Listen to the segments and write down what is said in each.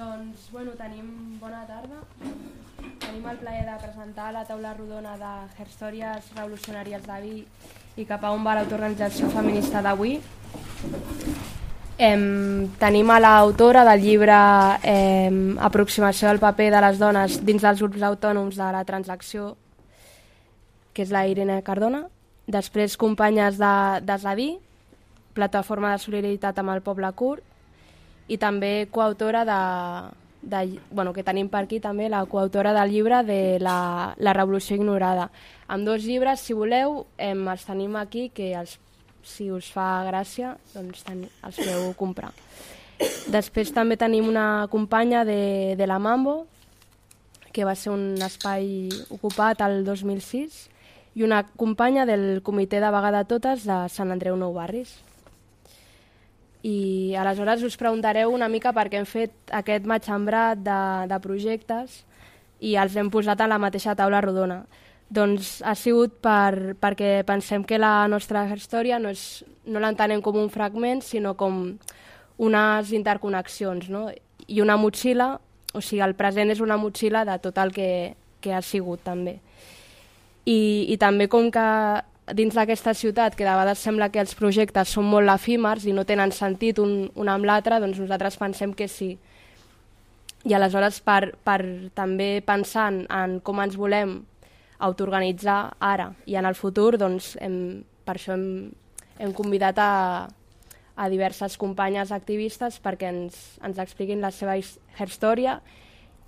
Doncs, bueno, tenim bona tarda. Tenim el plaer de presentar la taula rodona de Herstòries Revolucionàries de Vi i cap a on va l'autoorganització feminista d'avui. Em, tenim a l'autora del llibre em, Aproximació del paper de les dones dins dels grups autònoms de la transacció, que és la Irene Cardona. Després, companyes de, de Zaví, plataforma de solidaritat amb el poble curt, i també coautora de, de, bueno, que tenim per aquí també la coautora del llibre de la, la revolució ignorada. Amb dos llibres, si voleu, em, els tenim aquí, que els si us fa gràcia, doncs ten, els podeu comprar. Després també tenim una companya de, de la Mambo, que va ser un espai ocupat al 2006, i una companya del comitè de vegada totes de Sant Andreu Nou Barris. I aleshores us preguntareu una mica per què hem fet aquest matxembrat de, de projectes i els hem posat a la mateixa taula rodona doncs ha sigut per, perquè pensem que la nostra història no, és, no l'entenem com un fragment, sinó com unes interconnexions, no? i una motxilla, o sigui, el present és una motxilla de tot el que, que ha sigut també. I, I també com que dins d'aquesta ciutat, que de vegades sembla que els projectes són molt efímers i no tenen sentit un, un amb l'altre, doncs nosaltres pensem que sí. I aleshores, per, per també pensant en com ens volem autoorganitzar ara i en el futur, doncs, hem, per això hem, hem convidat a, a diverses companyes activistes perquè ens, ens expliquin la seva història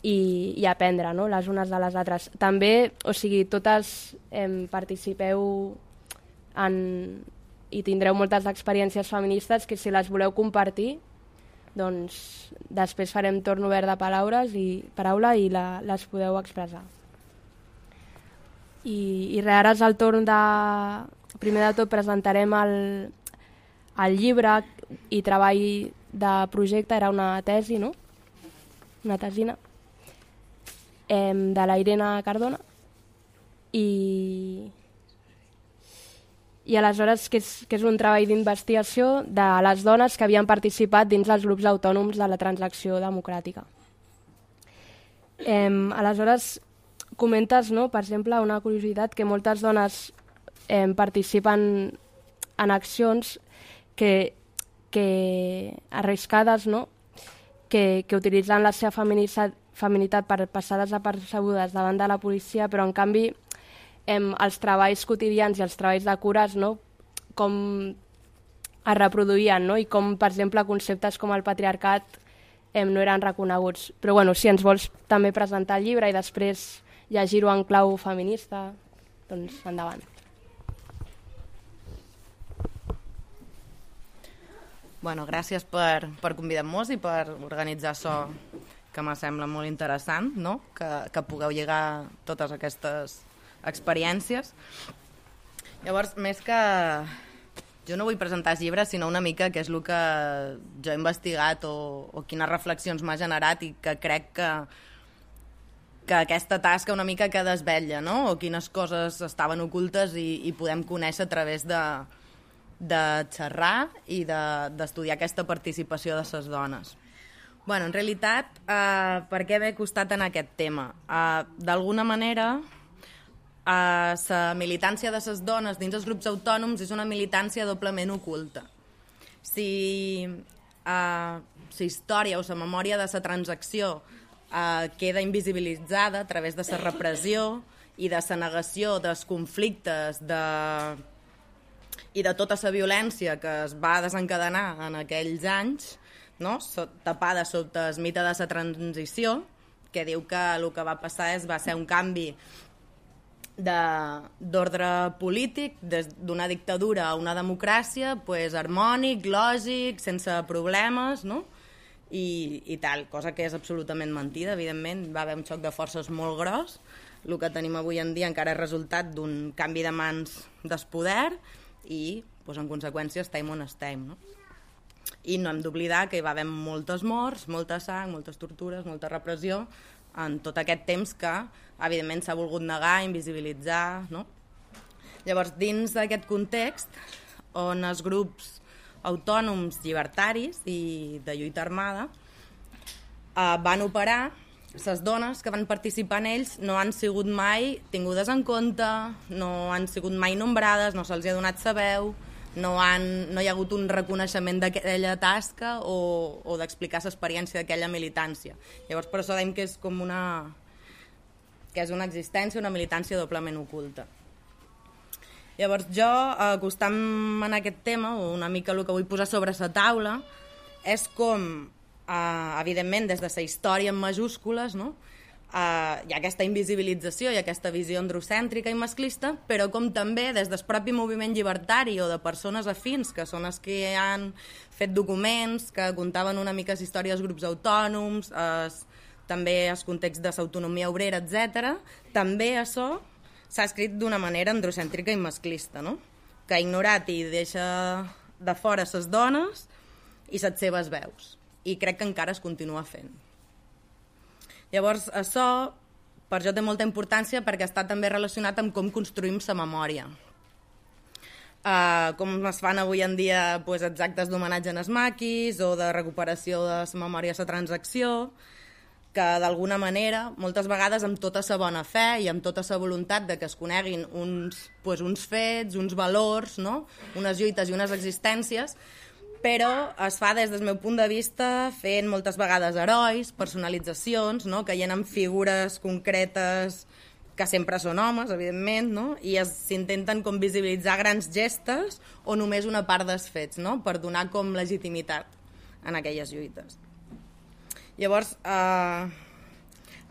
i, i aprendre no? les unes de les altres. També, o sigui, totes em, participeu en, i tindreu moltes experiències feministes que si les voleu compartir doncs després farem torn obert de paraules i, paraula i la, les podeu expressar. I, i res, ara és el torn de... Primer de tot presentarem el, el llibre i treball de projecte, era una tesi, no? Una tesina, eh, de la Irene Cardona. I, i aleshores que és, que és un treball d'investigació de les dones que havien participat dins els grups autònoms de la transacció democràtica. Eh, aleshores, comentes, no, per exemple, una curiositat que moltes dones eh, participen en accions que, que arriscades, no? que, que utilitzen la seva feminitat, feminitat per passar desapercebudes davant de la policia, però en canvi em, els treballs quotidians i els treballs de cures, no? com es reproduïen no? i com, per exemple, conceptes com el patriarcat em, no eren reconeguts. Però bueno, si ens vols també presentar el llibre i després llegir-ho en clau feminista, doncs endavant. Bueno, gràcies per, per convidar-nos i per organitzar això que me sembla molt interessant, no? que, que pugueu llegar totes aquestes experiències. Llavors, més que... Jo no vull presentar llibres, sinó una mica que és el que jo he investigat o, o quines reflexions m'ha generat i que crec que, que aquesta tasca una mica que desvetlla, no? o quines coses estaven ocultes i, i podem conèixer a través de, de xerrar i d'estudiar de, aquesta participació de les dones. Bueno, en realitat, eh, per què m'he costat en aquest tema? Eh, D'alguna manera, la eh, militància de les dones dins els grups autònoms és una militància doblement oculta. Si eh, la història o la memòria de la transacció eh, queda invisibilitzada a través de la repressió i de la negació dels conflictes de... i de tota la violència que es va desencadenar en aquells anys, no? tapada sota el mite de la transició, que diu que el que va passar és va ser un canvi d'ordre polític, d'una dictadura a una democràcia, pues, harmònic, lògic, sense problemes, no? i, i tal, cosa que és absolutament mentida, evidentment, va haver un xoc de forces molt gros, el que tenim avui en dia encara és resultat d'un canvi de mans del poder i, doncs, en conseqüència, estem on estem, no? I no hem d'oblidar que hi va haver moltes morts, molta sang, moltes tortures, molta repressió en tot aquest temps que, evidentment, s'ha volgut negar, invisibilitzar, no? Llavors, dins d'aquest context, on els grups autònoms llibertaris i de lluita armada eh, van operar, les dones que van participar en ells no han sigut mai tingudes en compte, no han sigut mai nombrades, no se'ls ha donat sa veu, no, han, no hi ha hagut un reconeixement d'aquella tasca o, o d'explicar l'experiència d'aquella militància. Llavors, per això dèiem que és com una que és una existència, una militància doblement oculta. Llavors jo, acostant-me en aquest tema, una mica el que vull posar sobre la taula, és com, eh, evidentment, des de la història en majúscules, no? Uh, hi ha aquesta invisibilització i aquesta visió androcèntrica i masclista, però com també des del propi moviment llibertari o de persones afins, que són els que han fet documents, que contaven una mica les històries dels grups autònoms, es, també el context de l'autonomia obrera, etc. també això s'ha escrit d'una manera androcèntrica i masclista, no? que ha ignorat i deixa de fora les dones i les seves veus. I crec que encara es continua fent. Llavors, això per jo té molta importància perquè està també relacionat amb com construïm la memòria. Uh, com es fan avui en dia pues, exactes d'homenatge en els maquis o de recuperació de la memòria de transacció, que d'alguna manera, moltes vegades amb tota sa bona fe i amb tota sa voluntat de que es coneguin uns, pues, uns fets, uns valors, no? unes lluites i unes existències, però es fa des del meu punt de vista fent moltes vegades herois, personalitzacions, no? caient en figures concretes que sempre són homes, evidentment, no? i s'intenten com visibilitzar grans gestes o només una part dels fets, no? per donar com legitimitat en aquelles lluites. Llavors, eh,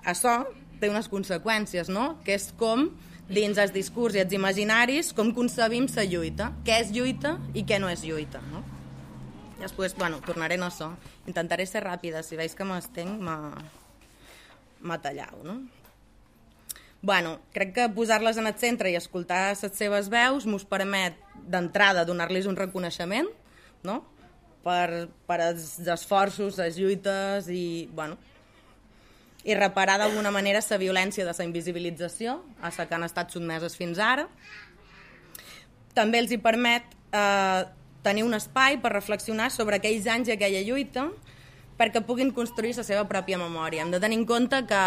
això té unes conseqüències, no? que és com dins els discurs i els imaginaris com concebim la lluita, què és lluita i què no és lluita. No? Després, bueno, tornaré a això. Intentaré ser ràpida, si veus que m'estenc, me tallau, no? Bueno, crec que posar-les en el centre i escoltar les seves veus mos permet d'entrada donar-los un reconeixement, no? Per, per els esforços, les lluites i, bueno, i reparar d'alguna manera la violència de la invisibilització a la que han estat sotmeses fins ara. També els hi permet eh, tenir un espai per reflexionar sobre aquells anys i aquella lluita perquè puguin construir la seva pròpia memòria. Hem de tenir en compte que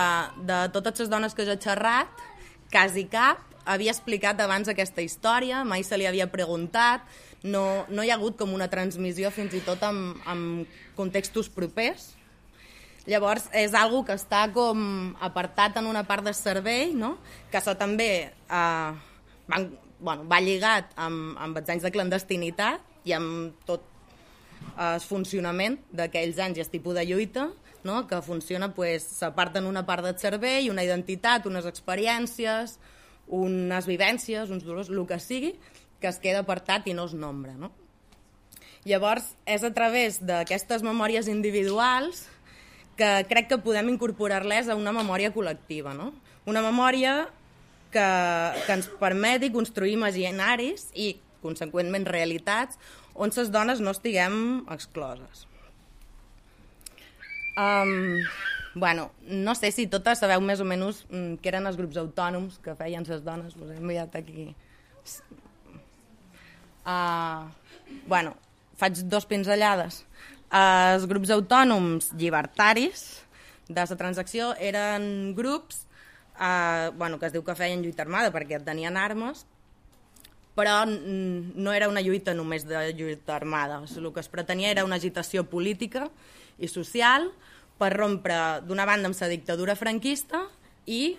de totes les dones que jo he xerrat, quasi cap havia explicat abans aquesta història, mai se li havia preguntat, no, no hi ha hagut com una transmissió fins i tot amb, amb contextos propers. Llavors, és algo que està com apartat en una part del cervell, no? que això també eh, va, bueno, va lligat amb, amb els anys de clandestinitat, i amb tot el funcionament d'aquells anys i el tipus de lluita, no? que funciona, pues, s'aparten una part del cervell, una identitat, unes experiències, unes vivències, uns dolors, el que sigui, que es queda apartat i no es nombra. No? Llavors, és a través d'aquestes memòries individuals que crec que podem incorporar-les a una memòria col·lectiva. No? Una memòria que, que ens permeti construir imaginaris i conseqüentment realitats on les dones no estiguem excloses. Um, bueno, no sé si totes sabeu més o menys mm, què eren els grups autònoms que feien les dones, us he enviat aquí. Uh, bueno, faig dos pinzellades. Uh, els grups autònoms llibertaris de la transacció eren grups uh, bueno, que es diu que feien lluita armada perquè tenien armes, però no era una lluita només de lluita armada. El que es pretenia era una agitació política i social per rompre d'una banda amb la dictadura franquista i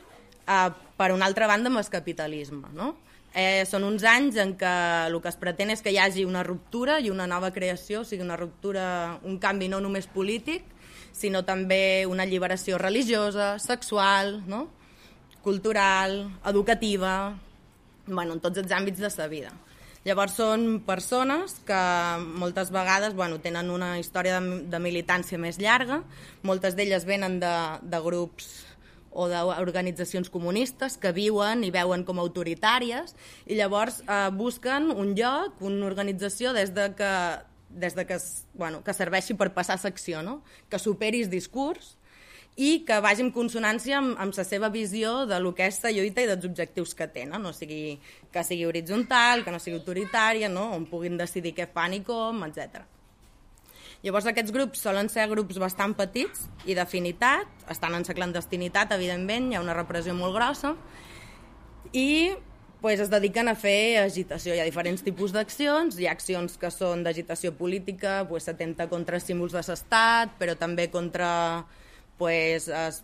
eh, per una altra banda amb el capitalisme. No? Eh, són uns anys en què el que es pretén és que hi hagi una ruptura i una nova creació, o sigui, una ruptura, un canvi no només polític, sinó també una alliberació religiosa, sexual, no? cultural, educativa, bueno, en tots els àmbits de sa vida. Llavors són persones que moltes vegades bueno, tenen una història de, de militància més llarga, moltes d'elles venen de, de grups o d'organitzacions comunistes que viuen i veuen com autoritàries i llavors eh, busquen un lloc, una organització des de que, des de que, bueno, que serveixi per passar secció, no? que superis discurs i que vagi en consonància amb, amb la seva visió de lo que és la lluita i dels objectius que tenen, no? o sigui, que sigui horitzontal, que no sigui autoritària, no? on puguin decidir què fan i com, etc. Llavors aquests grups solen ser grups bastant petits i d'afinitat, estan en la clandestinitat, evidentment, hi ha una repressió molt grossa, i pues, es dediquen a fer agitació. Hi ha diferents tipus d'accions, hi ha accions que són d'agitació política, pues, s'atenta contra símbols de l'estat, però també contra pues, es,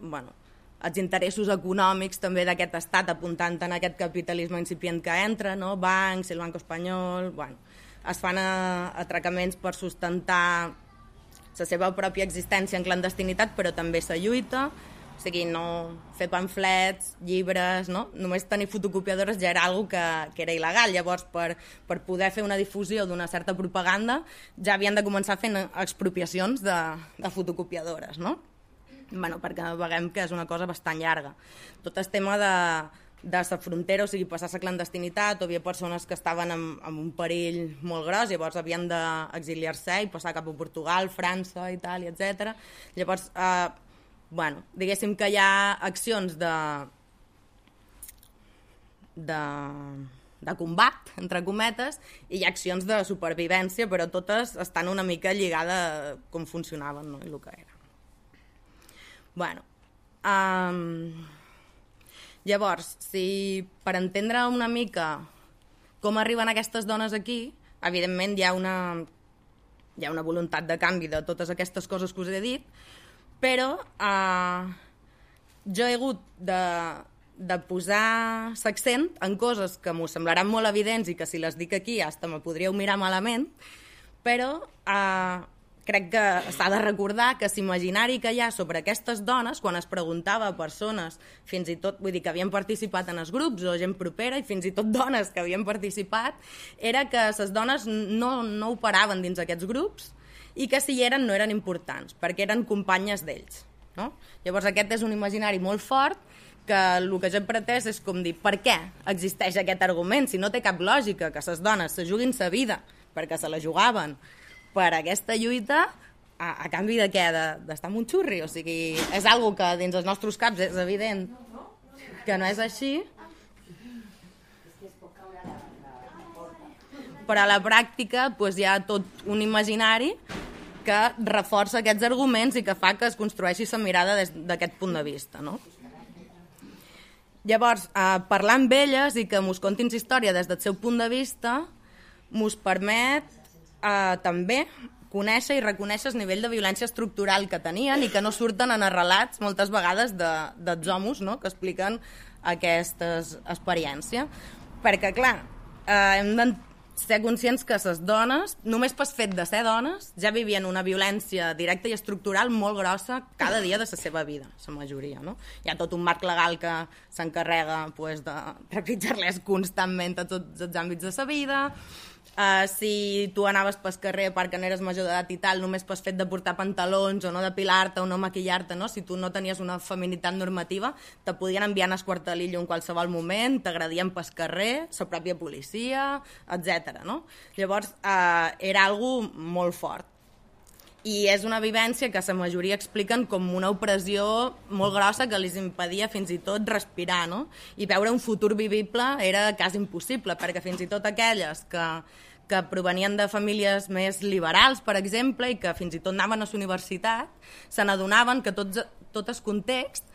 bueno, els interessos econòmics també d'aquest estat apuntant en aquest capitalisme incipient que entra, no? bancs, el Banco Espanyol... Bueno, es fan a, atracaments per sustentar la seva pròpia existència en clandestinitat, però també la lluita, o sigui, no fer pamflets, llibres, no? Només tenir fotocopiadores ja era algo que, que era il·legal. Llavors, per, per poder fer una difusió d'una certa propaganda, ja havien de començar fent expropiacions de, de fotocopiadores, no? bueno, perquè veiem que és una cosa bastant llarga. Tot el tema de, de la frontera, o sigui, passar la clandestinitat, o havia persones que estaven en, en un perill molt gros, llavors havien d'exiliar-se i passar cap a Portugal, França, Itàlia, etc. Llavors, eh, bueno, diguéssim que hi ha accions de, de, de combat, entre cometes, i hi ha accions de supervivència, però totes estan una mica lligades com funcionaven no? i el que era. Bueno, um, llavors, si per entendre una mica com arriben aquestes dones aquí, evidentment hi ha una, hi ha una voluntat de canvi de totes aquestes coses que us he dit, però uh, jo he hagut de, de posar l'accent en coses que m'ho semblaran molt evidents i que si les dic aquí hasta me podríeu mirar malament, però uh, crec que s'ha de recordar que l'imaginari que hi ha sobre aquestes dones, quan es preguntava a persones, fins i tot, vull dir, que havien participat en els grups o gent propera, i fins i tot dones que havien participat, era que les dones no, no operaven dins aquests grups i que si hi eren no eren importants, perquè eren companyes d'ells. No? Llavors aquest és un imaginari molt fort que el que jo he pretès és com dir per què existeix aquest argument, si no té cap lògica que les dones se juguin sa vida perquè se la jugaven per aquesta lluita a, a canvi de què? D'estar de, amb un xurri? O sigui, és algo que dins els nostres caps és evident que no és així, però a la pràctica doncs, hi ha tot un imaginari que reforça aquests arguments i que fa que es construeixi la mirada d'aquest punt de vista. No? Llavors, eh, parlar amb elles i que mos contin història des del seu punt de vista mos permet eh, també conèixer i reconèixer el nivell de violència estructural que tenien i que no surten en els relats moltes vegades de, dels homes no? que expliquen aquesta experiència. Perquè, clar, eh, hem de ser conscients que les dones, només per fet de ser dones, ja vivien una violència directa i estructural molt grossa cada dia de la seva vida, la majoria. No? Hi ha tot un marc legal que s'encarrega pues, de trepitjar-les constantment a tots els àmbits de la vida, Uh, si tu anaves pel carrer perquè no eres major d'edat i tal, només pel fet de portar pantalons o no depilar-te o no maquillar-te, no? si tu no tenies una feminitat normativa, te podien enviar a esquartelillo en qualsevol moment, t'agradien pel carrer, la pròpia policia, etc. No? Llavors, uh, era algo molt fort i és una vivència que la majoria expliquen com una opressió molt grossa que els impedia fins i tot respirar, no? I veure un futur vivible era quasi impossible, perquè fins i tot aquelles que, que provenien de famílies més liberals, per exemple, i que fins i tot anaven a la universitat, se n'adonaven que tot, tot el context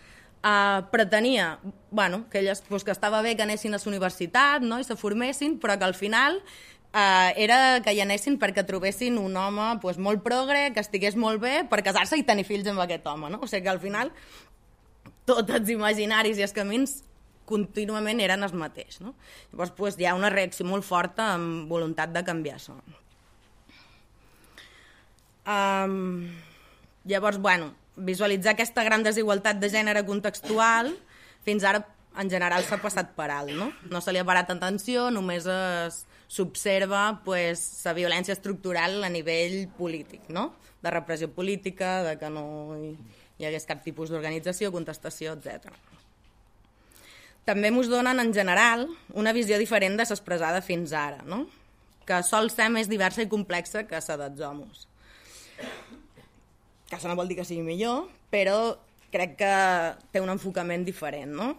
eh, pretenia bueno, que elles pues, que estava bé que anessin a la universitat no? i se formessin, però que al final Uh, era que hi anessin perquè trobessin un home pues, molt progre, que estigués molt bé per casar-se i tenir fills amb aquest home. No? O sigui que al final tots els imaginaris i els camins contínuament eren els mateixos. No? Llavors pues, hi ha una reacció molt forta amb voluntat de canviar això. Um, llavors, bueno, visualitzar aquesta gran desigualtat de gènere contextual fins ara en general s'ha passat per alt, no? No se li ha parat atenció, només es s'observa pues, la violència estructural a nivell polític, no? de repressió política, de que no hi, hi hagués cap tipus d'organització, contestació, etc. També ens donen, en general, una visió diferent de l'expressada fins ara, no? que sol ser més diversa i complexa que la dels homes. Que això no vol dir que sigui millor, però crec que té un enfocament diferent, no?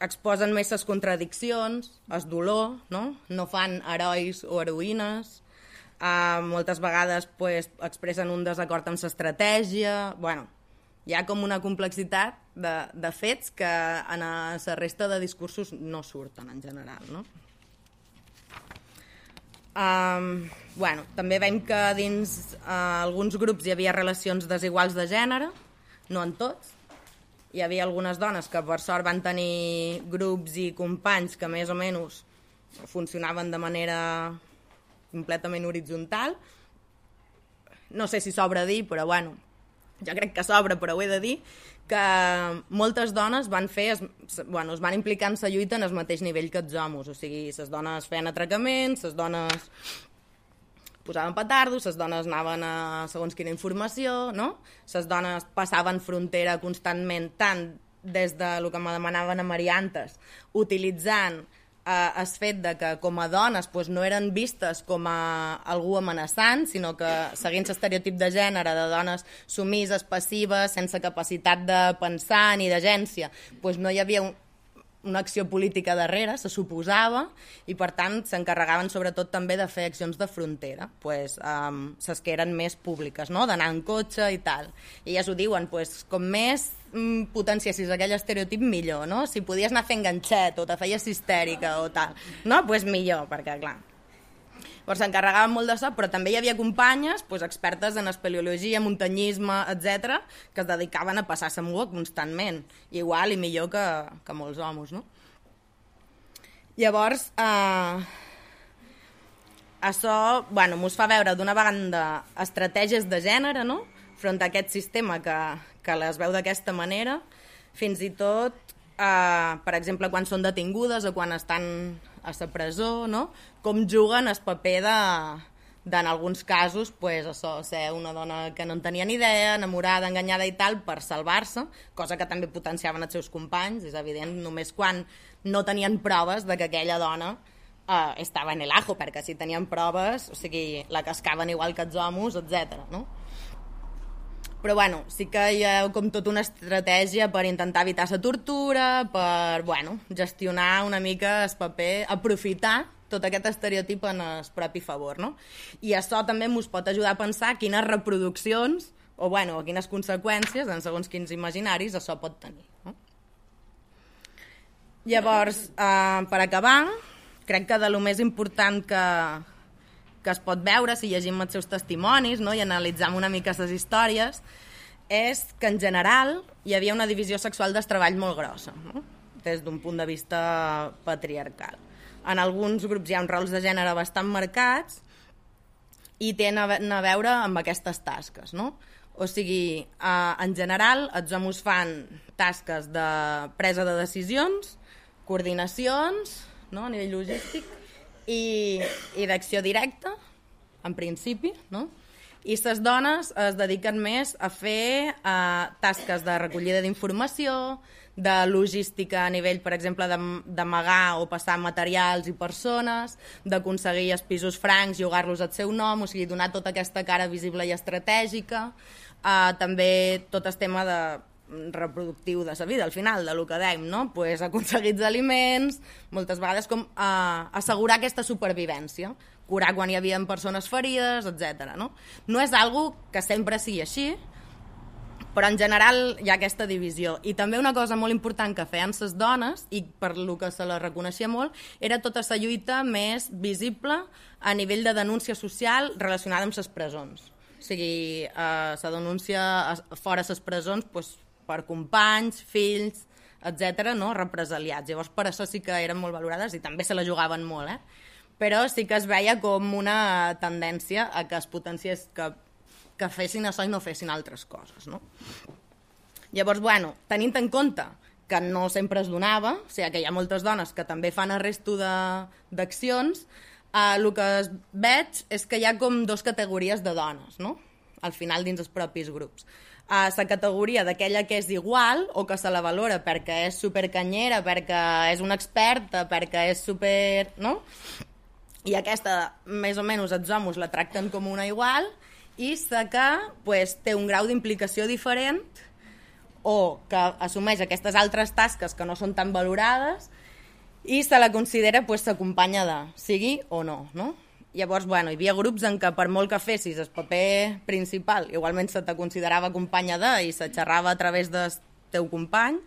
Exposen més les contradiccions, el dolor, no? no fan herois o heroïnes, Uh, moltes vegades pues, expressen un desacord amb l'estratègia... Bueno, hi ha com una complexitat de, de fets que en la resta de discursos no surten en general, no? Um, bueno, també veiem que dins uh, alguns grups hi havia relacions desiguals de gènere, no en tots. Hi havia algunes dones que per sort van tenir grups i companys que més o menys funcionaven de manera completament horitzontal. No sé si s'obre dir, però bueno, jo crec que s'obre, però ho he de dir, que moltes dones van fer, es, bueno, es van implicar en la lluita en el mateix nivell que els homes, o sigui, les dones feien atracaments, les dones posaven petardos, les dones anaven a segons quina informació, no? Les dones passaven frontera constantment, tant des de el que me demanaven a Mariantes, utilitzant eh, el fet de que com a dones pues, no eren vistes com a algú amenaçant, sinó que seguint l'estereotip de gènere de dones sumises, passives, sense capacitat de pensar ni d'agència, pues, no hi havia un, una acció política darrere, se suposava, i per tant s'encarregaven sobretot també de fer accions de frontera, pues, um, ses que eren més públiques, no? d'anar en cotxe i tal. I elles ho diuen, pues, com més mm, potenciessis aquell estereotip, millor, no? Si podies anar fent ganxet o te feies histèrica o tal, no? pues millor, perquè clar, Llavors s'encarregaven molt d'això, però també hi havia companyes pues, expertes en espeleologia, muntanyisme, etc, que es dedicaven a passar a constantment, igual i millor que, que molts homes, no? Llavors, eh, això bueno, mos fa veure d'una banda estratègies de gènere, no? front a aquest sistema que, que les veu d'aquesta manera, fins i tot, eh, per exemple, quan són detingudes o quan estan a la presó, no? com juguen el paper de, d'en alguns casos, pues, això, ser una dona que no en tenia ni idea, enamorada, enganyada i tal, per salvar-se, cosa que també potenciaven els seus companys, és evident, només quan no tenien proves de que aquella dona eh, estava en el ajo, perquè si tenien proves, o sigui, la cascaven igual que els homes, etc. no? Però bueno, sí que hi ha com tota una estratègia per intentar evitar la tortura, per bueno, gestionar una mica el paper, aprofitar tot aquest estereotip en el propi favor. No? I això també ens pot ajudar a pensar quines reproduccions o bueno, quines conseqüències, en segons quins imaginaris, això pot tenir. No? Llavors, eh, per acabar, crec que de lo més important que, que es pot veure si llegim els seus testimonis no? i analitzam una mica les històries, és que en general hi havia una divisió sexual del treball molt grossa, no? des d'un punt de vista patriarcal. En alguns grups hi ha uns rols de gènere bastant marcats i tenen a veure amb aquestes tasques, no? O sigui, eh, en general, els homes fan tasques de presa de decisions, coordinacions, no? a nivell logístic, i, i d'acció directa, en principi, no? I les dones es dediquen més a fer eh, tasques de recollida d'informació, de logística a nivell, per exemple, d'amagar o passar materials i persones, d'aconseguir els pisos francs, jugar-los al seu nom, o sigui, donar tota aquesta cara visible i estratègica. Eh, també tot el tema de reproductiu de la vida, al final, de lo que dèiem, no? pues, aconseguits aliments, moltes vegades com eh, assegurar aquesta supervivència, curar quan hi havia persones ferides, etc. No? no és algo que sempre sigui així, però en general hi ha aquesta divisió. I també una cosa molt important que feien les dones, i per lo que se la reconeixia molt, era tota la lluita més visible a nivell de denúncia social relacionada amb les presons. O sigui, eh, denúncia fora les presons pues, per companys, fills, etc no? represaliats. Llavors, per això sí que eren molt valorades i també se la jugaven molt, eh? Però sí que es veia com una tendència a que es potenciés que, que fessin això i no fessin altres coses, no? Llavors, bueno, tenint en compte que no sempre es donava, o sigui que hi ha moltes dones que també fan el resto d'accions, eh, el que veig és que hi ha com dos categories de dones, no? al final dins els propis grups a la categoria d'aquella que és igual o que se la valora perquè és supercanyera, perquè és una experta, perquè és super... No? I aquesta, més o menys, els homes la tracten com una igual i la que pues, té un grau d'implicació diferent o que assumeix aquestes altres tasques que no són tan valorades i se la considera pues, s'acompanya de sigui o no, no? Llavors, bueno, hi havia grups en què per molt que fessis el paper principal, igualment se te considerava companya de i se xerrava a través del teu company,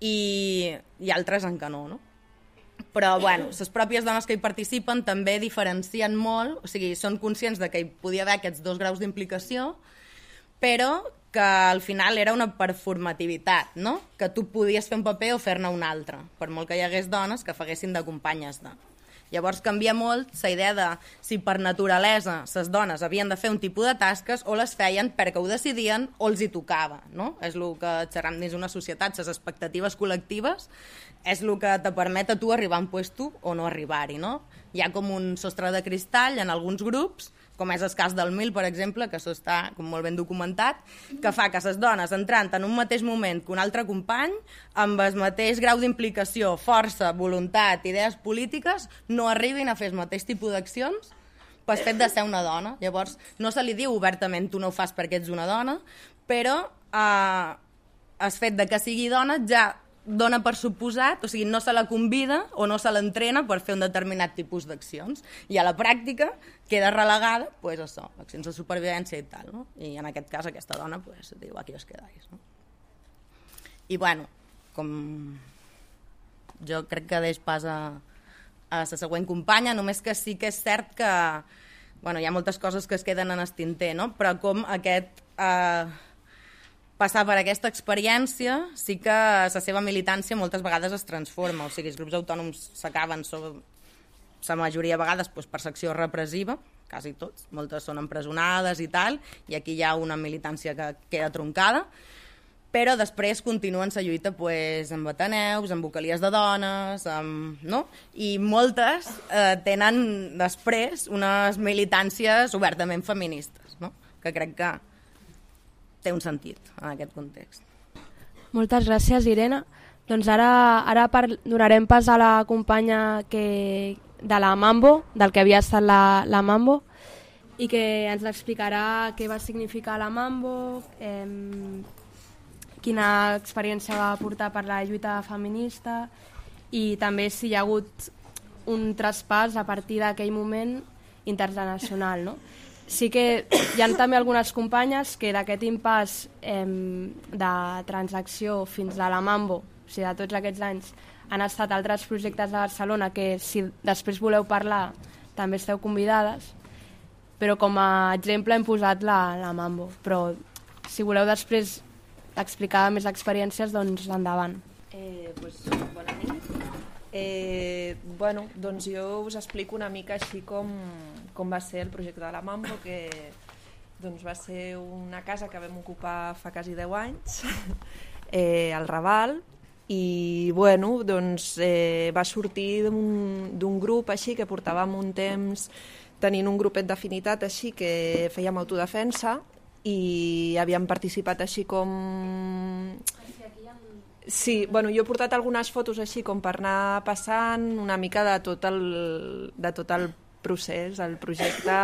i, i altres en què no, no? Però, bueno, les pròpies dones que hi participen també diferencien molt, o sigui, són conscients de que hi podia haver aquests dos graus d'implicació, però que al final era una performativitat, no? Que tu podies fer un paper o fer-ne un altre, per molt que hi hagués dones que faguessin de companyes de. Llavors canvia molt la idea de si per naturalesa les dones havien de fer un tipus de tasques o les feien perquè ho decidien o els hi tocava, no? És el que xerram dins una societat, les expectatives col·lectives és el que te permet a tu arribar a un puesto o no arribar-hi, no? Hi ha com un sostre de cristall en alguns grups com és el cas del Mil, per exemple, que això està com molt ben documentat, que fa que les dones entrant en un mateix moment que un altre company, amb el mateix grau d'implicació, força, voluntat, idees polítiques, no arribin a fer el mateix tipus d'accions pel fet de ser una dona. Llavors, no se li diu obertament tu no ho fas perquè ets una dona, però eh, el fet de que sigui dona ja dona per suposat, o sigui, no se la convida o no se l'entrena per fer un determinat tipus d'accions. I a la pràctica queda relegada, pues això, accions de supervivència i tal, no? I en aquest cas aquesta dona, pues, diu, aquí us quedais, no? I bueno, com jo crec que deix pas a, a la següent companya, només que sí que és cert que bueno, hi ha moltes coses que es queden en estinter, no? però com aquest eh, passar per aquesta experiència sí que la seva militància moltes vegades es transforma, o sigui, els grups autònoms s'acaben la majoria de vegades doncs, per secció repressiva, quasi tots, moltes són empresonades i tal, i aquí hi ha una militància que queda troncada, però després continuen la lluita pues, amb ateneus, amb vocalies de dones, amb, no? i moltes eh, tenen després unes militàncies obertament feministes, no? que crec que té un sentit en aquest context. Moltes gràcies, Irene. Doncs ara, ara par donarem pas a la companya que, de la Mambo, del que havia estat la, la Mambo, i que ens explicarà què va significar la Mambo, eh, quina experiència va portar per la lluita feminista i també si hi ha hagut un traspàs a partir d'aquell moment internacional. No? sí que hi ha també algunes companyes que d'aquest impàs eh, de transacció fins a la Mambo, o sigui, de tots aquests anys, han estat altres projectes de Barcelona que si després voleu parlar també esteu convidades, però com a exemple hem posat la, la Mambo, però si voleu després explicar més experiències, doncs endavant. Eh, pues, bona nit. Eh, bueno, doncs jo us explico una mica així com, com va ser el projecte de la Mambo, que doncs, va ser una casa que vam ocupar fa quasi 10 anys, eh, al Raval, i bueno, doncs, eh, va sortir d'un grup així que portàvem un temps tenint un grupet d'afinitat així que fèiem autodefensa i havíem participat així com Sí, bueno, jo he portat algunes fotos així com per anar passant una mica de tot el, de tot el procés, el projecte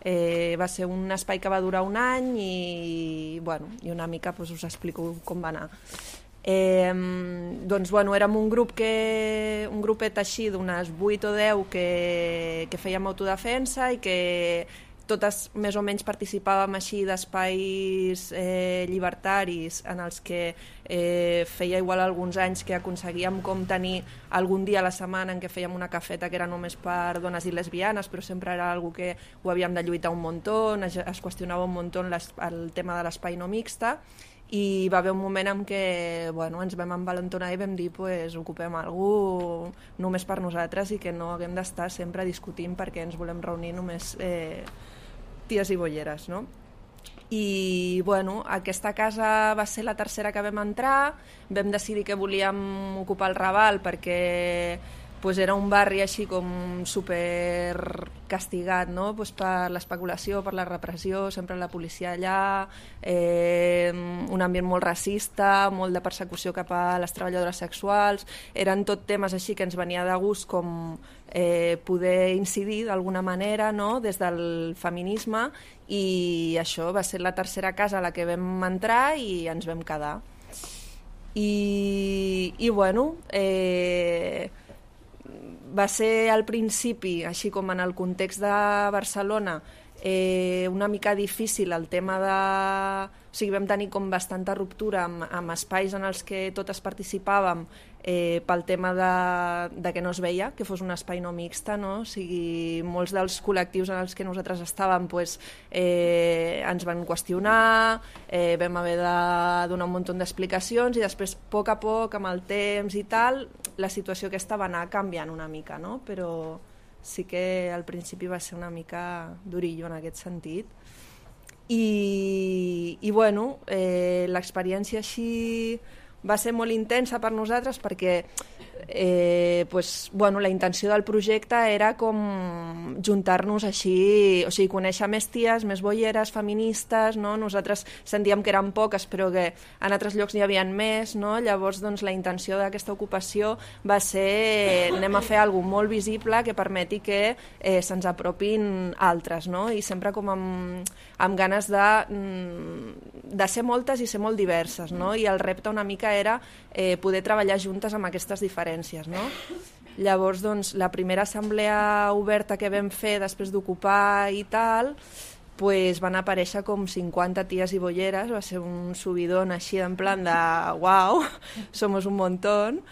eh, va ser un espai que va durar un any i, bueno, i una mica pues, us explico com va anar. Eh, doncs bueno, érem un grup que un grupet així d'unes 8 o 10 que, que fèiem autodefensa i que totes més o menys participàvem així d'espais eh, llibertaris en els que eh, feia igual alguns anys que aconseguíem com tenir algun dia a la setmana en què fèiem una cafeta que era només per dones i lesbianes, però sempre era algo que ho havíem de lluitar un munt, es, es qüestionava un munt el tema de l'espai no mixta, i va haver un moment en què bueno, ens vam envalentonar i vam dir pues, ocupem algú només per nosaltres i que no haguem d'estar sempre discutint perquè ens volem reunir només eh, ties i bolleres, no? I, bueno, aquesta casa va ser la tercera que vam entrar, vam decidir que volíem ocupar el Raval perquè pues era un barri així com super castigat no? pues per l'especulació, per la repressió, sempre la policia allà, eh, un ambient molt racista, molt de persecució cap a les treballadores sexuals, eren tot temes així que ens venia de gust com eh, poder incidir d'alguna manera no? des del feminisme i això va ser la tercera casa a la que vam entrar i ens vam quedar. I, i bueno, eh, va ser al principi, així com en el context de Barcelona, eh, una mica difícil el tema de... O sigui, vam tenir com bastanta ruptura amb, amb espais en els que totes participàvem eh, pel tema de, de que no es veia, que fos un espai no mixta, no? O sigui, molts dels col·lectius en els que nosaltres estàvem pues, eh, ens van qüestionar, eh, vam haver de donar un munt d'explicacions i després, a poc a poc, amb el temps i tal, la situació aquesta va anar canviant una mica, no? Però sí que al principi va ser una mica durillo en aquest sentit. I, i bueno, eh, l'experiència així va ser molt intensa per nosaltres perquè eh, pues, bueno, la intenció del projecte era com juntar-nos així, o sigui, conèixer més ties, més boieres, feministes, no? nosaltres sentíem que eren poques però que en altres llocs n'hi havia més, no? llavors doncs, la intenció d'aquesta ocupació va ser anem a fer alguna molt visible que permeti que eh, se'ns apropin altres, no? i sempre com amb, amb ganes de, mm, de ser moltes i ser molt diverses, no? i el repte una mica era eh, poder treballar juntes amb aquestes diferències. No? Llavors, doncs, la primera assemblea oberta que vam fer després d'ocupar i tal, pues van aparèixer com 50 ties i bolleres, va ser un subidón així en plan de wow, somos un montón,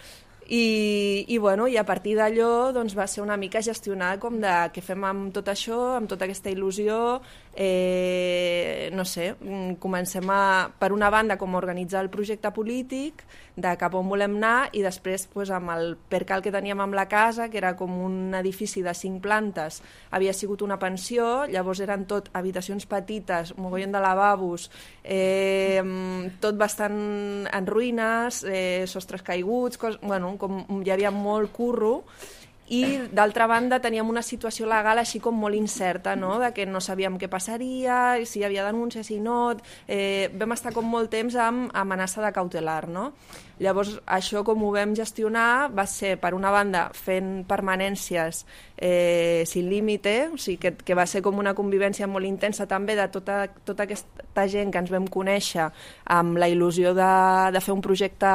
i, i, bueno, i a partir d'allò doncs, va ser una mica gestionar com de què fem amb tot això, amb tota aquesta il·lusió, eh, no sé, mm, comencem a, per una banda, com a organitzar el projecte polític, de cap on volem anar, i després pues, amb el percal que teníem amb la casa, que era com un edifici de cinc plantes, havia sigut una pensió, llavors eren tot habitacions petites, mogollon de lavabos, eh, tot bastant en ruïnes, eh, sostres caiguts, cos... bueno, com hi havia molt curro, i d'altra banda teníem una situació legal així com molt incerta, no? de que no sabíem què passaria, si hi havia denúncia, si no... Eh, vam estar com molt temps amb amenaça de cautelar. No? Llavors, això com ho vam gestionar va ser, per una banda, fent permanències eh, sin límite, o sigui, que, que va ser com una convivència molt intensa també de tota, tota aquesta gent que ens vam conèixer amb la il·lusió de, de fer un projecte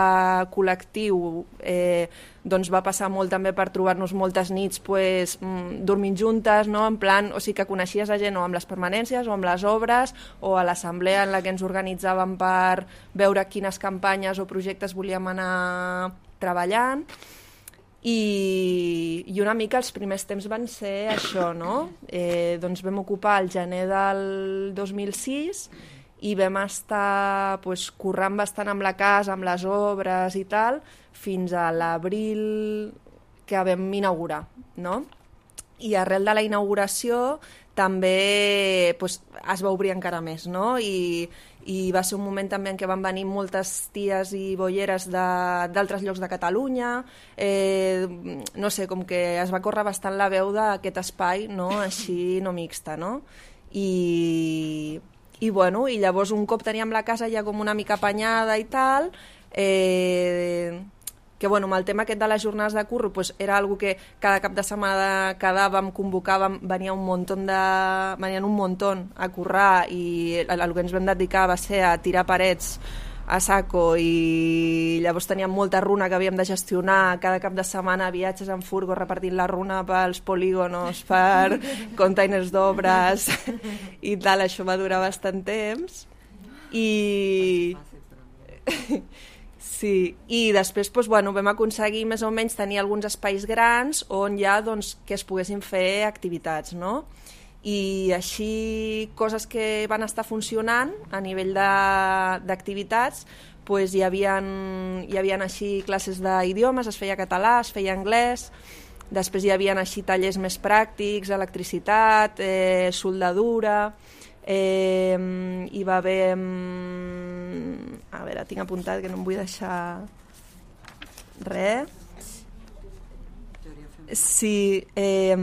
col·lectiu eh, doncs va passar molt també per trobar-nos moltes nits pues, mm, dormint juntes, no? en plan, o sigui que coneixies a gent o amb les permanències o amb les obres o a l'assemblea en la que ens organitzàvem per veure quines campanyes o projectes volíem anar treballant i, i una mica els primers temps van ser això, no? Eh, doncs vam ocupar el gener del 2006 i vam estar pues, currant bastant amb la casa, amb les obres i tal, fins a l'abril que vam inaugurar, no? I arrel de la inauguració també pues, es va obrir encara més, no? I, i va ser un moment també en què van venir moltes ties i bolleres d'altres llocs de Catalunya, eh, no sé, com que es va córrer bastant la veu d'aquest espai, no?, així no mixta, no? I, i, bueno, i llavors un cop teníem la casa ja com una mica apanyada i tal, eh, que bueno, amb el tema aquest de les jornades de curro pues, era algo que cada cap de setmana quedàvem, convocàvem, venia un muntó de, venien un muntó a currar i el, el que ens vam dedicar va ser a tirar parets a saco i llavors teníem molta runa que havíem de gestionar. Cada cap de setmana viatges en furgo repartint la runa pels polígonos per containers d'obres. I tal, això va durar bastant temps. I Sí, i després doncs, bueno, vam aconseguir més o menys tenir alguns espais grans on ja doncs, que es poguessin fer activitats, no? I així coses que van estar funcionant a nivell d'activitats pues, hi, havia, hi havia així classes d'idiomes, es feia català, es feia anglès, després hi havia així tallers més pràctics, electricitat, eh, soldadura, eh, hi va haver... A veure, tinc apuntat que no em vull deixar res. Sí, eh,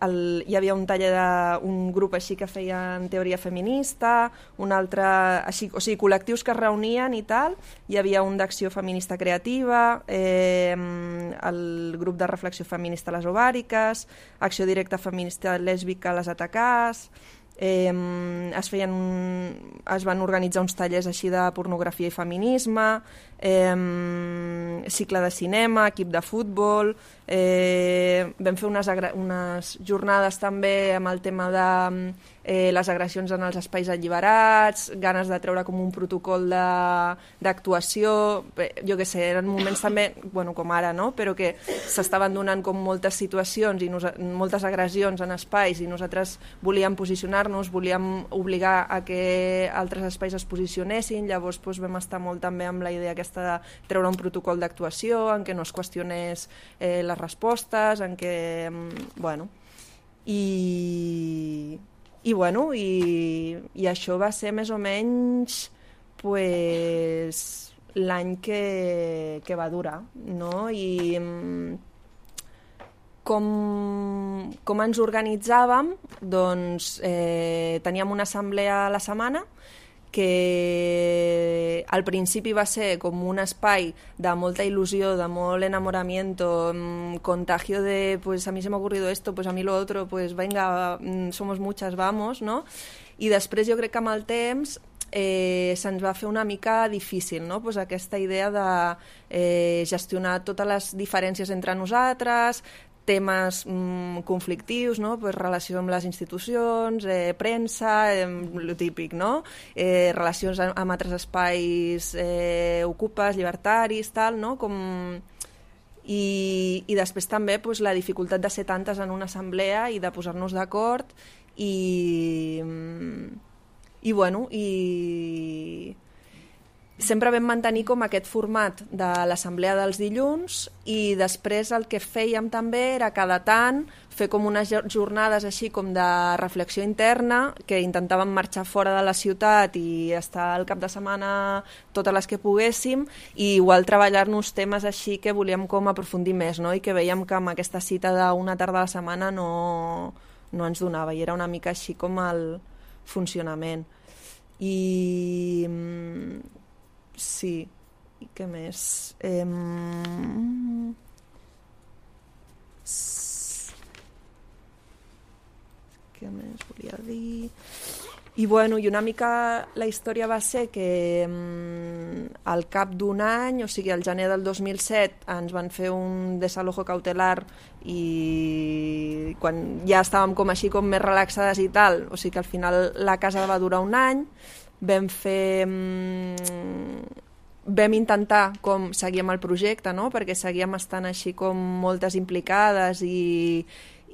el, hi havia un taller d'un grup així que feien teoria feminista, un altre, així, o sigui, col·lectius que es reunien i tal, hi havia un d'acció feminista creativa, eh, el grup de reflexió feminista a les ovàriques, acció directa feminista lèsbica a les atacars, eh, es, feien, es van organitzar uns tallers així de pornografia i feminisme, eh, cicle de cinema, equip de futbol, eh, vam fer unes, unes jornades també amb el tema de eh, les agressions en els espais alliberats, ganes de treure com un protocol d'actuació, jo que sé, eren moments també, bueno, com ara, no? però que s'estaven donant com moltes situacions i moltes agressions en espais i nosaltres volíem posicionar-nos, volíem obligar a que altres espais es posicionessin, llavors doncs, vam estar molt també amb la idea aquesta de treure un protocol d'actuació en què no es qüestionés eh, les respostes, en què, mm, bueno, i, i bueno, i, i això va ser més o menys pues, l'any que, que va durar, no? I mm, com, com ens organitzàvem, doncs eh, teníem una assemblea a la setmana, que al principi va ser com un espai de molta il·lusió, de molt enamoramiento, mm, contagio de, pues a mí se me ha ocurrido esto, pues a mí lo otro, pues venga, mm, somos muchas, vamos, no? I després jo crec que amb el temps eh, se'ns va fer una mica difícil, no? pues aquesta idea de eh, gestionar totes les diferències entre nosaltres, temes mm, conflictius, no? pues, relació amb les institucions, eh, premsa, eh, el típic, no? eh, relacions amb altres espais eh, ocupes, llibertaris, tal, no? com... I, i després també pues, la dificultat de ser tantes en una assemblea i de posar-nos d'acord i, i bueno, i sempre vam mantenir com aquest format de l'assemblea dels dilluns i després el que fèiem també era cada tant fer com unes jornades així com de reflexió interna que intentàvem marxar fora de la ciutat i estar al cap de setmana totes les que poguéssim i igual treballar-nos temes així que volíem com aprofundir més no? i que veiem que amb aquesta cita d'una tarda a la setmana no, no ens donava i era una mica així com el funcionament i Sí, i què més? Eh... Què més volia dir? I, bueno, i una mica la història va ser que al cap d'un any, o sigui, al gener del 2007, ens van fer un desalojo cautelar i quan ja estàvem com així com més relaxades i tal, o sigui que al final la casa va durar un any, vam fer... Mm, vam intentar com seguir amb el projecte, no? perquè seguíem estant així com moltes implicades i,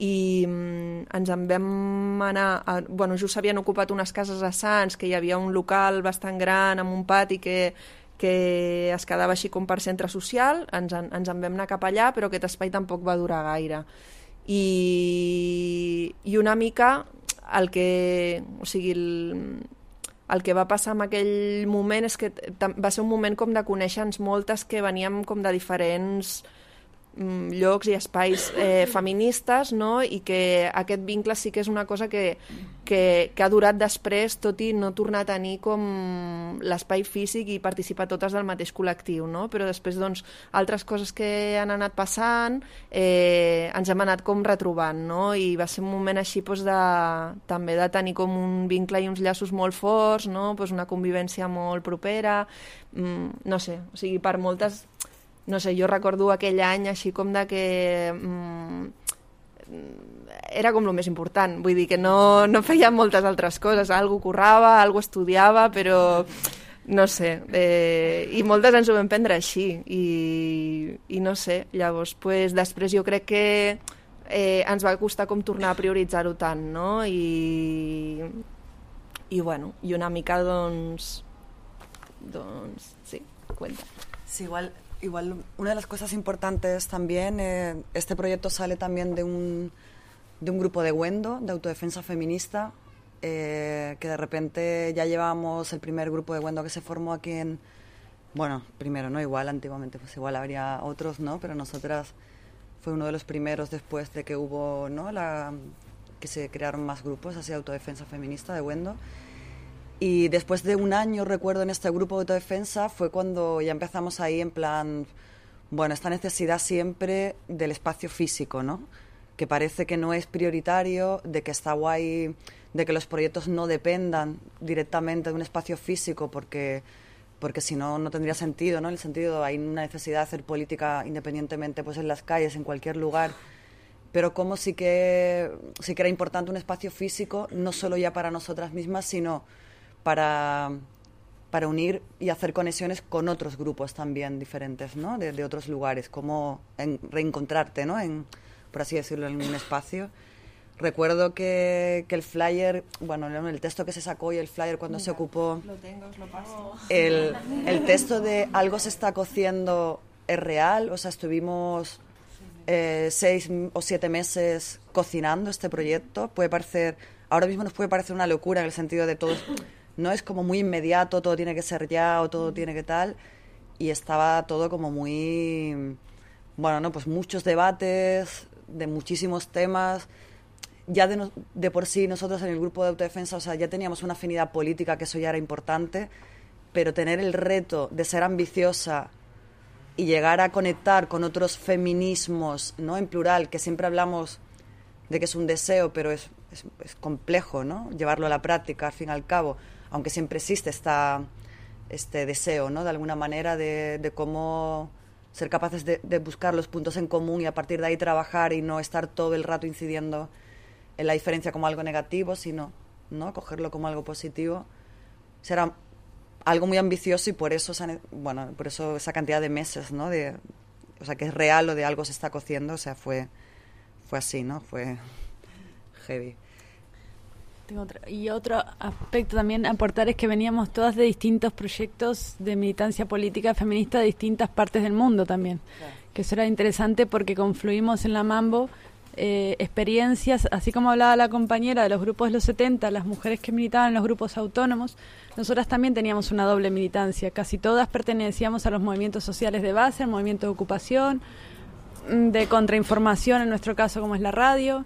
i mm, ens en vam anar... A, bueno, just s'havien ocupat unes cases a Sants, que hi havia un local bastant gran amb un pati que, que es quedava així com per centre social, ens en, ens en vam anar cap allà, però aquest espai tampoc va durar gaire. I, i una mica el que... O sigui, el, el que va passar en aquell moment és que va ser un moment com de conèixer-nos moltes que veníem com de diferents llocs i espais eh, feministes no? i que aquest vincle sí que és una cosa que, que, que ha durat després tot i no tornar a tenir com l'espai físic i participar totes del mateix col·lectiu no? però després doncs altres coses que han anat passant eh, ens hem anat com retrobant no? i va ser un moment així doncs, de, també de tenir com un vincle i uns llaços molt forts no? doncs una convivència molt propera mm, no sé, o sigui per moltes no sé, jo recordo aquell any així com de que mm, era com el més important, vull dir que no, no feia moltes altres coses, algú currava, algú estudiava, però no sé, eh, i moltes ens ho vam prendre així i, i no sé, llavors pues, després jo crec que eh, ens va costar com tornar a prioritzar-ho tant, no? I, i bueno, i una mica doncs doncs sí, cuenta. Sí, igual Igual, una de las cosas importantes también, eh, este proyecto sale también de un, de un grupo de Wendo, de autodefensa feminista, eh, que de repente ya llevábamos el primer grupo de Wendo que se formó aquí en, bueno, primero, ¿no? Igual antiguamente, pues igual habría otros, ¿no? Pero nosotras fue uno de los primeros después de que hubo, ¿no? La, que se crearon más grupos así de autodefensa feminista de Wendo. Y después de un año, recuerdo, en este grupo de autodefensa, fue cuando ya empezamos ahí en plan, bueno, esta necesidad siempre del espacio físico, ¿no? que parece que no es prioritario, de que está guay, de que los proyectos no dependan directamente de un espacio físico, porque, porque si no, no tendría sentido, ¿no? En el sentido, hay una necesidad de hacer política independientemente, pues en las calles, en cualquier lugar, pero como sí que, sí que era importante un espacio físico, no solo ya para nosotras mismas, sino para, para unir y hacer conexiones con otros grupos también diferentes, ¿no? De, de otros lugares, como en, reencontrarte, ¿no? En, por así decirlo, en un espacio. Recuerdo que, que el flyer, bueno, el texto que se sacó y el flyer cuando Mira, se ocupó, Lo tengo, os lo paso. el, el texto de algo se está cociendo es real, o sea, estuvimos eh, seis o siete meses cocinando este proyecto. Puede parecer, ahora mismo nos puede parecer una locura en el sentido de todo, no es como muy inmediato, todo tiene que ser ya o todo tiene que tal, y estaba todo como muy, bueno, no, pues muchos debates de muchísimos temas. Ya de, no- de por sí nosotros en el grupo de autodefensa, o sea, ya teníamos una afinidad política, que eso ya era importante, pero tener el reto de ser ambiciosa y llegar a conectar con otros feminismos, ¿no? En plural, que siempre hablamos de que es un deseo, pero es, es, es complejo, ¿no? Llevarlo a la práctica, al fin y al cabo, aunque siempre existe esta, este deseo, ¿no? De alguna manera de, de cómo ser capaces de, buscar los puntos en común y a partir de ahí trabajar y no estar todo el rato incidiendo en la diferencia como algo negativo, sino, ¿no? Cogerlo como algo positivo. Será algo muy ambicioso y por eso esa, bueno, por eso esa cantidad de meses, ¿no? De, o sea, que es real o de algo se está cociendo, o sea, fue, fue así, ¿no? Fue heavy. Tengo otra- Y otro aspecto también a aportar es que veníamos todas de distintos proyectos de militancia política feminista de distintas partes del mundo también. Que eso era interesante porque confluimos en la Mambo eh, experiencias, así como hablaba la compañera de los grupos de los 70, las mujeres que militaban en los grupos autónomos, nosotras también teníamos una doble militancia. Casi todas pertenecíamos a los movimientos sociales de base, al movimiento de ocupación, mm, de contrainformación, en nuestro caso como es la radio.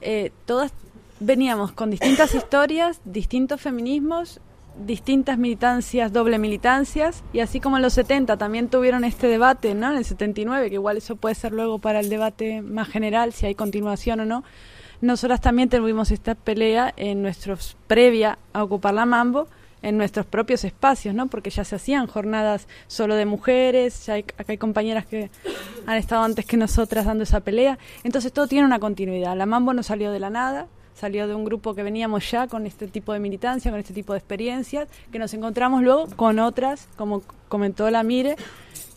Eh, todas veníamos con distintas historias, distintos feminismos, distintas militancias, doble militancias, y así como en los 70 también tuvieron este debate, ¿no? En el 79, que igual eso puede ser luego para el debate más general, si hay continuación o no. Nosotras también tuvimos esta pelea en nuestros, previa a ocupar la Mambo, en nuestros propios espacios, ¿no? Porque ya se hacían jornadas solo de mujeres, ya hay, acá hay compañeras que han estado antes que nosotras dando esa pelea. Entonces todo tiene una continuidad. La Mambo no salió de la nada, salió de un grupo que veníamos ya con este tipo de militancia, con este tipo de experiencias, que nos encontramos luego con otras, como comentó la Mire,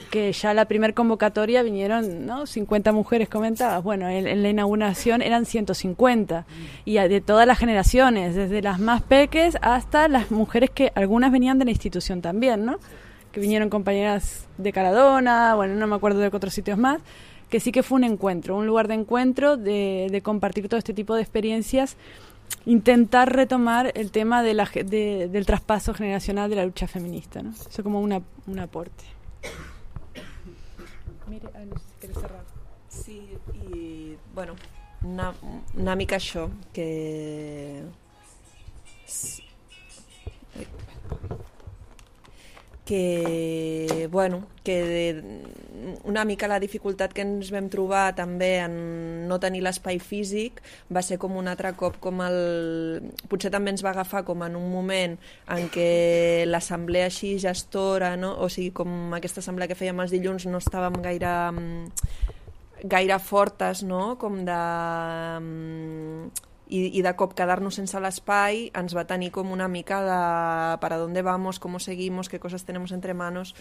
que ya la primer convocatoria vinieron ¿no? 50 mujeres comentadas. Bueno, en, la inauguración eran 150. Y de todas las generaciones, desde las más peques hasta las mujeres que algunas venían de la institución también, ¿no? Que vinieron compañeras de Caradona, bueno, no me acuerdo de otros sitios más, que sí que fue un encuentro, un lugar de encuentro, de, de compartir todo este tipo de experiencias, intentar retomar el tema de la, ge- de- del traspaso generacional de la lucha feminista, ¿no? Eso como una, un aporte. Mire, ah, no sé si quieres cerrar. Sí, i, bueno, una mica això, que... que, bueno, que de, una mica la dificultat que ens vam trobar també en no tenir l'espai físic va ser com un altre cop com el... potser també ens va agafar com en un moment en què l'assemblea així gestora, no? o sigui, com aquesta assemblea que fèiem els dilluns no estàvem gaire mm, gaire fortes, no? Com de... I, i de cop quedar-nos sense l'espai ens va tenir com una mica de para dónde vamos, cómo seguimos, qué cosas tenemos entre manos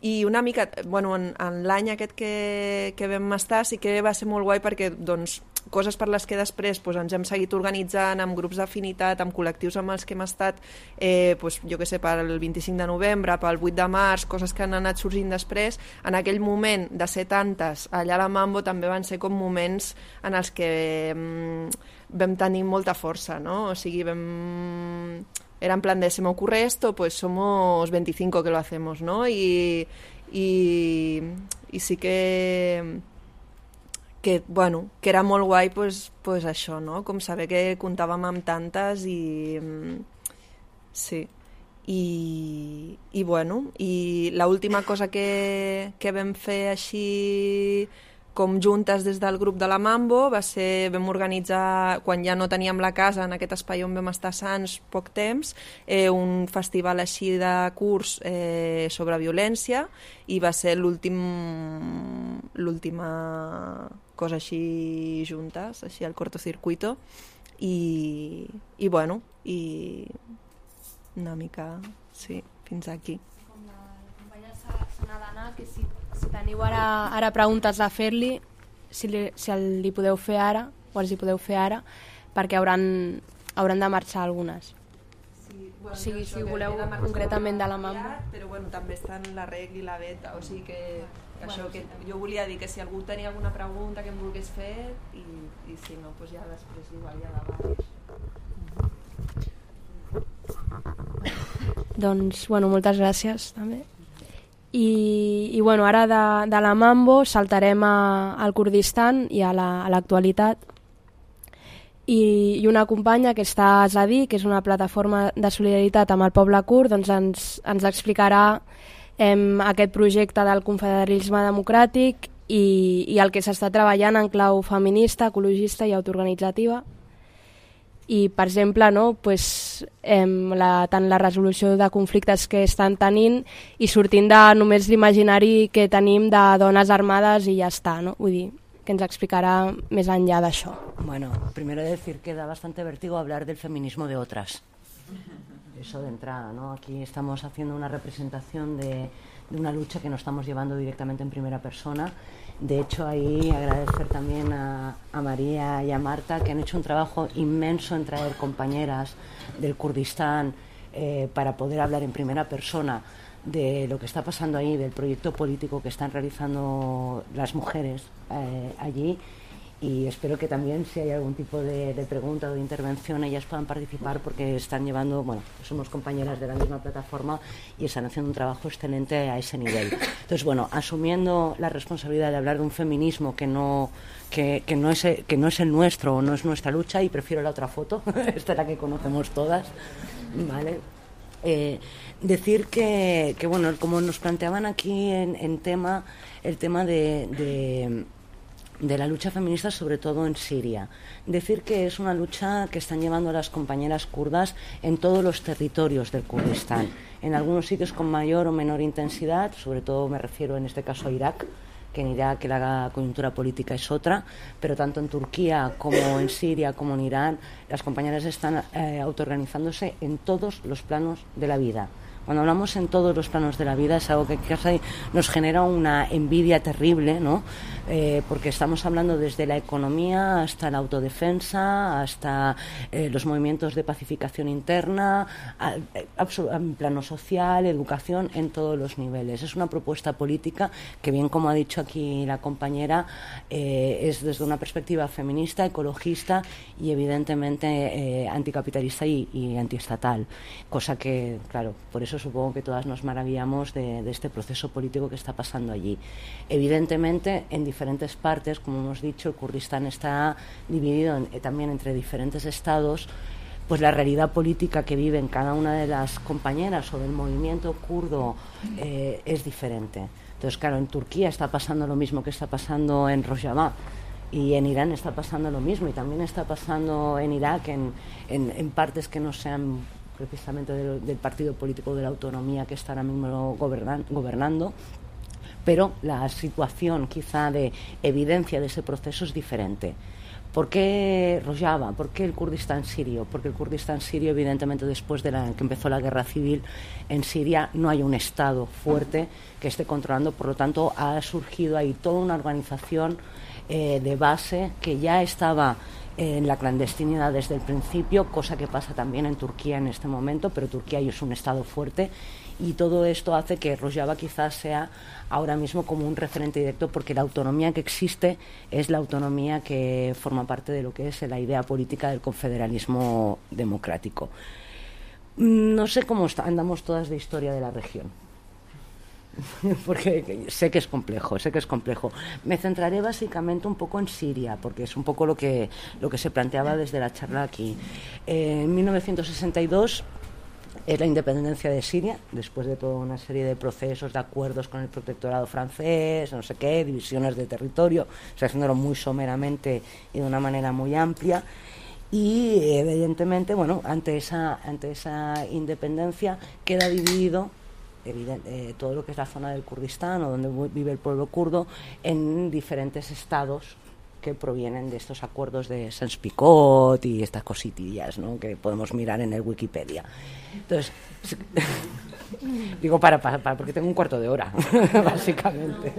i una mica, bueno, en, en l'any aquest que, que vam estar sí que va ser molt guai perquè doncs, coses per les que després doncs, ens hem seguit organitzant amb grups d'afinitat, amb col·lectius amb els que hem estat, eh, doncs, jo que sé, pel 25 de novembre, pel 8 de març, coses que han anat sorgint després. En aquell moment de ser tantes, allà a la Mambo també van ser com moments en els que mm, vam tenir molta força, no? O sigui, vam era en plan de se me ocurre esto, pues somos 25 que lo hacemos, ¿no? Y, y, y sí que que, bueno, que era molt guai pues, pues això, no? Com saber que comptàvem amb tantes i... Sí. I, i bueno, i l'última cosa que, que vam fer així com juntes des del grup de la Mambo, va ser, vam organitzar, quan ja no teníem la casa, en aquest espai on vam estar sants poc temps, eh, un festival així de curs eh, sobre violència i va ser l'últim l'última cosa així juntes, així al cortocircuito i, i bueno, i una mica, sí, fins aquí. Com la companya d'anar, que si, si teniu ara, ara preguntes a fer-li, si, li, si el, li podeu fer ara, o els hi podeu fer ara, perquè hauran, hauran de marxar algunes. Sí, bueno, O sigui, si voleu de concretament de la Mambo. Però bueno, també estan la Reg i la Beta, o sigui que, que això que jo volia dir que si algú tenia alguna pregunta que em volgués fer i, i si no, doncs ja després igual ja davant. Doncs, bueno, moltes gràcies també. I, i bueno, ara de, de la Mambo saltarem a, al Kurdistan i a la- a l'actualitat. La, I, I una companya que està a Zadí, que és una plataforma de solidaritat amb el poble kurd, doncs ens, ens explicarà em, aquest projecte del confederalisme democràtic i, i el que s'està treballant en clau feminista, ecologista i autoorganitzativa i per exemple no, pues, em, la, tant la resolució de conflictes que estan tenint i sortint de només l'imaginari que tenim de dones armades i ja està, no? vull dir, que ens explicarà més enllà d'això. Bueno, primero decir que da bastante vértigo hablar del feminismo de otras. Eso de entrada, ¿no? Aquí estamos haciendo una representación de, de una lucha que nos estamos llevando directamente en primera persona. De hecho, ahí agradecer también a, María y a Marta que han hecho un trabajo inmenso en traer compañeras del Kurdistán eh, para poder hablar en primera persona de lo que está pasando ahí, del proyecto político que están realizando las mujeres eh, allí y espero que también si hay algún tipo de, pregunta o de intervención ellas puedan participar porque están llevando, bueno, somos compañeras de la misma plataforma y están haciendo un trabajo excelente a ese nivel. Entonces, bueno, asumiendo la responsabilidad de hablar de un feminismo que no que, que no es que no es el nuestro o no es nuestra lucha y prefiero la otra foto, esta es la que conocemos todas, ¿vale? Eh, decir que, que, bueno, como nos planteaban aquí en, en tema, el tema de, de la lucha feminista, sobre todo en Siria. Decir que es una lucha que están llevando las compañeras kurdas en todos los territorios del Kurdistán, en algunos sitios con mayor o menor intensidad, sobre todo me refiero en este caso a Irak, que en Irak la coyuntura política es otra, pero tanto en Turquía como en Siria como en Irán, las compañeras están eh, autoorganizándose en todos los planos de la vida. Cuando hablamos en todos los planos de la vida es algo que casi nos genera una envidia terrible, ¿no? Eh, porque estamos hablando desde la economía hasta la autodefensa, hasta eh, los movimientos de pacificación interna, a, eh, en plano social, educación, en todos los niveles. Es una propuesta política que, bien como ha dicho aquí la compañera, es desde una perspectiva feminista, ecologista y evidentemente anticapitalista y, y antiestatal. Cosa que, claro, por eso supongo que todas nos maravillamos de, este proceso político que está pasando allí. Evidentemente, en diferentes partes, como hemos dicho, el Kurdistán está dividido eh, también entre diferentes estados pues la realidad política que viven cada una de las compañeras o del movimiento kurdo eh, es diferente. Entonces, claro, en Turquía está pasando lo mismo que está pasando en Rojava y en Irán está pasando lo mismo y también está pasando en Irak en, en- en partes que no sean precisamente del, partido político de la autonomía que está ahora mismo gobernan- gobernando pero la situación quizá de evidencia de ese proceso es diferente. ¿Por qué Rojava? ¿Por qué el Kurdistán sirio? Porque el Kurdistán sirio, evidentemente, después de la, que empezó la guerra civil en Siria, no hay un Estado fuerte que esté controlando, por lo tanto, ha surgido ahí toda una organización eh, de base que ya estaba en la clandestinidad desde el principio, cosa que pasa también en Turquía en este momento, pero Turquía es un Estado fuerte y todo esto hace que Rojava quizás sea ahora mismo como un referente directo porque la autonomía que existe es la autonomía que forma parte de lo que es la idea política del confederalismo democrático. Mm, No sé cómo está- andamos todas de historia de la región. porque sé que es complejo, sé que es complejo. Me centraré básicamente un poco en Siria, porque es un poco lo que, lo que se planteaba desde la charla aquí. Eh, en 1962 es la independencia de Siria, después de toda una serie de procesos, de acuerdos con el protectorado francés, no sé qué, divisiones de territorio, o sea, haciéndolo muy someramente y de una manera muy amplia. Y evidentemente, bueno, ante esa, ante esa independencia queda dividido eh, todo lo que es la zona del Kurdistán o donde vive el pueblo kurdo en diferentes estados que provienen de estos acuerdos de Sans-Picot y estas cositillas ¿no? que podemos mirar en el Wikipedia. Entonces, digo para, para, para, porque tengo un cuarto de hora, básicamente.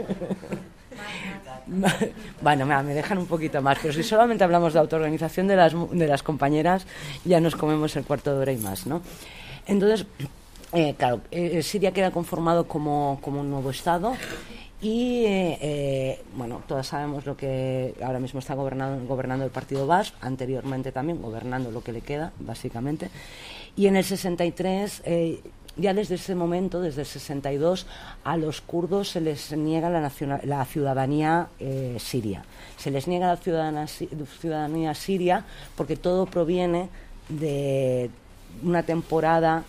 bueno, me dejan un poquito más, pero si solamente hablamos de autoorganización de las, de las compañeras, ya nos comemos el cuarto de hora y más, ¿no? Entonces, eh, claro, eh, Siria queda conformado como, como un nuevo Estado y eh, eh, bueno, todas sabemos lo que ahora mismo está gobernando, el Partido Basque, anteriormente también gobernando lo que le queda, básicamente. Y en el 63, eh, ya desde ese momento, desde el 62, a los kurdos se les niega la, la ciudadanía siria. Se les niega la ciudadanía, ciudadanía siria porque todo proviene de una temporada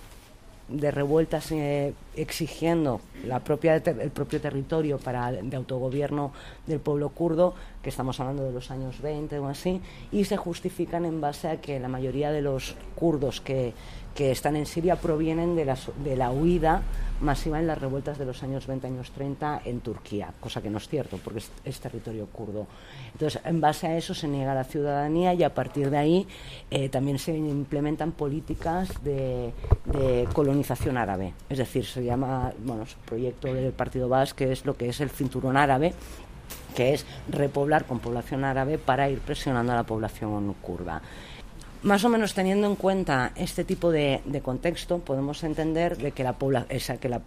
de revueltas eh, exigiendo el propio territorio para de autogobierno del pueblo kurdo, que estamos hablando de los años 20 o así, y se justifican en base a que la mayoría de los kurdos que, que están en Siria provienen de la, de la huida masiva en las revueltas de los años 20, años 30 en Turquía, cosa que no es cierto porque es, territorio kurdo. Entonces, en base a eso se niega la ciudadanía y a partir de ahí eh, también se implementan políticas de, colonización árabe. Es decir, se llama, bueno, su proyecto del Partido Basque, que es lo que es el cinturón árabe, que es repoblar con población árabe para ir presionando a la población kurda. Más o menos teniendo en cuenta este tipo de, contexto, podemos entender de que, la, que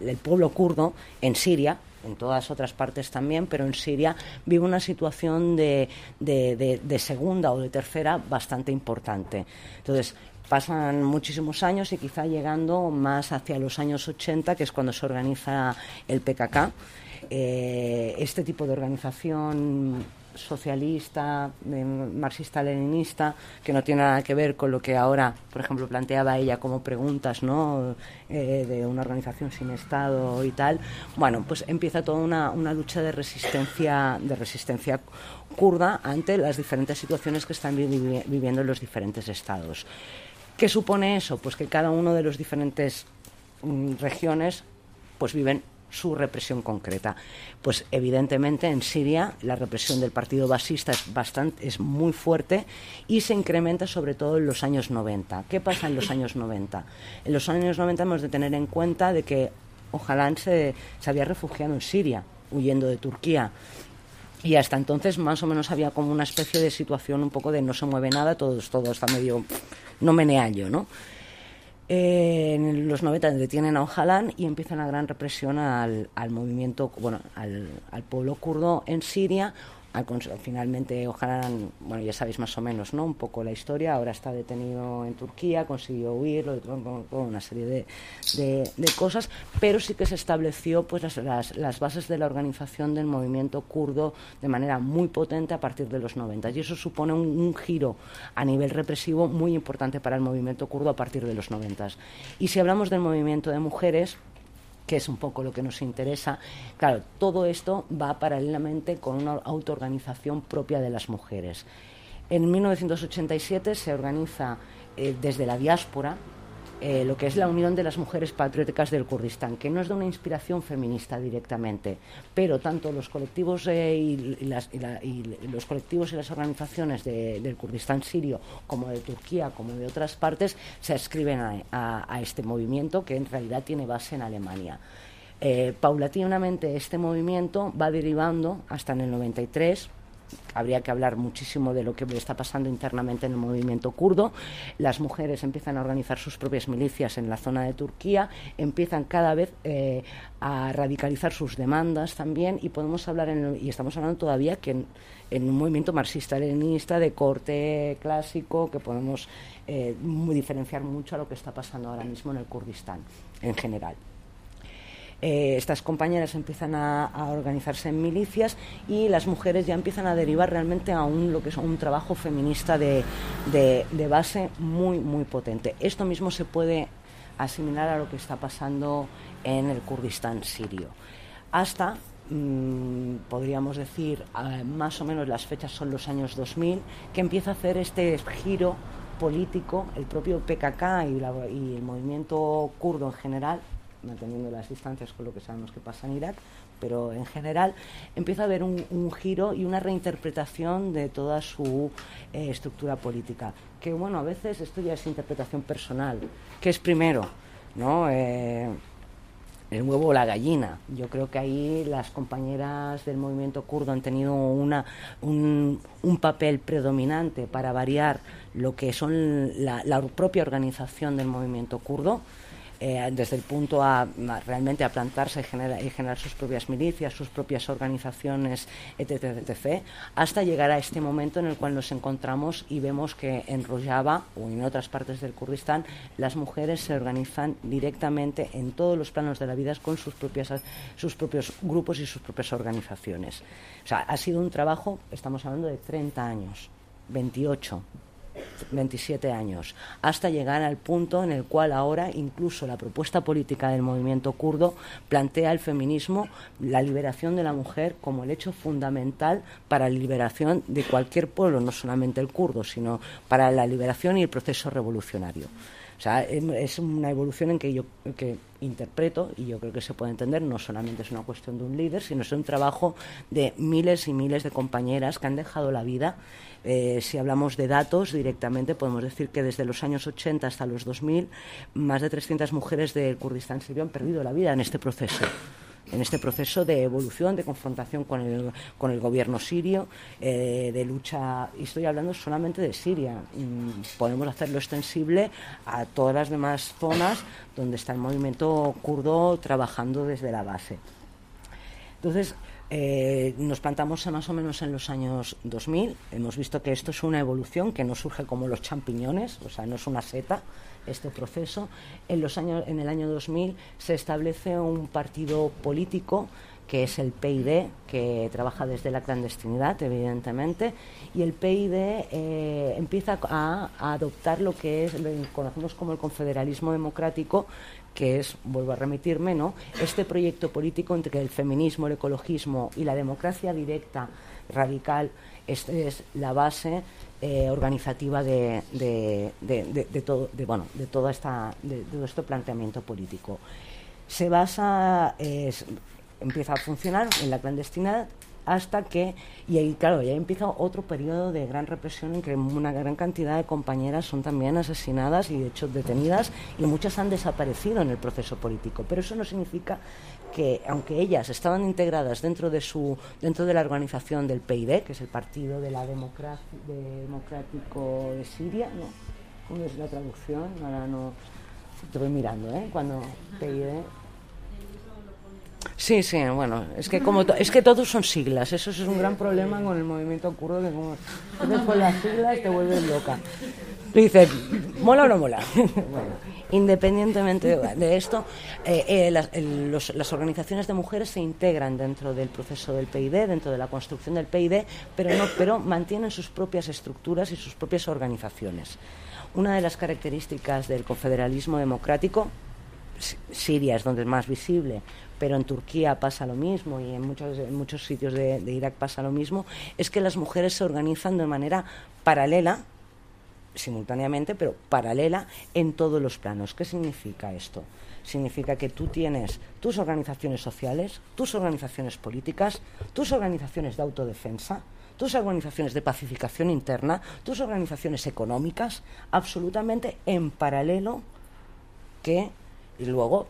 el pueblo kurdo en Siria, en todas otras partes también, pero en Siria vive una situación de, de, segunda o de tercera bastante importante. Entonces, pasan muchísimos años y quizá llegando más hacia los años 80, que es cuando se organiza el PKK. Eh, este tipo de organización socialista, marxista-leninista, que no tiene nada que ver con lo que ahora, por ejemplo, planteaba ella como preguntas, ¿no? Eh, de una organización sin Estado y tal. Bueno, pues empieza toda una, una lucha de resistencia, de resistencia kurda ante las diferentes situaciones que están viviendo en los diferentes estados. ¿Qué supone eso? Pues que cada uno de los diferentes mm, regiones pues viven su represión concreta. Pues evidentemente en Siria la represión del partido basista es bastante es muy fuerte y se incrementa sobre todo en los años 90. ¿Qué pasa en los años 90? En los años 90 hemos de tener en cuenta de que ojalá se, se había refugiado en Siria, huyendo de Turquía. Y hasta entonces más o menos había como una especie de situación un poco de no se mueve nada, todo, todo está medio no meneallo, ¿no? en los 90 detienen a Ojalán y empieza una gran represión al, al movimiento, bueno, al, al, pueblo kurdo en Siria finalmente ojalá, bueno, ya sabéis más o menos, ¿no? Un poco la historia. Ahora está detenido en Turquía, consiguió huir, una serie de, cosas, pero sí que se estableció pues las, las, bases de la organización del movimiento kurdo de manera muy potente a partir de los 90. Y eso supone un, un giro a nivel represivo muy importante para el movimiento kurdo a partir de los 90. Y si hablamos del movimiento de mujeres, que es un poco lo que nos interesa. Claro, todo esto va paralelamente con una autoorganización propia de las mujeres. En 1987 se organiza eh, desde la diáspora eh, lo que es la Unión de las Mujeres Patrióticas del Kurdistán, que no es de una inspiración feminista directamente, pero tanto los colectivos, eh, y, las, los colectivos y las organizaciones del Kurdistán sirio como de Turquía, como de otras partes, se ascriben a, este movimiento que en realidad tiene base en Alemania. Eh, paulatinamente este movimiento va derivando hasta en el 93 habría que hablar muchísimo de lo que está pasando internamente en el movimiento kurdo. Las mujeres empiezan a organizar sus propias milicias en la zona de Turquía, empiezan cada vez eh, a radicalizar sus demandas también y podemos hablar, y estamos hablando todavía que en, un movimiento marxista-leninista de corte clásico que podemos eh, diferenciar mucho a lo que está pasando ahora mismo en el Kurdistán en general. Eh, estas compañeras empiezan a, organizarse en milicias y las mujeres ya empiezan a derivar realmente a un, lo que es un trabajo feminista de, base muy, muy potente. Esto mismo se puede similar a lo que está pasando en el Kurdistán sirio. Hasta mm, podríamos decir, más o menos las fechas son los años 2000, que empieza a hacer este giro político, el propio PKK y, el movimiento kurdo en general, manteniendo las distancias con lo que sabemos que pasa en Irak, pero en general empieza a haber un, giro y una reinterpretación de toda su eh, estructura política. Que bueno, a veces esto ya es interpretación personal. ¿Qué es primero? ¿No? Eh, el huevo o la gallina. Yo creo que ahí las compañeras del movimiento kurdo han tenido una, un, papel predominante para variar lo que son la propia organización del movimiento kurdo eh, desde el punto a, realmente a plantarse y generar, sus propias milicias, sus propias organizaciones, etc, etc, hasta llegar a este momento en el cual nos encontramos y vemos que en Rojava o en otras partes del Kurdistán las mujeres se organizan directamente en todos los planos de la vida con sus, propias, sus propios grupos y sus propias organizaciones. O sea, ha sido un trabajo, estamos hablando de 30 años, 28 27 años, hasta llegar al punto en el cual ahora incluso la propuesta política del movimiento kurdo plantea el feminismo, la liberación de la mujer como el hecho fundamental para la liberación de cualquier pueblo, no solamente el kurdo, sino para la liberación y el proceso revolucionario. O sea, es una evolución en que yo que interpreto, y yo creo que se puede entender, no solamente es una cuestión de un líder, sino es un trabajo de miles y miles de compañeras que han dejado la vida. Eh, si hablamos de datos directamente, podemos decir que desde los años 80 hasta los 2000, más de 300 mujeres del Kurdistán sirio han perdido la vida en este proceso en este proceso de evolución, de confrontación con el, con el gobierno sirio, eh, de lucha, y estoy hablando solamente de Siria, mm, podemos hacerlo extensible a todas las demás zonas donde está el movimiento kurdo trabajando desde la base. Entonces, eh, nos plantamos más o menos en los años 2000. Hemos visto que esto es una evolución que no surge como los champiñones, o sea, no es una seta este proceso. En, los años, en el año 2000 se establece un partido político que es el PID, que trabaja desde la clandestinidad, evidentemente, y el PID eh, empieza a, adoptar lo que es, lo conocemos como el confederalismo democrático, que es, vuelvo a remitirme, ¿no? este proyecto político entre el feminismo, el ecologismo y la democracia directa, radical, este es la base eh, organizativa de, todo, de, bueno, de, toda esta, de, todo este planteamiento político. Se basa, empieza a funcionar en la clandestinidad hasta que, y ahí claro, ya empieza otro periodo de gran represión en que una gran cantidad de compañeras son también asesinadas y de hecho detenidas y muchas han desaparecido en el proceso político. Pero eso no significa que, aunque ellas estaban integradas dentro de, su, dentro de la organización del PID, que es el Partido de la Democracia Democrático de Siria, ¿no? ¿cómo es la traducción? Ahora no, voy mirando, ¿eh? Cuando PID Sí, sí, bueno, es que como es que todos son siglas, eso es un gran problema con el movimiento kurdo que como con las siglas te vuelves loca. Dice, ¿mola o no mola? bueno, independientemente de esto, eh, eh, las, organizaciones de mujeres se integran dentro del proceso del PID, dentro de la construcción del PID, pero, no, pero mantienen sus propias estructuras y sus propias organizaciones. Una de las características del confederalismo democrático, Siria es donde es más visible, pero en Turquía pasa lo mismo y en muchos, muchos sitios de, Irak pasa lo mismo, es que las mujeres se organizan de manera paralela, simultáneamente, pero paralela en todos los planos. ¿Qué significa esto? Significa que tú tienes tus organizaciones sociales, tus organizaciones políticas, tus organizaciones de autodefensa, tus organizaciones de pacificación interna, tus organizaciones económicas, absolutamente en paralelo que y luego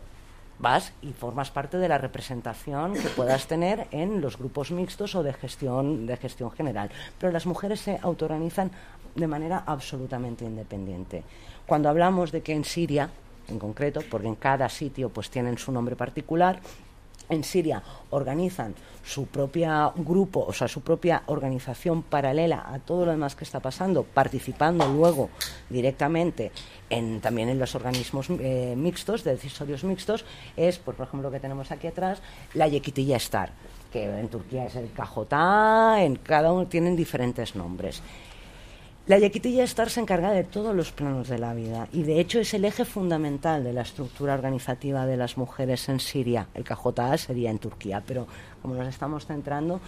vas y formas parte de la representación que puedas tener en los grupos mixtos o de gestión, de gestión general. Pero las mujeres se autoorganizan de manera absolutamente independiente. Cuando hablamos de que en Siria, en concreto, porque en cada sitio pues tienen su nombre particular, en Siria organizan su propia grupo, o sea, su propia organización paralela a todo lo demás que está pasando, participando luego directamente en, también en los organismos eh, mixtos, de decisorios mixtos, es, pues, por ejemplo, lo que tenemos aquí atrás, la Yekitilla Star, que en Turquía es el KJ, en cada uno tienen diferentes nombres. La Yequitilla Star se encarga de todos los planos de la vida y de hecho es el eje fundamental de la estructura organizativa de las mujeres en Siria. El KJA sería en Turquía, pero como nos estamos centrando,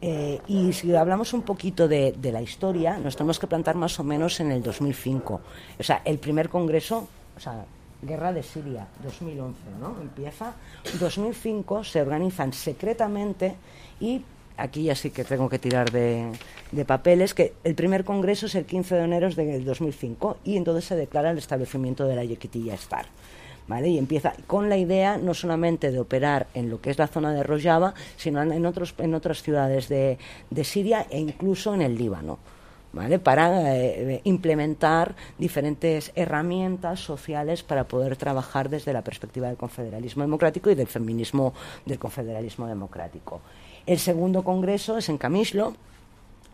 eh, y si hablamos un poquito de, de, la historia, nos tenemos que plantar más o menos en el 2005. O sea, el primer congreso, o sea, Guerra de Siria, 2011, ¿no? Empieza. 2005 se organizan secretamente y aquí ya sí que tengo que tirar de, papeles, que el primer congreso es el 15 de enero del 2005 y entonces se declara el establecimiento de la Yequitilla Star. ¿Vale? Y empieza con la idea no solamente de operar en lo que es la zona de Rojava, sino en, otros, en otras ciudades de, Siria e incluso en el Líbano. ¿Vale? para eh, implementar diferentes herramientas sociales para poder trabajar desde la perspectiva del confederalismo democrático y del feminismo del confederalismo democrático. El segundo congreso es en Camislo,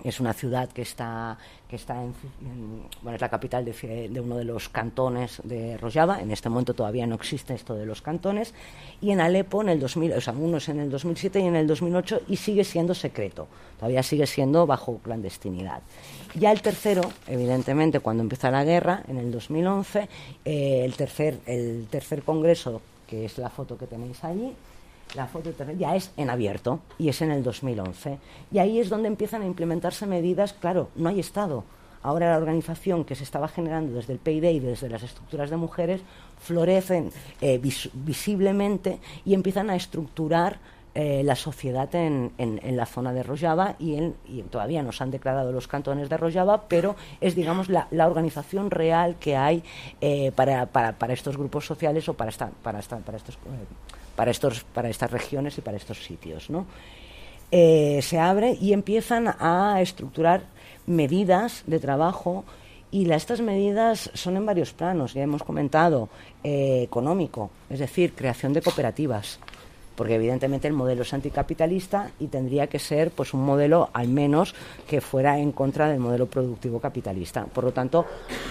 es una ciudad que está, que está en, bueno, es la capital de, uno de los cantones de Rojava. En este momento todavía no existe esto de los cantones. Y en Alepo, en el 2000, o sea, uno es en el 2007 y en el 2008, y sigue siendo secreto. Todavía sigue siendo bajo clandestinidad. Ya el tercero, evidentemente, cuando empieza la guerra, en el 2011, eh, el, tercer, el tercer congreso, que es la foto que tenéis allí, la foto ya es en abierto y es en el 2011. Y ahí es donde empiezan a implementarse medidas, claro, no hay Estado. Ahora la organización que se estaba generando desde el PID y desde las estructuras de mujeres florecen eh, visiblemente y empiezan a estructurar eh, la sociedad en, la zona de Rojava y, todavía no se han declarado los cantones de Rojava, pero es, digamos, la, organización real que hay eh, para, para, estos grupos sociales o para, esta, para, para estos para, estos, para estas regiones y para estos sitios. ¿no? Eh, se abre y empiezan a estructurar medidas de trabajo y estas medidas son en varios planos, ya hemos comentado, eh, económico, es decir, creación de cooperativas, porque evidentemente el modelo es anticapitalista y tendría que ser pues un modelo al menos que fuera en contra del modelo productivo capitalista. Por lo tanto,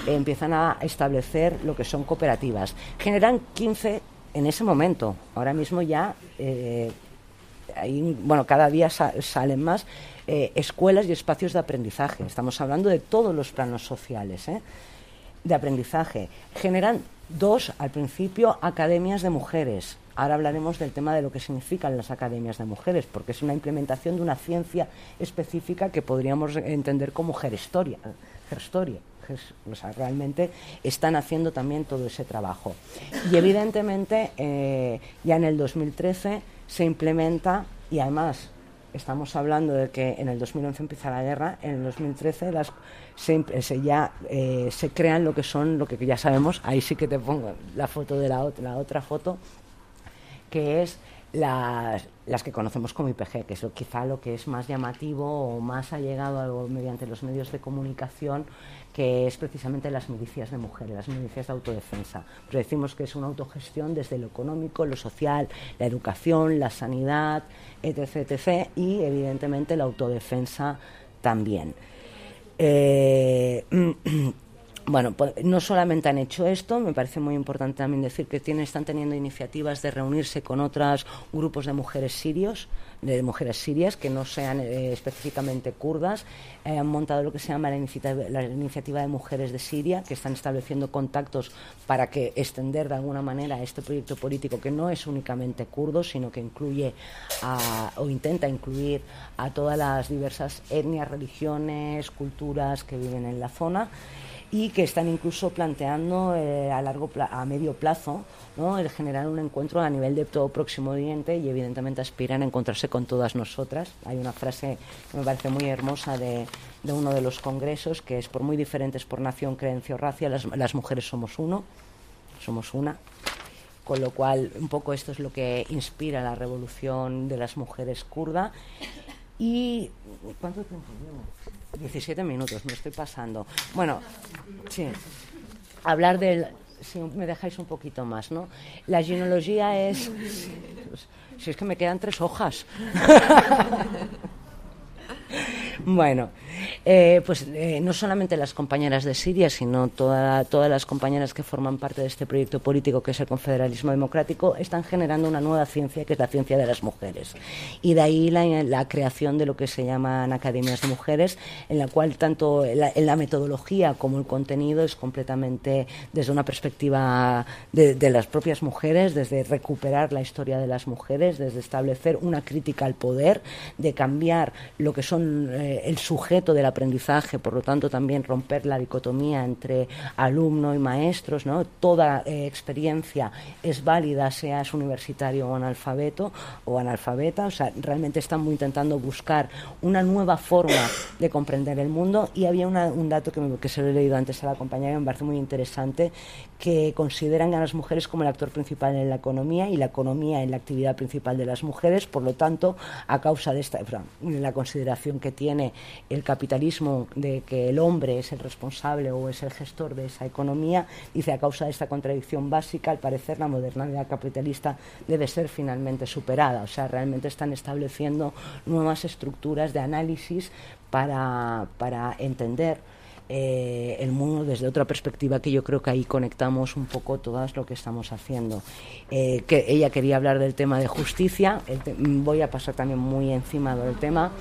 empiezan a establecer lo que son cooperativas. Generan 15 en ese momento. Ahora mismo ya, eh, bueno, cada día salen más eh, escuelas y espacios de aprendizaje. Estamos hablando de todos los planos sociales ¿eh? de aprendizaje. Generan dos, al principio, academias de mujeres. Ahora hablaremos del tema de lo que significan las academias de mujeres, porque es una implementación de una ciencia específica que podríamos entender como gerestoria. Gerestoria o sea, realmente están haciendo también todo ese trabajo. Y evidentemente ya en el 2013 se implementa y además estamos hablando de que en el 2011 empieza la guerra, en el 2013 las, se, ya se crean lo que son, lo que ya sabemos, ahí sí que te pongo la foto de la otra foto, que es las, que conocemos como IPG, que es lo, quizá lo que es más llamativo o más ha llegado mediante los medios de comunicación que es precisamente las milicias de mujeres, las milicias de autodefensa. Pero decimos que es una autogestión desde lo económico, lo social, la educación, la sanidad, etc. etc y evidentemente la autodefensa también. Eh, bueno, pues, no solamente han hecho esto, me parece muy importante también decir que tienen, están teniendo iniciativas de reunirse con otros grupos de mujeres sirios, de mujeres sirias que no sean eh, específicamente kurdas. Eh, han montado lo que se llama la iniciativa, de mujeres de Siria, que están estableciendo contactos para que extender de alguna manera este proyecto político que no es únicamente kurdo, sino que incluye o intenta incluir a todas las diversas etnias, religiones, culturas que viven en la zona y que están incluso planteando eh, a largo a medio plazo ¿no? el generar un encuentro a nivel de todo Próximo Oriente y evidentemente aspiran a encontrarse con todas nosotras. Hay una frase que me parece muy hermosa de, de uno de los congresos que es por muy diferentes por nación, creencia o racia, las, las mujeres somos uno, somos una con lo cual un poco esto es lo que inspira la revolución de las mujeres kurda y ¿cuánto tiempo llevo? 17 minutos, me estoy pasando. Bueno, sí. Hablar del. Si me dejáis un poquito más, ¿no? La genealogía es. Si es que me quedan tres hojas. Bueno, eh, pues eh, no solamente las compañeras de Siria, sino toda, todas las compañeras que forman parte de este proyecto político que es el confederalismo democrático, están generando una nueva ciencia que es la ciencia de las mujeres. Y de ahí la, creación de lo que se llaman academias de mujeres, en la cual tanto la, la metodología como el contenido es completamente desde una perspectiva de, de las propias mujeres, desde recuperar la historia de las mujeres, desde establecer una crítica al poder, de cambiar lo que son eh, el sujeto del aprendizaje, por lo tanto también romper la dicotomía entre alumno y maestros, ¿no? Toda eh, experiencia es válida, seas universitario o analfabeto o analfabeta, o sea, realmente estamos intentando buscar una nueva forma de comprender el mundo y había un dato que, que se lo he leído antes a la compañera que me parece muy interesante, que consideran a las mujeres como el actor principal en la economía y la economía en la actividad principal de las mujeres, por lo tanto, a causa de esta, la consideración que tiene el capitalismo de que el hombre es el responsable o es el gestor de esa economía, dice a causa de esta contradicción básica, al parecer la modernidad capitalista debe ser finalmente superada, o sea, realmente están estableciendo nuevas estructuras de análisis para, para entender eh, el mundo desde otra perspectiva que yo creo que ahí conectamos un poco todas lo que estamos haciendo. Eh, que ella quería hablar del tema de justicia, voy a pasar también muy encima del tema.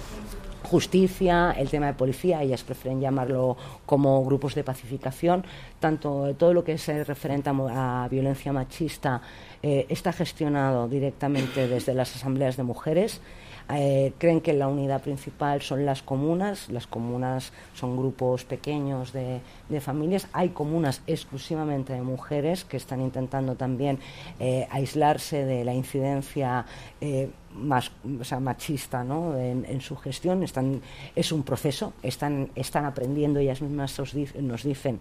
Justicia, el tema de policía, ellas prefieren llamarlo como grupos de pacificación, tanto todo lo que se referente a, violencia machista eh, está gestionado directamente desde las asambleas de mujeres. Eh, creen que la unidad principal son las comunas, las comunas son grupos pequeños de, familias, hay comunas exclusivamente de mujeres que están intentando también eh, aislarse de la incidencia más, machista ¿no? en, su gestión, están, es un proceso, están, están aprendiendo, ellas mismas nos dicen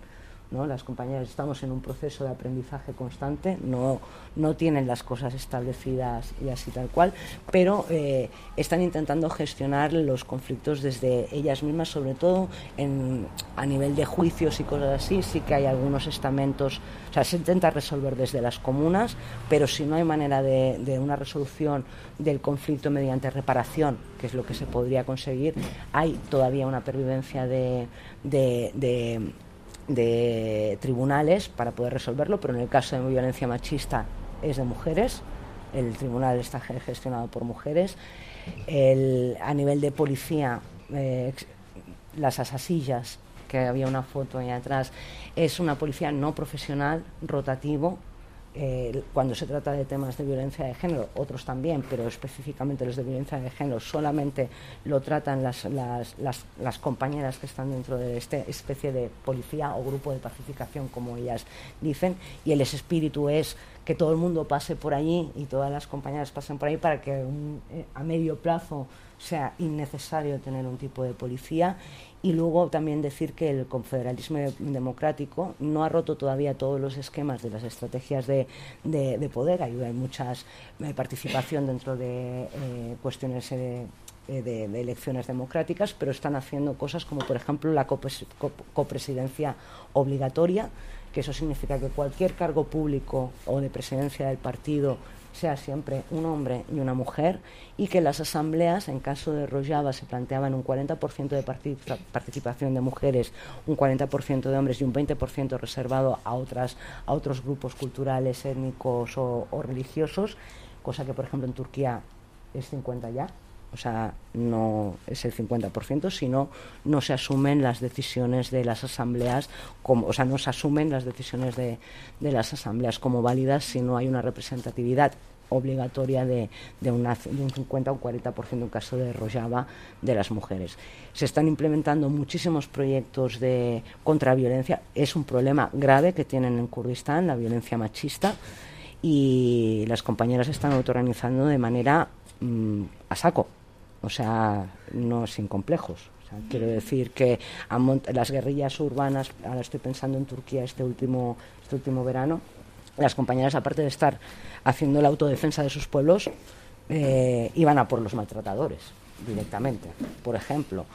las compañeras estamos en un proceso de aprendizaje constante, no, no tienen las cosas establecidas y así tal cual, pero eh, están intentando gestionar los conflictos desde ellas mismas, sobre todo en, a nivel de juicios y cosas así, sí que hay algunos estamentos, o sea, se intenta resolver desde las comunas, pero si no hay manera de, una resolución del conflicto mediante reparación, que es lo que se podría conseguir, hay todavía una pervivencia de tribunales para poder resolverlo, pero en el caso de violencia machista es de mujeres, el tribunal está gestionado por mujeres. a nivel de policía, eh, las asasillas, que había una foto ahí atrás, es una policía no profesional, rotativo, eh, cuando se trata de temas de violencia de género, otros también, pero específicamente los de violencia de género, solamente lo tratan las, las, las, compañeras que están dentro de esta especie de policía o grupo de pacificación, como ellas dicen, y el espíritu es que todo el mundo pase por allí y todas las compañeras pasen por ahí para que eh, a medio plazo sea innecesario tener un tipo de policía y luego también decir que el confederalismo democrático no ha roto todavía todos los esquemas de las estrategias de, de, poder. Hay, hay mucha eh, participación dentro de eh, cuestiones eh, de, elecciones democráticas, pero están haciendo cosas como, por ejemplo, la copresidencia obligatoria, que eso significa que cualquier cargo público o de presidencia del partido sea siempre un hombre y una mujer y que las asambleas, en caso de Rojava, se planteaban un 40% de participación de mujeres, un 40% de hombres y un 20% reservado a, otras, a otros grupos culturales, étnicos o, o religiosos, cosa que, por ejemplo, en Turquía es 50 ya, o sea, no es el 50%, sino no se asumen las decisiones de las asambleas, como, o sea, no se asumen las decisiones de, de las asambleas como válidas si no hay una representatividad obligatoria de, de, una, de, un 50 o 40% en caso de Rojava de las mujeres. Se están implementando muchísimos proyectos de contraviolencia. Es un problema grave que tienen en Kurdistán, la violencia machista, y las compañeras están autoorganizando de manera mm, a saco. O sea, no sin complejos. quiero decir que las guerrillas urbanas, ahora estoy pensando en Turquía este último, este último verano, las compañeras, aparte de estar haciendo la autodefensa de sus pueblos, eh, iban a por los maltratadores directamente, por ejemplo.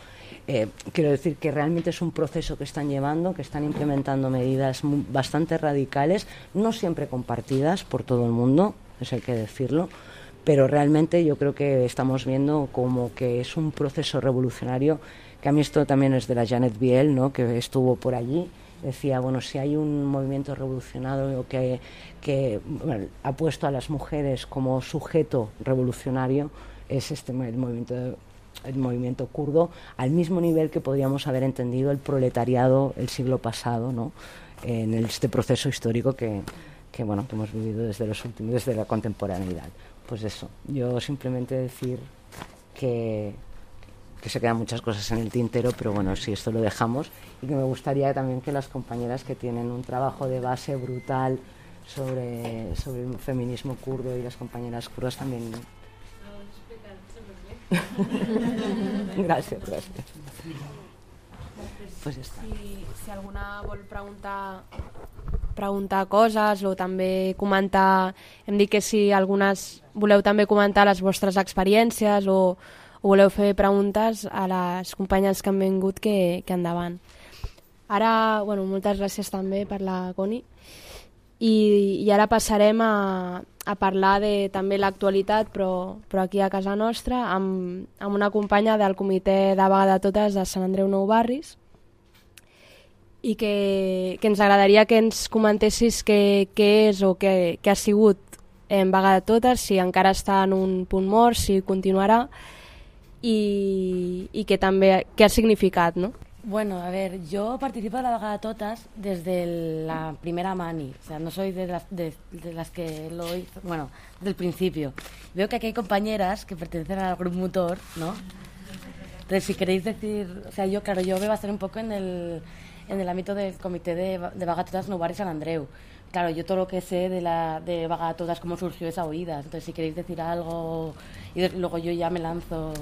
Eh, quiero decir que realmente es un proceso que están llevando, que están implementando medidas bastante radicales, no siempre compartidas por todo el mundo, eso hay que decirlo, pero realmente yo creo que estamos viendo como que es un proceso revolucionario, que a mí esto también es de la Janet Biel, ¿no? que estuvo por allí, decía, bueno, si hay un movimiento revolucionario que, ha puesto a las mujeres como sujeto revolucionario, es este el movimiento el movimiento kurdo al mismo nivel que podríamos haber entendido el proletariado el siglo pasado, ¿no? en este proceso histórico que, que, bueno, que hemos vivido desde, los últimos, desde la contemporaneidad. Pues eso, yo simplemente decir que, que se quedan muchas cosas en el tintero, pero bueno, si esto lo dejamos y que me gustaría también que las compañeras que tienen un trabajo de base brutal sobre, sobre el feminismo kurdo y las compañeras kurdas también... gracias, gracias. Pues ja està. Si, si alguna vol preguntar preguntar coses o també comentar, hem dit que si algunes voleu també comentar les vostres experiències o, o voleu fer preguntes a les companyes que han vingut que, que endavant. Ara, bueno, moltes gràcies també per la Coni i, i ara passarem a, a parlar de també l'actualitat però, però aquí a casa nostra amb, amb una companya del comitè de vaga de totes de Sant Andreu Nou Barris i que, que ens agradaria que ens comentessis què, què és o què, ha sigut en vaga de totes, si encara està en un punt mort, si continuarà i, i que també què ha significat, no? Bueno, a ver, yo participo de la vaga de totas desde la primera mani, o sea, no soy de las, de, de las que lo hizo, bueno, del principio. Veo que aquí hay compañeras que pertenecen al grupo motor, ¿no? Entonces, si queréis decir, o sea, yo, claro, yo voy a estar un poco en el, en el ámbito del comité de, de Vagatotas Nubar y San Andreu. Claro, yo todo lo que sé de, la, de Vagatotas, cómo surgió esa oída. Entonces, si queréis decir algo, y luego yo ya me lanzo,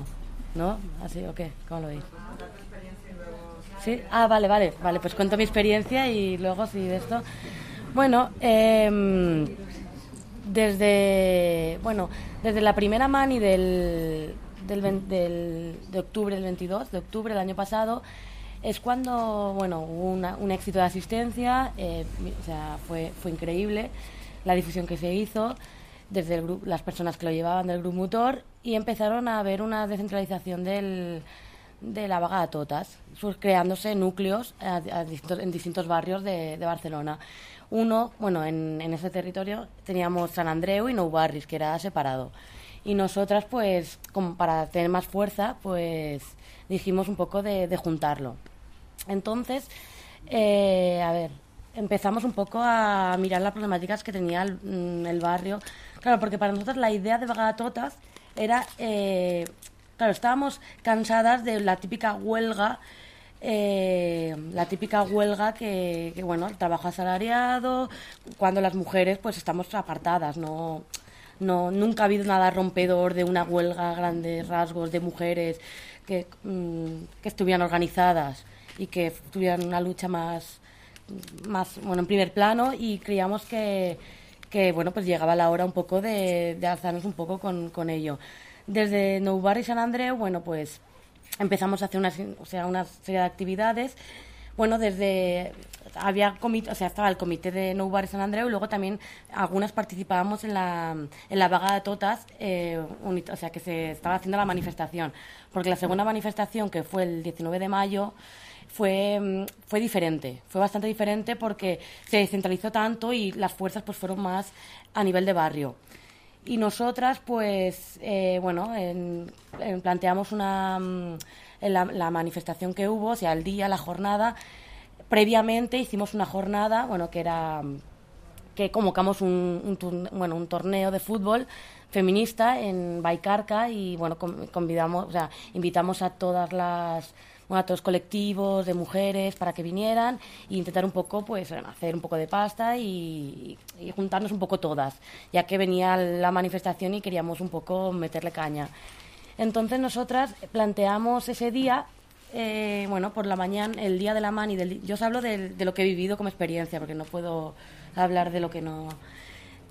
¿no? ¿Así o qué? ¿Cómo lo veis? ¿Sí? Ah, vale, vale, vale, pues cuento mi experiencia y luego sí de esto. Bueno, eh, desde, bueno, desde la primera mani del, del, del, de octubre del 22, de octubre del año pasado, es cuando, bueno, hubo una, un éxito de asistencia, eh, o sea, fue, fue increíble la difusión que se hizo desde el grupo, las personas que lo llevaban del grupo motor y empezaron a haber una descentralización del, de la vaga de totas, creándose núcleos en distintos barrios de, de Barcelona. Uno, bueno, en, en, ese territorio teníamos San Andreu y Nou Barris, que era separado. Y nosotras, pues, como para tener más fuerza, pues dijimos un poco de, de juntarlo. Entonces, eh, a ver, empezamos un poco a mirar las problemáticas que tenía el, mm, barrio. Claro, porque para nosotros la idea de Vagatotas era, eh, claro, estábamos cansadas de la típica huelga, eh, la típica huelga que, bueno, el trabajo asalariado, cuando las mujeres pues estamos apartadas, no, no, nunca ha habido nada rompedor de una huelga, grandes rasgos de mujeres que, mmm, que estuvieran organizadas y que tuvieran una lucha más, más bueno, en primer plano y creíamos que, que bueno, pues llegaba la hora un poco de, de alzarnos un poco con, con ello. Desde Nou Bar y San Andreu, bueno, pues empezamos a hacer una, o sea, una serie de actividades. Bueno, desde había comité, o sea, estaba el comité de Nou Bar San Andreu y luego también algunas participábamos en la, en la vaga de totas, eh, o sea, que se estaba haciendo la manifestación. Porque la segunda manifestación, que fue el 19 de mayo, fue, fue diferente, fue bastante diferente porque se descentralizó tanto y las fuerzas pues fueron más a nivel de barrio. Y nosotras, pues, eh, bueno, en, planteamos una, en la, la, manifestación que hubo, o sea, el día, la jornada. Previamente hicimos una jornada, bueno, que era que convocamos un, un, bueno, un torneo de fútbol feminista en Baicarca y, bueno, convidamos, o sea, invitamos a todas las bueno, a todos colectivos de mujeres para que vinieran e intentar un poco, pues, hacer un poco de pasta y, y, juntarnos un poco todas, ya que venía la manifestación y queríamos un poco meterle caña. Entonces nosotras planteamos ese día, eh, bueno, por la mañana, el día de la mani, del, yo os hablo de, de, lo que he vivido como experiencia, porque no puedo hablar de lo que no...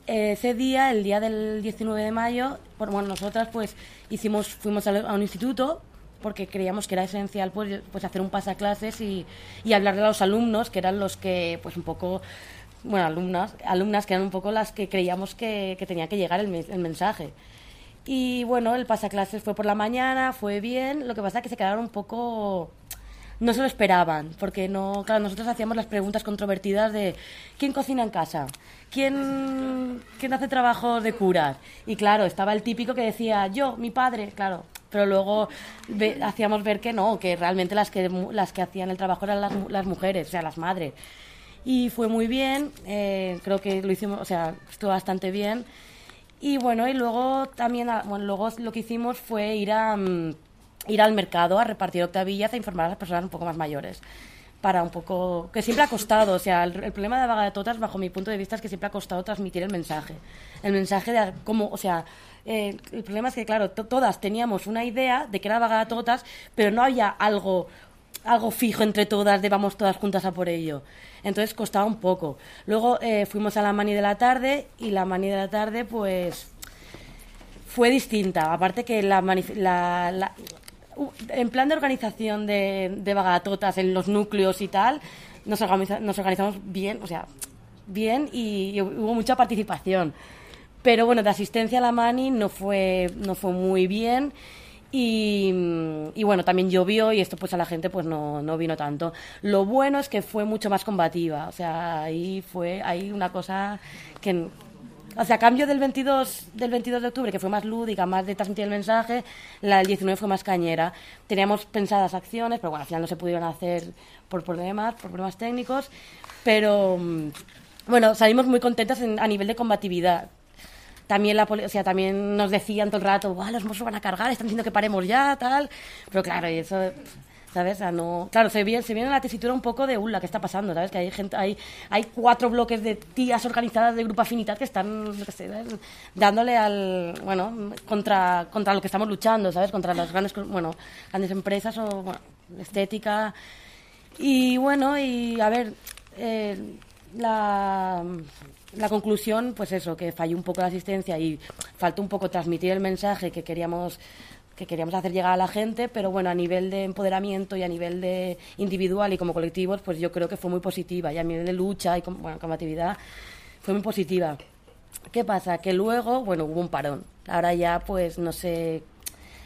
Eh, ese día, el día del 19 de mayo, por, bueno, nosotras pues hicimos, fuimos a, un instituto porque creíamos que era esencial pues, pues hacer un pasaclases y, y hablarle a los alumnos, que eran los que, pues un poco, bueno, alumnas, alumnas que eran un poco las que creíamos que, que tenía que llegar el mensaje. Y bueno, el pasaclases fue por la mañana, fue bien, lo que pasa es que se quedaron un poco no se lo esperaban, porque no, claro, nosotros hacíamos las preguntas controvertidas de ¿quién cocina en casa? ¿Quién, quién hace trabajo de curas? Y claro, estaba el típico que decía yo, mi padre, claro, pero luego hacíamos ver que no, que realmente las que, las que hacían el trabajo eran las, las mujeres, o sea, las madres. Y fue muy bien, eh, creo que lo hicimos, o sea, estuvo bastante bien. Y bueno, y luego también, ah, bueno, luego lo que hicimos fue ir a... Mm, ir al mercado a repartir octavillas a informar a las personas un poco más mayores. Para un poco que siempre ha costado o sea el, problema de vaga de totas bajo mi punto de vista es que siempre ha costado transmitir el mensaje. El mensaje de cómo o sea eh, el problema es que claro todas teníamos una idea de que era vaga de totas pero no había algo algo fijo entre todas de vamos todas juntas a por ello entonces costaba un poco luego eh, fuimos a la mani de la tarde y la mani de la tarde pues fue distinta aparte que la, la en plan de organización de, de bagatotas en los núcleos y tal, nos, nos organizamos bien, o sea, bien y, hubo mucha participación. Pero bueno, de asistencia a la mani no fue, no fue muy bien. Y, bueno, también llovió y esto pues a la gente pues no, no vino tanto. Lo bueno es que fue mucho más combativa, o sea, ahí fue, hay una cosa que, o sea, a cambio del 22, del 22 de octubre, que fue más lúdica, más de transmitir el mensaje, la del 19 fue más cañera. Teníamos pensadas acciones, pero bueno, al final no se pudieron hacer por problemas, por problemas técnicos. Pero mm, bueno, salimos muy contentas a nivel de combatividad. También, la, o sea, también nos decían todo el rato, los mozos van a cargar, están diciendo que paremos ya, tal. Pero claro, y eso ¿sabes? no... Claro, se viene, se viene la tesitura un poco de, uh, ¿qué está pasando? ¿Sabes? Que hay gente, hay, hay cuatro bloques de tías organizadas de Grupo Afinidad que están, dándole al, bueno, contra, contra lo que estamos luchando, ¿sabes? Contra las grandes, bueno, grandes empresas o, bueno, estética. Y bueno, y a ver, eh, la, la conclusión, pues eso, que falló un poco la asistencia y faltó un poco transmitir el mensaje que queríamos que queríamos hacer llegar a la gente, pero bueno, a nivel de empoderamiento y a nivel de individual y como colectivos, pues yo creo que fue muy positiva y a nivel de lucha y bueno, combatividad fue muy positiva. ¿Qué pasa? Que luego, bueno, hubo un parón. Ahora ya, pues no sé,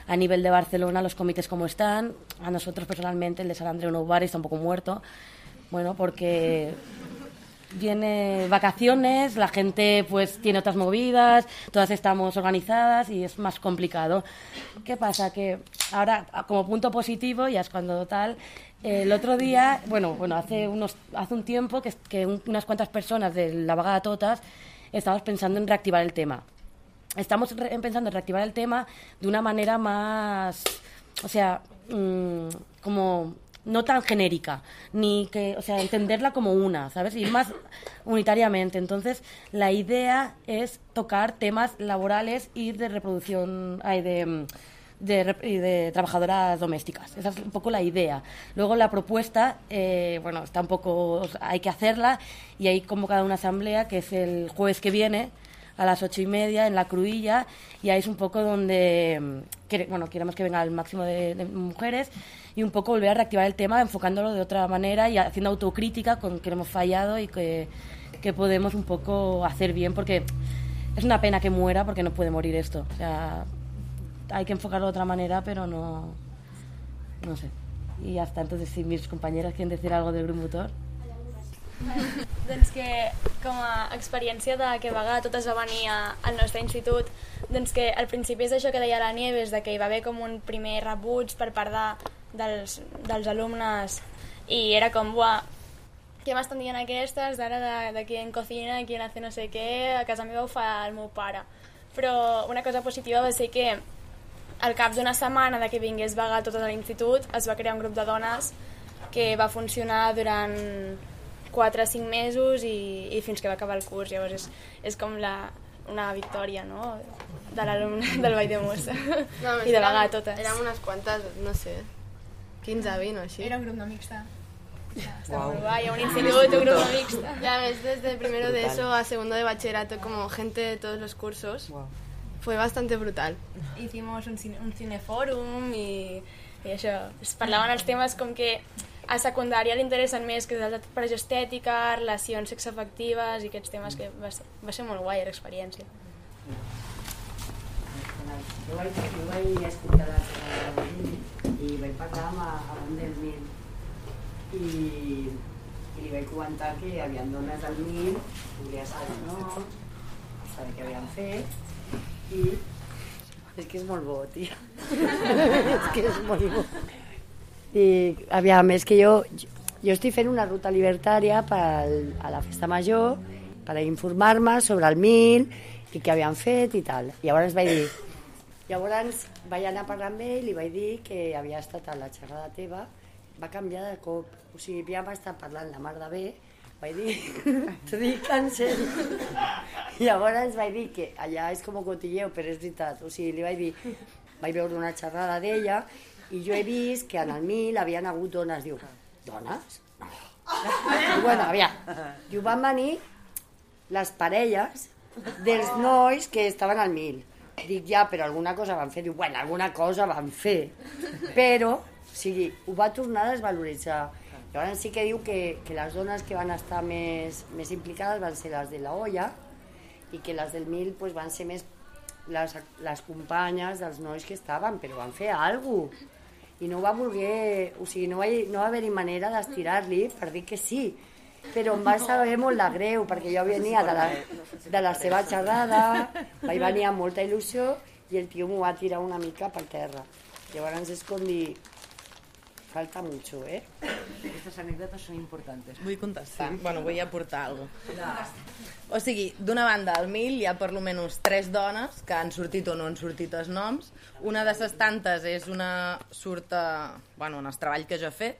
a nivel de Barcelona los comités como están, a nosotros personalmente el de San Andreu Noubar está un poco muerto, bueno, porque viene vacaciones, la gente pues tiene otras movidas, todas estamos organizadas y es más complicado. ¿Qué pasa? Que ahora, como punto positivo, ya es cuando tal, el otro día, bueno, bueno hace, unos, hace un tiempo que, que unas cuantas personas de la vaga de Totas estamos pensando en reactivar el tema. Estamos pensando en reactivar el tema de una manera más, o sea, mm, como no tan genérica, ni que, o sea, entenderla como una, ¿sabes? Ir más unitariamente. Entonces, la idea es tocar temas laborales y de reproducción, ay, de, de, de, trabajadoras domésticas. Esa es un poco la idea. Luego la propuesta, eh, bueno, está un poco, hay que hacerla y hay convocada una asamblea que es el jueves que viene a las ocho y media en la Cruilla y ahí es un poco donde, bueno, queremos que venga el máximo de mujeres y un poco volver a reactivar el tema enfocándolo de otra manera y haciendo autocrítica con que hemos fallado y que, que podemos un poco hacer bien porque es una pena que muera porque no puede morir esto. O sea, hay que enfocarlo de otra manera, pero no, no sé. Y hasta entonces, si mis compañeras quieren decir algo del grupo motor. doncs que com a experiència de que a vegades totes va venir a, al nostre institut doncs que al principi és això que deia la Nieves de que hi va haver com un primer rebuig per part de, dels, dels alumnes i era com, buah, què m'estan dient aquestes, d'ara de, de qui en cocina, qui en hace no sé què, a casa meva ho fa el meu pare. Però una cosa positiva va ser que al cap d'una setmana de que vingués vaga tot l'institut es va crear un grup de dones que va funcionar durant 4 o 5 mesos i, i fins que va acabar el curs. Llavors és, és com la, una victòria no? de l'alumne del Vall de Mossa no, i de vaga totes. Érem unes quantes, no sé, 15, 20 o així. Era un grup no mixta. Ja, està wow. molt guai, un institut, un grup mixta. Ya ves, desde primero de eso a segundo de bachillerato, como gente de todos los cursos, wow. fue bastante brutal. Hicimos un, cine, un cineforum i, i això, es parlaven els temes com que a secundària li interessen més que és pressió estètica, relacions sexoafectives i aquests temes que va ser, va ser molt guai l'experiència. Jo vaig, jo vaig escoltar la Mil i vaig parlar amb, amb un del Mil i, i li vaig comentar que hi havia dones del Mil, volia saber no, saber què havien fet i és que és molt bo, tia. és que és molt bo. I, aviam, és que jo, jo estic fent una ruta libertària per a la festa major per informar-me sobre el mil i què havien fet i tal. I llavors vaig dir... Llavors vaig anar a parlar amb ell i vaig dir que havia estat a la xerrada teva, va canviar de cop. O sigui, ja va estar parlant la mar de bé, vaig dir, t'ho dic en llavors vaig dir que allà és com cotilleu, però és veritat. O sigui, li vaig dir, vaig veure una xerrada d'ella i jo he vist que en el mil havien hagut dones. Diu, dones? No. Bueno, aviam. Diu, van venir les parelles dels nois que estaven al mil. Dic, ja, però alguna cosa van fer. Diu, bueno, alguna cosa van fer. Però, o sigui, ho va tornar a desvaloritzar. Llavors sí que diu que, que les dones que van estar més, més implicades van ser les de la olla i que les del mil pues, van ser més les, les companyes dels nois que estaven, però van fer alguna cosa. I no va voler, o sigui, no va, no va haver-hi manera d'estirar-li per dir que sí però em va saber molt de greu, perquè jo venia de la, de la seva xerrada, vaig venir amb molta il·lusió i el tio m'ho va tirar una mica per terra. Llavors és com dir, falta mucho, ¿eh? Estas anécdotas son importantes. Vull contestar, sí. bueno, vull aportar alguna cosa. O sigui, d'una banda, al mil hi ha per almenys tres dones que han sortit o no han sortit els noms. Una de les tantes és una surta, bueno, en el treball que jo he fet,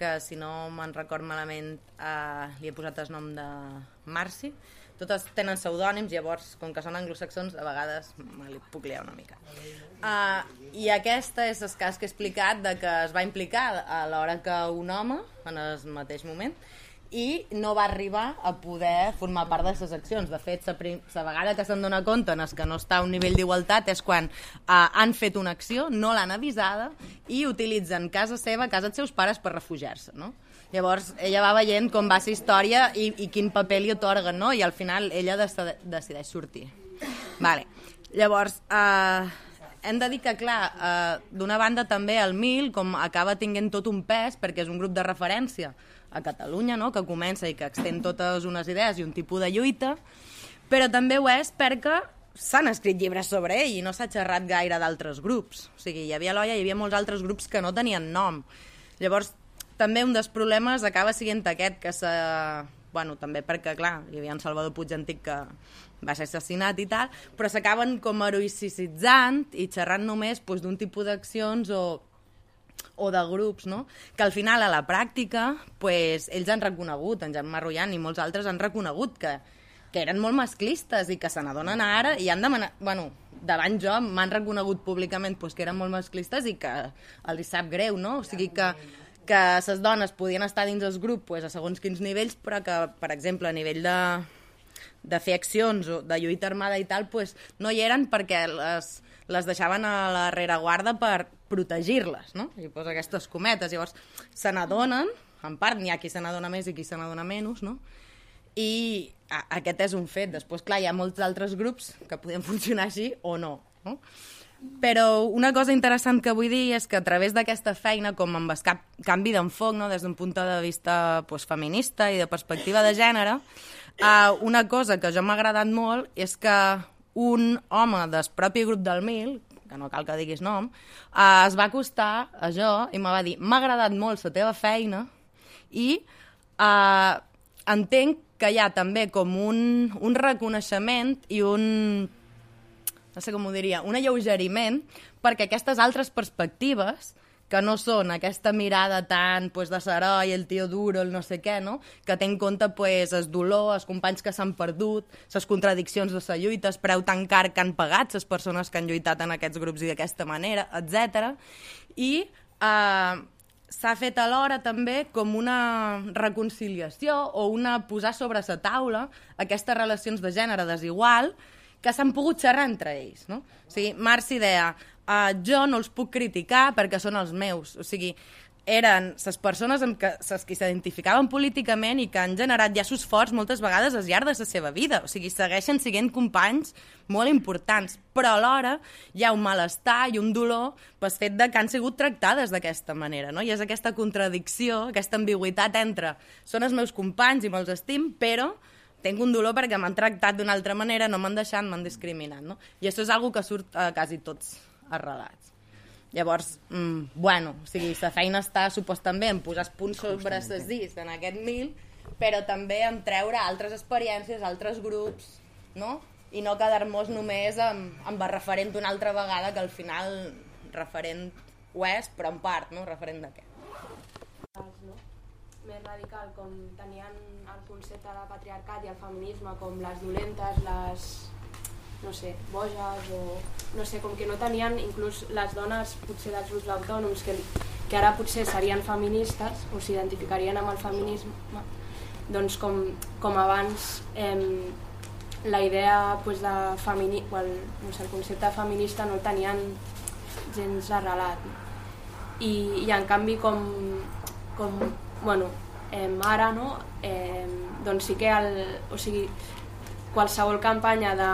que si no me'n record malament eh, li he posat el nom de Marci. Totes tenen pseudònims, llavors, com que són anglosaxons, a vegades me li puc liar una mica. Uh, I aquesta és el cas que he explicat de que es va implicar a l'hora que un home, en el mateix moment, i no va arribar a poder formar part de les accions. De fet, la vegada que se'n dona compte en que no està a un nivell d'igualtat és quan uh, han fet una acció, no l'han avisada i utilitzen casa seva, casa dels seus pares per refugiar-se, no? Llavors, ella va veient com va ser història i, i quin paper li otorguen, no? I al final ella decide, decideix sortir. Vale. Llavors, eh, hem de dir que, clar, eh, d'una banda també el MIL com acaba tinguent tot un pes perquè és un grup de referència a Catalunya, no? que comença i que extén totes unes idees i un tipus de lluita, però també ho és perquè s'han escrit llibres sobre ell i no s'ha xerrat gaire d'altres grups. O sigui, hi havia l'Olla, hi havia molts altres grups que no tenien nom. Llavors, també un dels problemes acaba sent aquest, que se... Bueno, també perquè, clar, hi havia en Salvador Puig Antic que va ser assassinat i tal, però s'acaben com heroïcitzant i xerrant només doncs, d'un tipus d'accions o o de grups, no? que al final, a la pràctica, pues, ells han reconegut, en Jan Marroian i molts altres han reconegut que, que eren molt masclistes i que se n'adonen ara i han demanat... Bueno, davant jo m'han reconegut públicament pues, que eren molt masclistes i que els sap greu, no? O sigui que que les dones podien estar dins el grup pues, a segons quins nivells, però que, per exemple, a nivell de, de fer accions o de lluita armada i tal, pues, no hi eren perquè les, les deixaven a la rereguarda per protegir-les, no? I posa aquestes cometes. Llavors, se n'adonen, en part n'hi ha qui se n'adona més i qui se n'adona menys, no? I a, aquest és un fet. Després, clar, hi ha molts altres grups que podien funcionar així o no, no? Però una cosa interessant que vull dir és que a través d'aquesta feina, com amb el canvi d'enfoc, no? des d'un punt de vista pues, feminista i de perspectiva de gènere, uh, una cosa que jo m'ha agradat molt és que un home del propi grup del Mil, que no cal que diguis nom, eh, es va acostar a jo i me va dir m'ha agradat molt la teva feina i eh, entenc que hi ha també com un, un reconeixement i un no sé com ho diria, un alleugeriment perquè aquestes altres perspectives que no són aquesta mirada tan pues, de seroi, el tio duro, el no sé què, no? que té en compte pues, el dolor, els companys que s'han perdut, les contradiccions de la lluita, el preu tan car que han pagat les persones que han lluitat en aquests grups i d'aquesta manera, etc. I eh, s'ha fet alhora també com una reconciliació o una posar sobre la taula aquestes relacions de gènere desigual que s'han pogut xerrar entre ells. No? O sigui, Marci deia, uh, jo no els puc criticar perquè són els meus. O sigui, eren les persones amb que, les que s'identificaven políticament i que han generat llaços forts moltes vegades al llarg de la seva vida. O sigui, segueixen sent companys molt importants, però alhora hi ha un malestar i un dolor pel fet de que han sigut tractades d'aquesta manera, no? I és aquesta contradicció, aquesta ambigüitat entre són els meus companys i me'ls estim, però tinc un dolor perquè m'han tractat d'una altra manera, no m'han deixat, m'han discriminat, no? I això és algo que surt a quasi tots els relats. Llavors, mm, bueno, o sigui, la feina està supostament en posar punts sobre les dis en aquest mil, però també en treure altres experiències, altres grups, no? I no quedar-nos només amb, amb el referent una altra vegada, que al final referent ho és, però en part, no? Referent de què? No? Més radical, com tenien el concepte de patriarcat i el feminisme com les dolentes, les no sé, boges o no sé, com que no tenien inclús les dones potser dels grups autònoms que, que ara potser serien feministes o s'identificarien amb el feminisme doncs com, com abans eh, la idea pues, de femini, el, no sé, el concepte feminista no el tenien gens arrelat I, i en canvi com, com bueno, eh, ara no, eh, doncs sí que el, o sigui, qualsevol campanya de,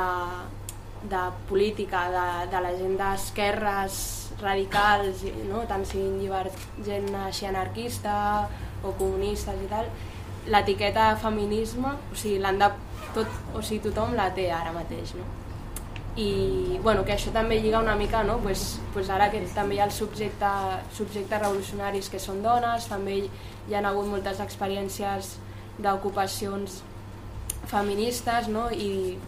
de política, de, de la gent d'esquerres radicals, no? tant siguin llibert, gent així anarquista o comunistes i tal, l'etiqueta feminisme, o sigui, l'han de, tot, o sigui, tothom la té ara mateix, no? I bueno, que això també lliga una mica, no? Pues, pues ara que també hi ha el subjecte, subjectes revolucionaris que són dones, també hi ha hagut moltes experiències d'ocupacions feministes, no? I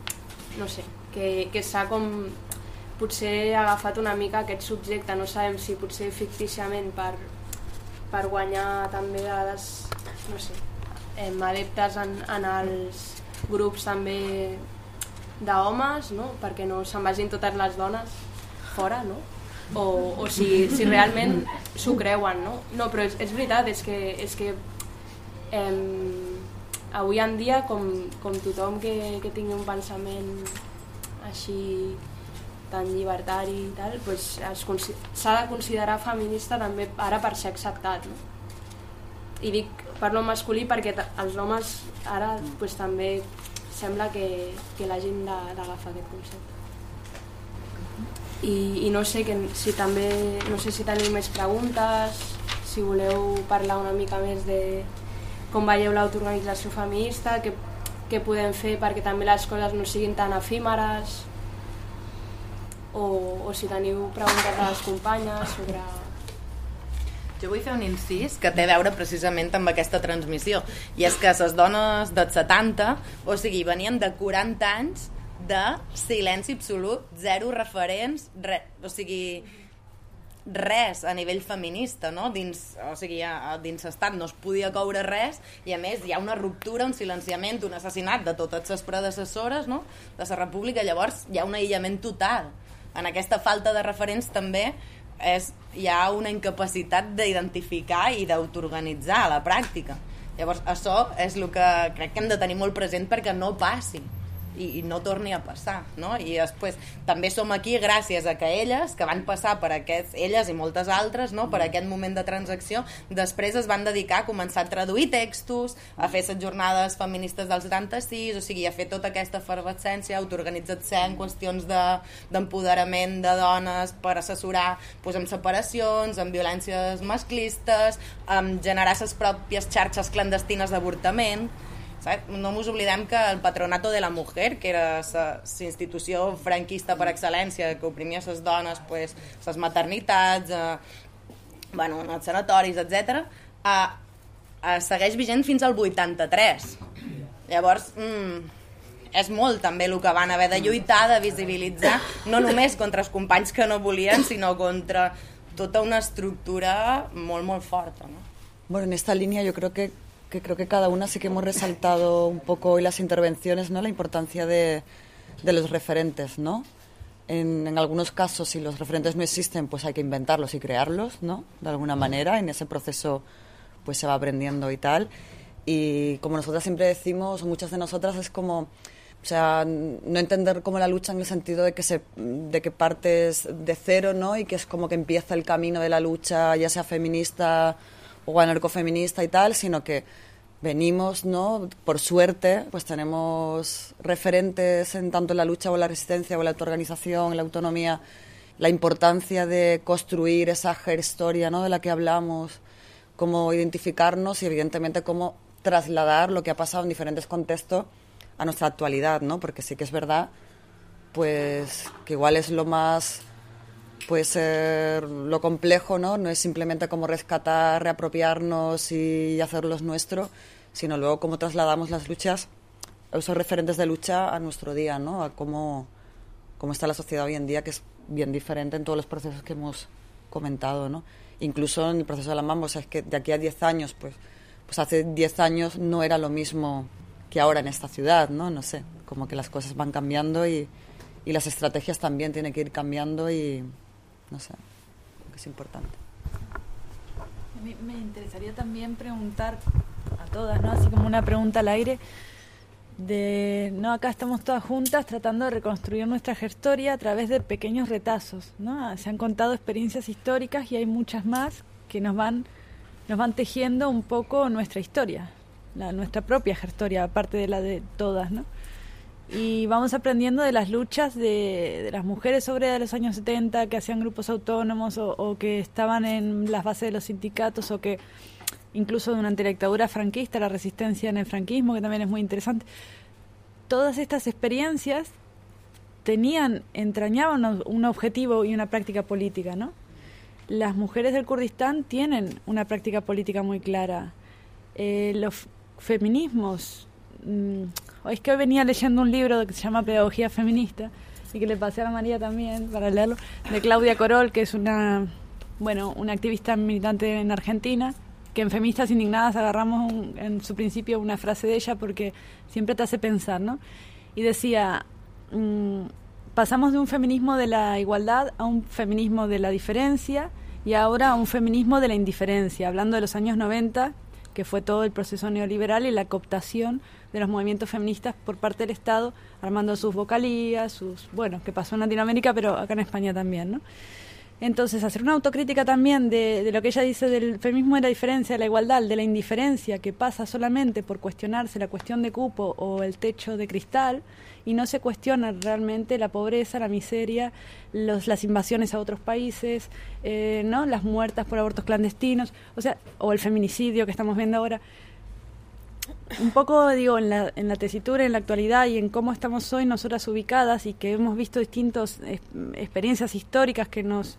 no sé, que, que s'ha com potser agafat una mica aquest subjecte, no sabem si potser fictíciament per, per guanyar també les, no sé, eh, adeptes en, en els grups també d'homes, no? perquè no se'n vagin totes les dones fora, no? o, o si, si realment s'ho creuen, no? No, però és, és veritat, és que, és que eh, avui en dia com, com tothom que, que tingui un pensament així tan llibertari i tal, pues, s'ha de considerar feminista també ara per ser acceptat. No? I dic parlo masculí perquè els homes ara pues, també sembla que, que l'hagin d'agafar aquest concepte. I, i no sé que, si també no sé si teniu més preguntes si voleu parlar una mica més de com veieu l'autoorganització feminista que què podem fer perquè també les coses no siguin tan efímeres o, o si teniu preguntes a les companyes sobre... Jo vull fer un incís que té a veure precisament amb aquesta transmissió i és que les dones dels 70 o sigui, venien de 40 anys de silenci absolut, zero referents, re, o sigui, res a nivell feminista, no? Dins, o sigui, dins l'estat no es podia coure res i a més hi ha una ruptura, un silenciament, un assassinat de totes les predecessores no? de la república, llavors hi ha un aïllament total. En aquesta falta de referents també és, hi ha una incapacitat d'identificar i d'autoorganitzar a la pràctica. Llavors, això és el que crec que hem de tenir molt present perquè no passi i, i no torni a passar, no? I després també som aquí gràcies a que elles, que van passar per aquests, elles i moltes altres, no? per aquest moment de transacció, després es van dedicar a començar a traduir textos, a fer les jornades feministes del 76, o sigui, a fer tota aquesta efervescència, autoorganitzar-se en qüestions d'empoderament de, de dones per assessorar doncs, amb separacions, amb violències masclistes, amb generar les pròpies xarxes clandestines d'avortament, Saps? No ens oblidem que el Patronato de la Mujer, que era la institució franquista per excel·lència que oprimia les dones, pues, les maternitats, eh, bueno, els sanatoris, etc, eh, eh, segueix vigent fins al 83. Llavors, mm, és molt també el que van haver de lluitar, de visibilitzar, no només contra els companys que no volien, sinó contra tota una estructura molt, molt forta. No? Bueno, en esta línea yo creo que que creo que cada una sí que hemos resaltado un poco hoy las intervenciones, ¿no? La importancia de, de los referentes, ¿no? En, en, algunos casos, si los referentes no existen, pues hay que inventarlos y crearlos, ¿no? De alguna manera, en ese proceso pues se va aprendiendo y tal. Y como nosotras siempre decimos, muchas de nosotras, es como O sea, no entender como la lucha en el sentido de que, se, de que partes de cero, ¿no? Y que es como que empieza el camino de la lucha, ya sea feminista o anarcofeminista y tal, sino que venimos, ¿no? Por suerte, pues tenemos referentes en tanto la lucha o la resistencia o la autoorganización, en la autonomía, la importancia de construir esa historia, ¿no? De la que hablamos, cómo identificarnos y evidentemente cómo trasladar lo que ha pasado en diferentes contextos a nuestra actualidad, ¿no? Porque sí que es verdad, pues que igual es lo más puede ser lo complejo, ¿no? No es simplemente como rescatar, reapropiarnos y hacerlos nuestro, sino luego cómo trasladamos las luchas, esos referentes de lucha a nuestro día, ¿no? A cómo, cómo está la sociedad hoy en día, que es bien diferente en todos los procesos que hemos comentado, ¿no? Incluso en el proceso de la mambo, es que de aquí a 10 años, pues, pues hace 10 años no era lo mismo que ahora en esta ciudad, ¿no? No sé, como que las cosas van cambiando y, y las estrategias también tienen que ir cambiando y, no sé, es importante. A mí me interesaría también preguntar a todas, ¿no? Así como una pregunta al aire de, no, acá estamos todas juntas tratando de reconstruir nuestra historia a través de pequeños retazos, ¿no? Se han contado experiencias históricas y hay muchas más que nos van nos van tejiendo un poco nuestra historia, la, nuestra propia historia, aparte de la de todas, ¿no? Y vamos aprendiendo de las luchas de, las mujeres sobre de los años 70 que hacían grupos autónomos o, o, que estaban en las bases de los sindicatos o que incluso durante la dictadura franquista, la resistencia en el franquismo, que también es muy interesante. Todas estas experiencias tenían, entrañaban un objetivo y una práctica política, ¿no? las mujeres del Kurdistán tienen una práctica política muy clara. Eh, los feminismos. Es que hoy venía leyendo un libro que se llama Pedagogía Feminista y que le pasé a María también para leerlo, de Claudia Corol, que es una, bueno, una activista militante en Argentina, que en Feministas Indignadas agarramos en su principio una frase de ella porque siempre te hace pensar, ¿no? Y decía, mmm, pasamos de un feminismo de la igualdad a un feminismo de la diferencia y ahora a un feminismo de la indiferencia, hablando de los años 90, que fue todo el proceso neoliberal y la cooptación de los movimientos feministas por parte del Estado, armando sus vocalías, sus, bueno, que pasó en Latinoamérica, pero acá en España también, ¿no? Entonces, hacer una autocrítica también de, lo que ella dice del feminismo de la diferencia, de la igualdad, de la indiferencia, que pasa solamente por cuestionarse la cuestión de cupo o el techo de cristal, y no se cuestiona realmente la pobreza, la miseria, los, las invasiones a otros países, eh, ¿no? las muertas por abortos clandestinos, o sea, o el feminicidio que estamos viendo ahora. Un poco, digo, en la, en la tesitura, en la actualidad y en cómo estamos hoy nosotras ubicadas y que hemos visto distintas experiencias históricas que nos,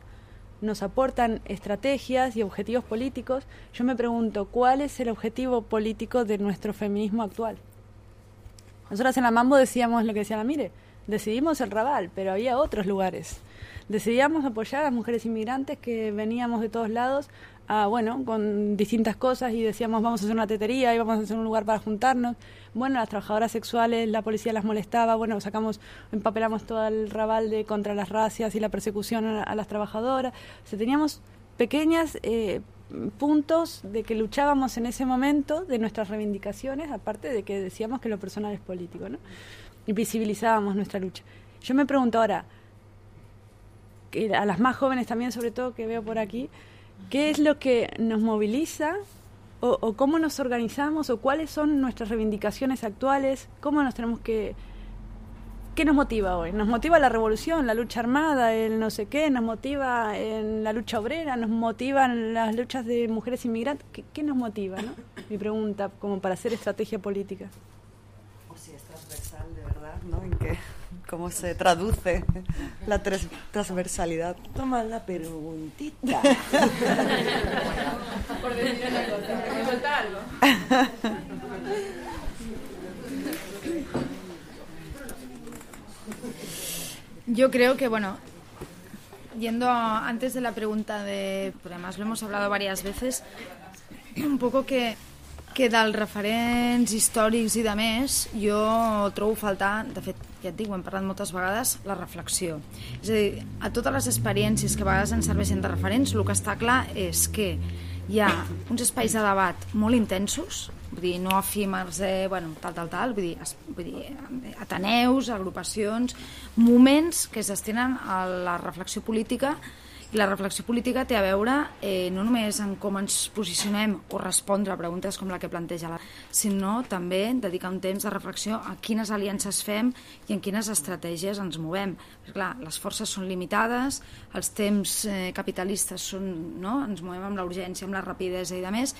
nos aportan estrategias y objetivos políticos, yo me pregunto, ¿cuál es el objetivo político de nuestro feminismo actual? Nosotras en la Mambo decíamos lo que decía la Mire, decidimos el Raval, pero había otros lugares. Decidíamos apoyar a las mujeres inmigrantes que veníamos de todos lados, a, bueno, con distintas cosas y decíamos vamos a hacer una tetería y vamos a hacer un lugar para juntarnos. Bueno, las trabajadoras sexuales, la policía las molestaba, bueno, sacamos, empapelamos todo el Raval de contra las racias y la persecución a, las trabajadoras. O teníamos pequeñas eh, puntos de que luchábamos en ese momento de nuestras reivindicaciones, aparte de que decíamos que lo personal es político, ¿no? Y visibilizábamos nuestra lucha. Yo me pregunto ahora, que a las más jóvenes también, sobre todo, que veo por aquí, ¿qué es lo que nos moviliza o, o cómo nos organizamos o cuáles son nuestras reivindicaciones actuales? ¿Cómo nos tenemos que ¿Qué nos motiva hoy? Nos motiva la revolución, la lucha armada, el no sé qué, nos motiva en la lucha obrera, nos motivan las luchas de mujeres inmigrantes. ¿Qué, qué nos motiva? ¿no? Mi pregunta, como para hacer estrategia política. O si es transversal, de verdad, ¿no? ¿En qué? ¿Cómo se traduce la transversalidad? Toma la preguntita. Por decir una cosa, ¿me falta algo? Yo creo que, bueno, yendo a, antes de la pregunta de, además lo hemos hablado varias veces, un poco que, que dels referents històrics i de més, jo trobo faltar, de fet, ja et dic, ho hem parlat moltes vegades, la reflexió. És a dir, a totes les experiències que a vegades ens serveixen de referents, el que està clar és que hi ha uns espais de debat molt intensos, vull dir, no efímers, eh, bueno, tal, tal, tal, vull dir, es, vull dir, ateneus, agrupacions, moments que es destinen a la reflexió política i la reflexió política té a veure eh, no només en com ens posicionem o respondre a preguntes com la que planteja la, sinó també dedicar un temps de reflexió a quines aliances fem i en quines estratègies ens movem. Perquè, clar, les forces són limitades, els temps eh, capitalistes són, no? ens movem amb la urgència, amb la rapidesa i de més,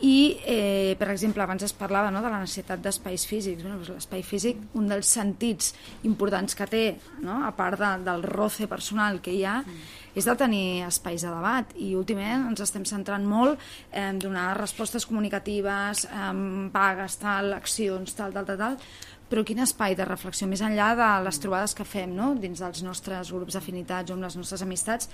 i, eh, per exemple, abans es parlava no, de la necessitat d'espais físics. Bueno, doncs L'espai físic, un dels sentits importants que té, no, a part de, del roce personal que hi ha, mm. És de tenir espais de debat. I últimament ens estem centrant molt en donar respostes comunicatives, en vagues, tal, accions, tal, tal, tal, tal, però quin espai de reflexió, més enllà de les trobades que fem no? dins dels nostres grups d'afinitats o amb les nostres amistats,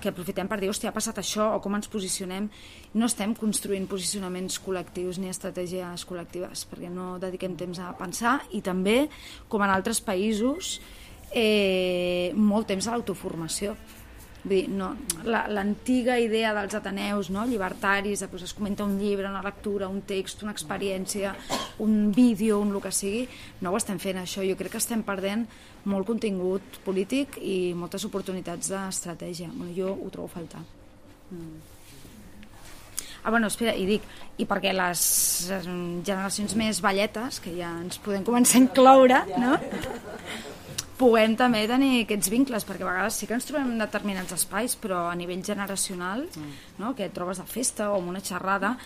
que aprofitem per dir, hòstia, ha passat això, o com ens posicionem. No estem construint posicionaments col·lectius ni estratègies col·lectives, perquè no dediquem temps a pensar, i també, com en altres països, eh, molt temps a l'autoformació dir, no, l'antiga la, idea dels ateneus no, llibertaris, de, pues, es comenta un llibre, una lectura, un text, una experiència, un vídeo, un el que sigui, no ho estem fent això. Jo crec que estem perdent molt contingut polític i moltes oportunitats d'estratègia. Bueno, jo ho trobo a faltar. Mm. Ah, bueno, espera, i dic, i perquè les generacions més velletes, que ja ens podem començar a incloure, no? Puguem també tenir aquests vincles, perquè a vegades sí que ens trobem en determinats espais, però a nivell generacional, mm. no, que et trobes de festa o en una xerrada,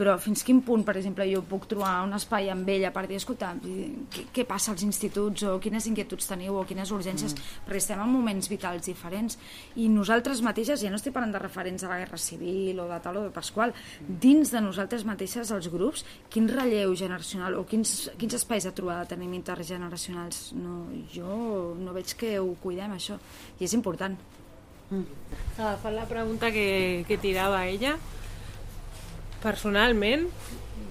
però fins quin punt, per exemple, jo puc trobar un espai amb ella per dir, escolta, què, què passa als instituts o quines inquietuds teniu o quines urgències, mm. perquè estem en moments vitals diferents i nosaltres mateixes, ja no estic parlant de referents a la Guerra Civil o de tal o de Pasqual, mm. dins de nosaltres mateixes, els grups, quin relleu generacional o quins, quins espais de trobada tenim intergeneracionals? No, jo no veig que ho cuidem, això, i és important. Mm. Agafant la pregunta que, que tirava ella, Personalment,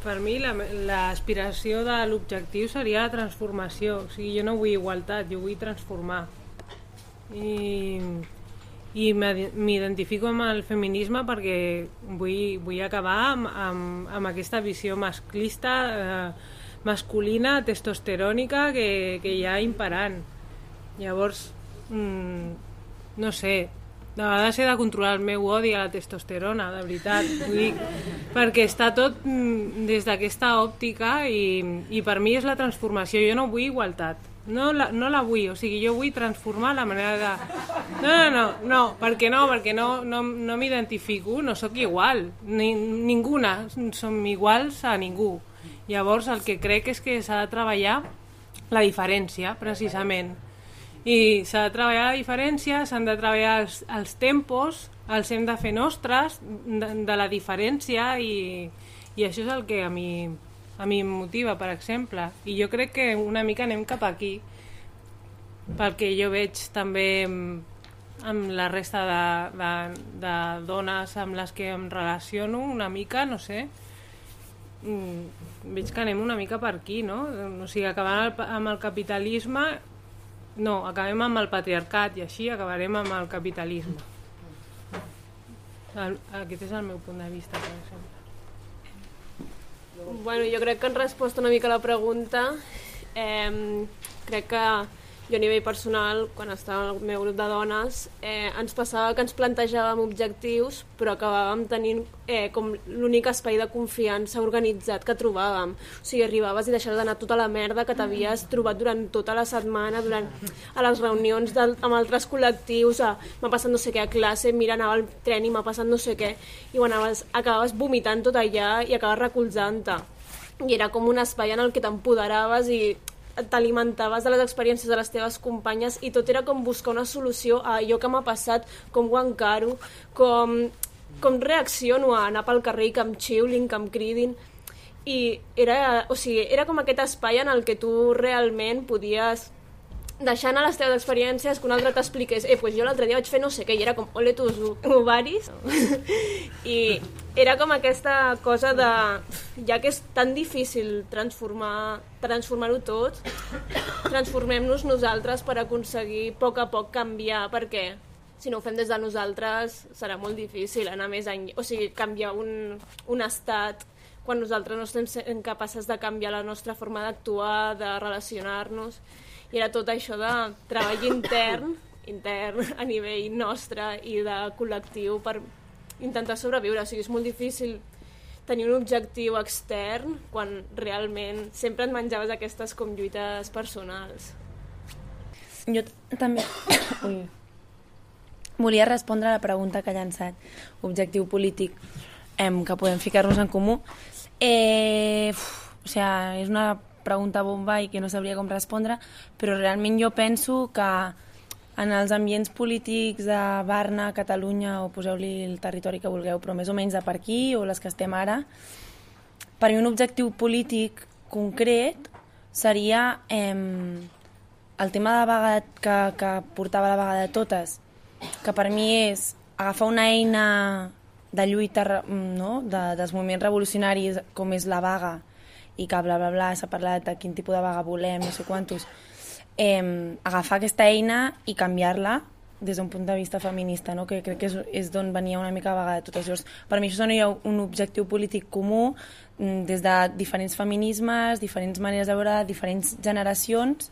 per mi l'aspiració la, de l'objectiu seria la transformació. O sigui, jo no vull igualtat, jo vull transformar. I, i m'identifico amb el feminisme perquè vull, vull acabar amb, amb, amb aquesta visió masclista, eh, masculina, testosterònica que, que hi ha imperant. Llavors, mm, no sé, de vegades he de controlar el meu odi a la testosterona, de veritat. Vull dir, perquè està tot mm, des d'aquesta òptica i, i per mi és la transformació. Jo no vull igualtat. No la, no la vull, o sigui, jo vull transformar la manera de... No, no, no, no perquè no, perquè no, no, no m'identifico, no sóc igual, ni, ninguna som iguals a ningú. Llavors el que crec és que s'ha de treballar la diferència, precisament i s'ha de treballar la diferència, s'han de treballar els, els tempos, els hem de fer nostres de, de la diferència i, i això és el que a mi, a mi em motiva, per exemple. I jo crec que una mica anem cap aquí, perquè jo veig també amb la resta de, de, de dones amb les que em relaciono una mica, no sé, mm, veig que anem una mica per aquí, no? O sigui, acabant amb el capitalisme no, acabem amb el patriarcat i així acabarem amb el capitalisme. El, aquest és el meu punt de vista, per exemple. Bueno, jo crec que en resposta una mica a la pregunta, eh, crec que jo a nivell personal, quan estava el meu grup de dones, eh, ens passava que ens plantejàvem objectius, però acabàvem tenint eh, com l'únic espai de confiança organitzat que trobàvem. O sigui, arribaves i deixaves d'anar tota la merda que t'havies trobat durant tota la setmana, durant a les reunions del, amb altres col·lectius, a m'ha passat no sé què a classe, mira, anava al tren i m'ha passat no sé què, i ho anaves, acabaves vomitant tot allà i acabaves recolzant-te i era com un espai en el que t'empoderaves i t'alimentaves de les experiències de les teves companyes i tot era com buscar una solució a allò que m'ha passat, com ho encaro, com, com reacciono a anar pel carrer i que em xiulin, que em cridin. I era, o sigui, era com aquest espai en el que tu realment podies deixar anar les teves experiències que un altre t'expliqués eh, pues jo l'altre dia vaig fer no sé què i era com ole tus ovaris i era com aquesta cosa de ja que és tan difícil transformar transformar-ho tot transformem-nos nosaltres per aconseguir a poc a poc canviar perquè si no ho fem des de nosaltres serà molt difícil anar més any, o sigui, canviar un, un estat quan nosaltres no estem capaces de canviar la nostra forma d'actuar, de relacionar-nos. I era tot això de treball intern, intern a nivell nostre i de col·lectiu per intentar sobreviure. O sigui, és molt difícil tenir un objectiu extern quan realment sempre et menjaves aquestes com lluites personals. Jo també... Ui. Volia respondre a la pregunta que ha llançat. Objectiu polític em, que podem ficar-nos en comú. Eh, uf, o sea, és una pregunta bomba i que no sabria com respondre, però realment jo penso que en els ambients polítics de Barna, Catalunya, o poseu-li el territori que vulgueu, però més o menys de per aquí, o les que estem ara, per un objectiu polític concret seria eh, el tema de la vaga que, que portava la vaga de totes, que per mi és agafar una eina de lluita no? de, dels moviments revolucionaris com és la vaga i que bla bla bla s'ha parlat de quin tipus de vaga volem, no sé quantos, eh, agafar aquesta eina i canviar-la des d'un punt de vista feminista, no? que crec que és, és d'on venia una mica a vegada tot això. Per mi això seria un objectiu polític comú mm, des de diferents feminismes, diferents maneres de veure, diferents generacions.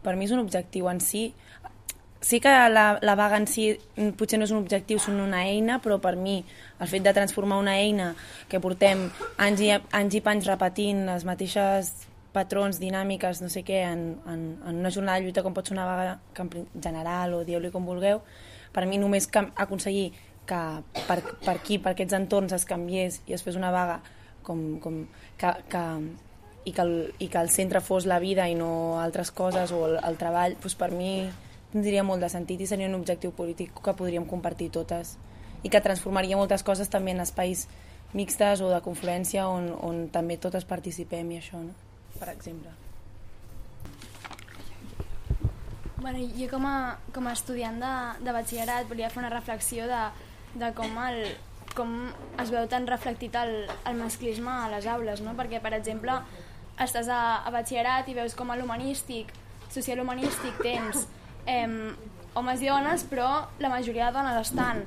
Per mi és un objectiu en si. Que la, la vaga en si mm, potser no és un objectiu, són una eina, però per mi el fet de transformar una eina que portem anys i, anys i panys repetint les mateixes patrons, dinàmiques, no sé què, en, en, en una jornada de lluita com pot ser una vaga general o dieu-li com vulgueu, per mi només aconseguir que per, per aquí, per aquests entorns es canviés i es fes una vaga com, com que, que, i, que el, i que el centre fos la vida i no altres coses o el, el treball, doncs per mi tindria molt de sentit i seria un objectiu polític que podríem compartir totes i que transformaria moltes coses també en espais mixtes o de confluència on, on també totes participem i això, no? per exemple. Bueno, jo com a, com a estudiant de, de batxillerat volia fer una reflexió de, de com, el, com es veu tan reflectit el, el masclisme a les aules, no? perquè, per exemple, estàs a, a batxillerat i veus com a l'humanístic, social-humanístic, tens eh, homes i dones, però la majoria de dones estan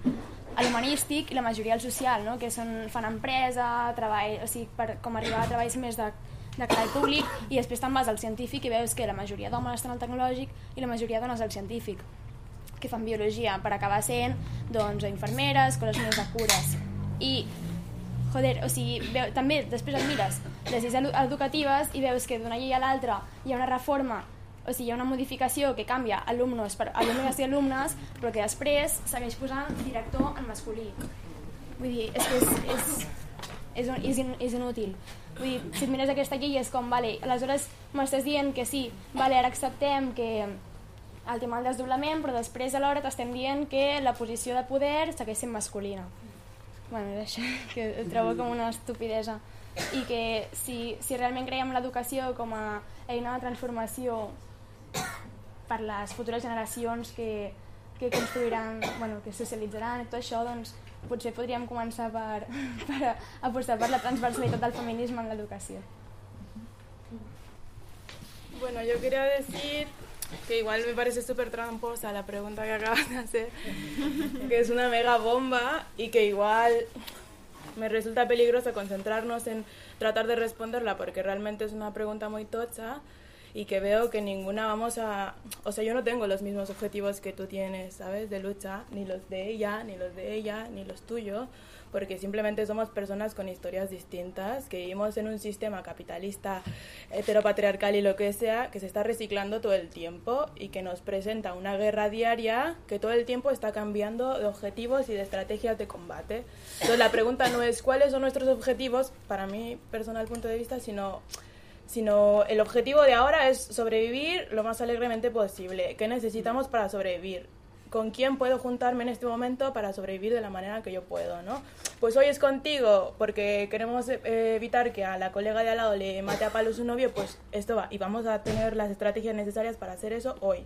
a l'humanístic i la majoria al social, no? que són, fan empresa, treball, o sigui, per, com arribar a treballs més de de carai públic i després te'n vas al científic i veus que la majoria d'homes estan al tecnològic i la majoria de dones al científic que fan biologia per acabar sent doncs, infermeres, coses més de cures i joder, o sigui, veu, també després et mires les lleis educatives i veus que d'una llei a l'altra hi ha una reforma o sigui, hi ha una modificació que canvia alumnes per alumnes i alumnes, però que després segueix posant director en masculí. Vull dir, és que és, és, és, és, in, és inútil. Vull dir, si et mires aquesta llei és com, vale, aleshores m'estàs dient que sí, vale, ara acceptem que el tema del desdoblament, però després alhora t'estem dient que la posició de poder segueix sent masculina. Bueno, és això, que ho trobo com una estupidesa. I que si, si realment creiem l'educació com a eina de transformació per les futures generacions que, que construiran, bueno, que socialitzaran i tot això, doncs potser podríem començar per, per apostar per la transversalitat del feminisme en l'educació. Bueno, yo quería decir que igual me parece súper tramposa la pregunta que acabas de hacer, que es una mega bomba y que igual me resulta peligroso concentrarnos en tratar de responderla porque realmente es una pregunta muy tocha y que veo que ninguna vamos a... O sea, yo no tengo los mismos objetivos que tú tienes, ¿sabes? De lucha, ni los de ella, ni los de ella, ni los tuyos, porque simplemente somos personas con historias distintas, que vivimos en un sistema capitalista, heteropatriarcal y lo que sea, que se está reciclando todo el tiempo y que nos presenta una guerra diaria que todo el tiempo está cambiando de objetivos y de estrategias de combate. Entonces la pregunta no es cuáles son nuestros objetivos, para mi personal punto de vista, sino sino el objetivo de ahora es sobrevivir lo más alegremente posible. ¿Qué necesitamos para sobrevivir? ¿Con quién puedo juntarme en este momento para sobrevivir de la manera que yo puedo? ¿no? Pues hoy es contigo porque queremos eh, evitar que a la colega de al lado le mate a palo su novio, pues esto va. Y vamos a tener las estrategias necesarias para hacer eso hoy.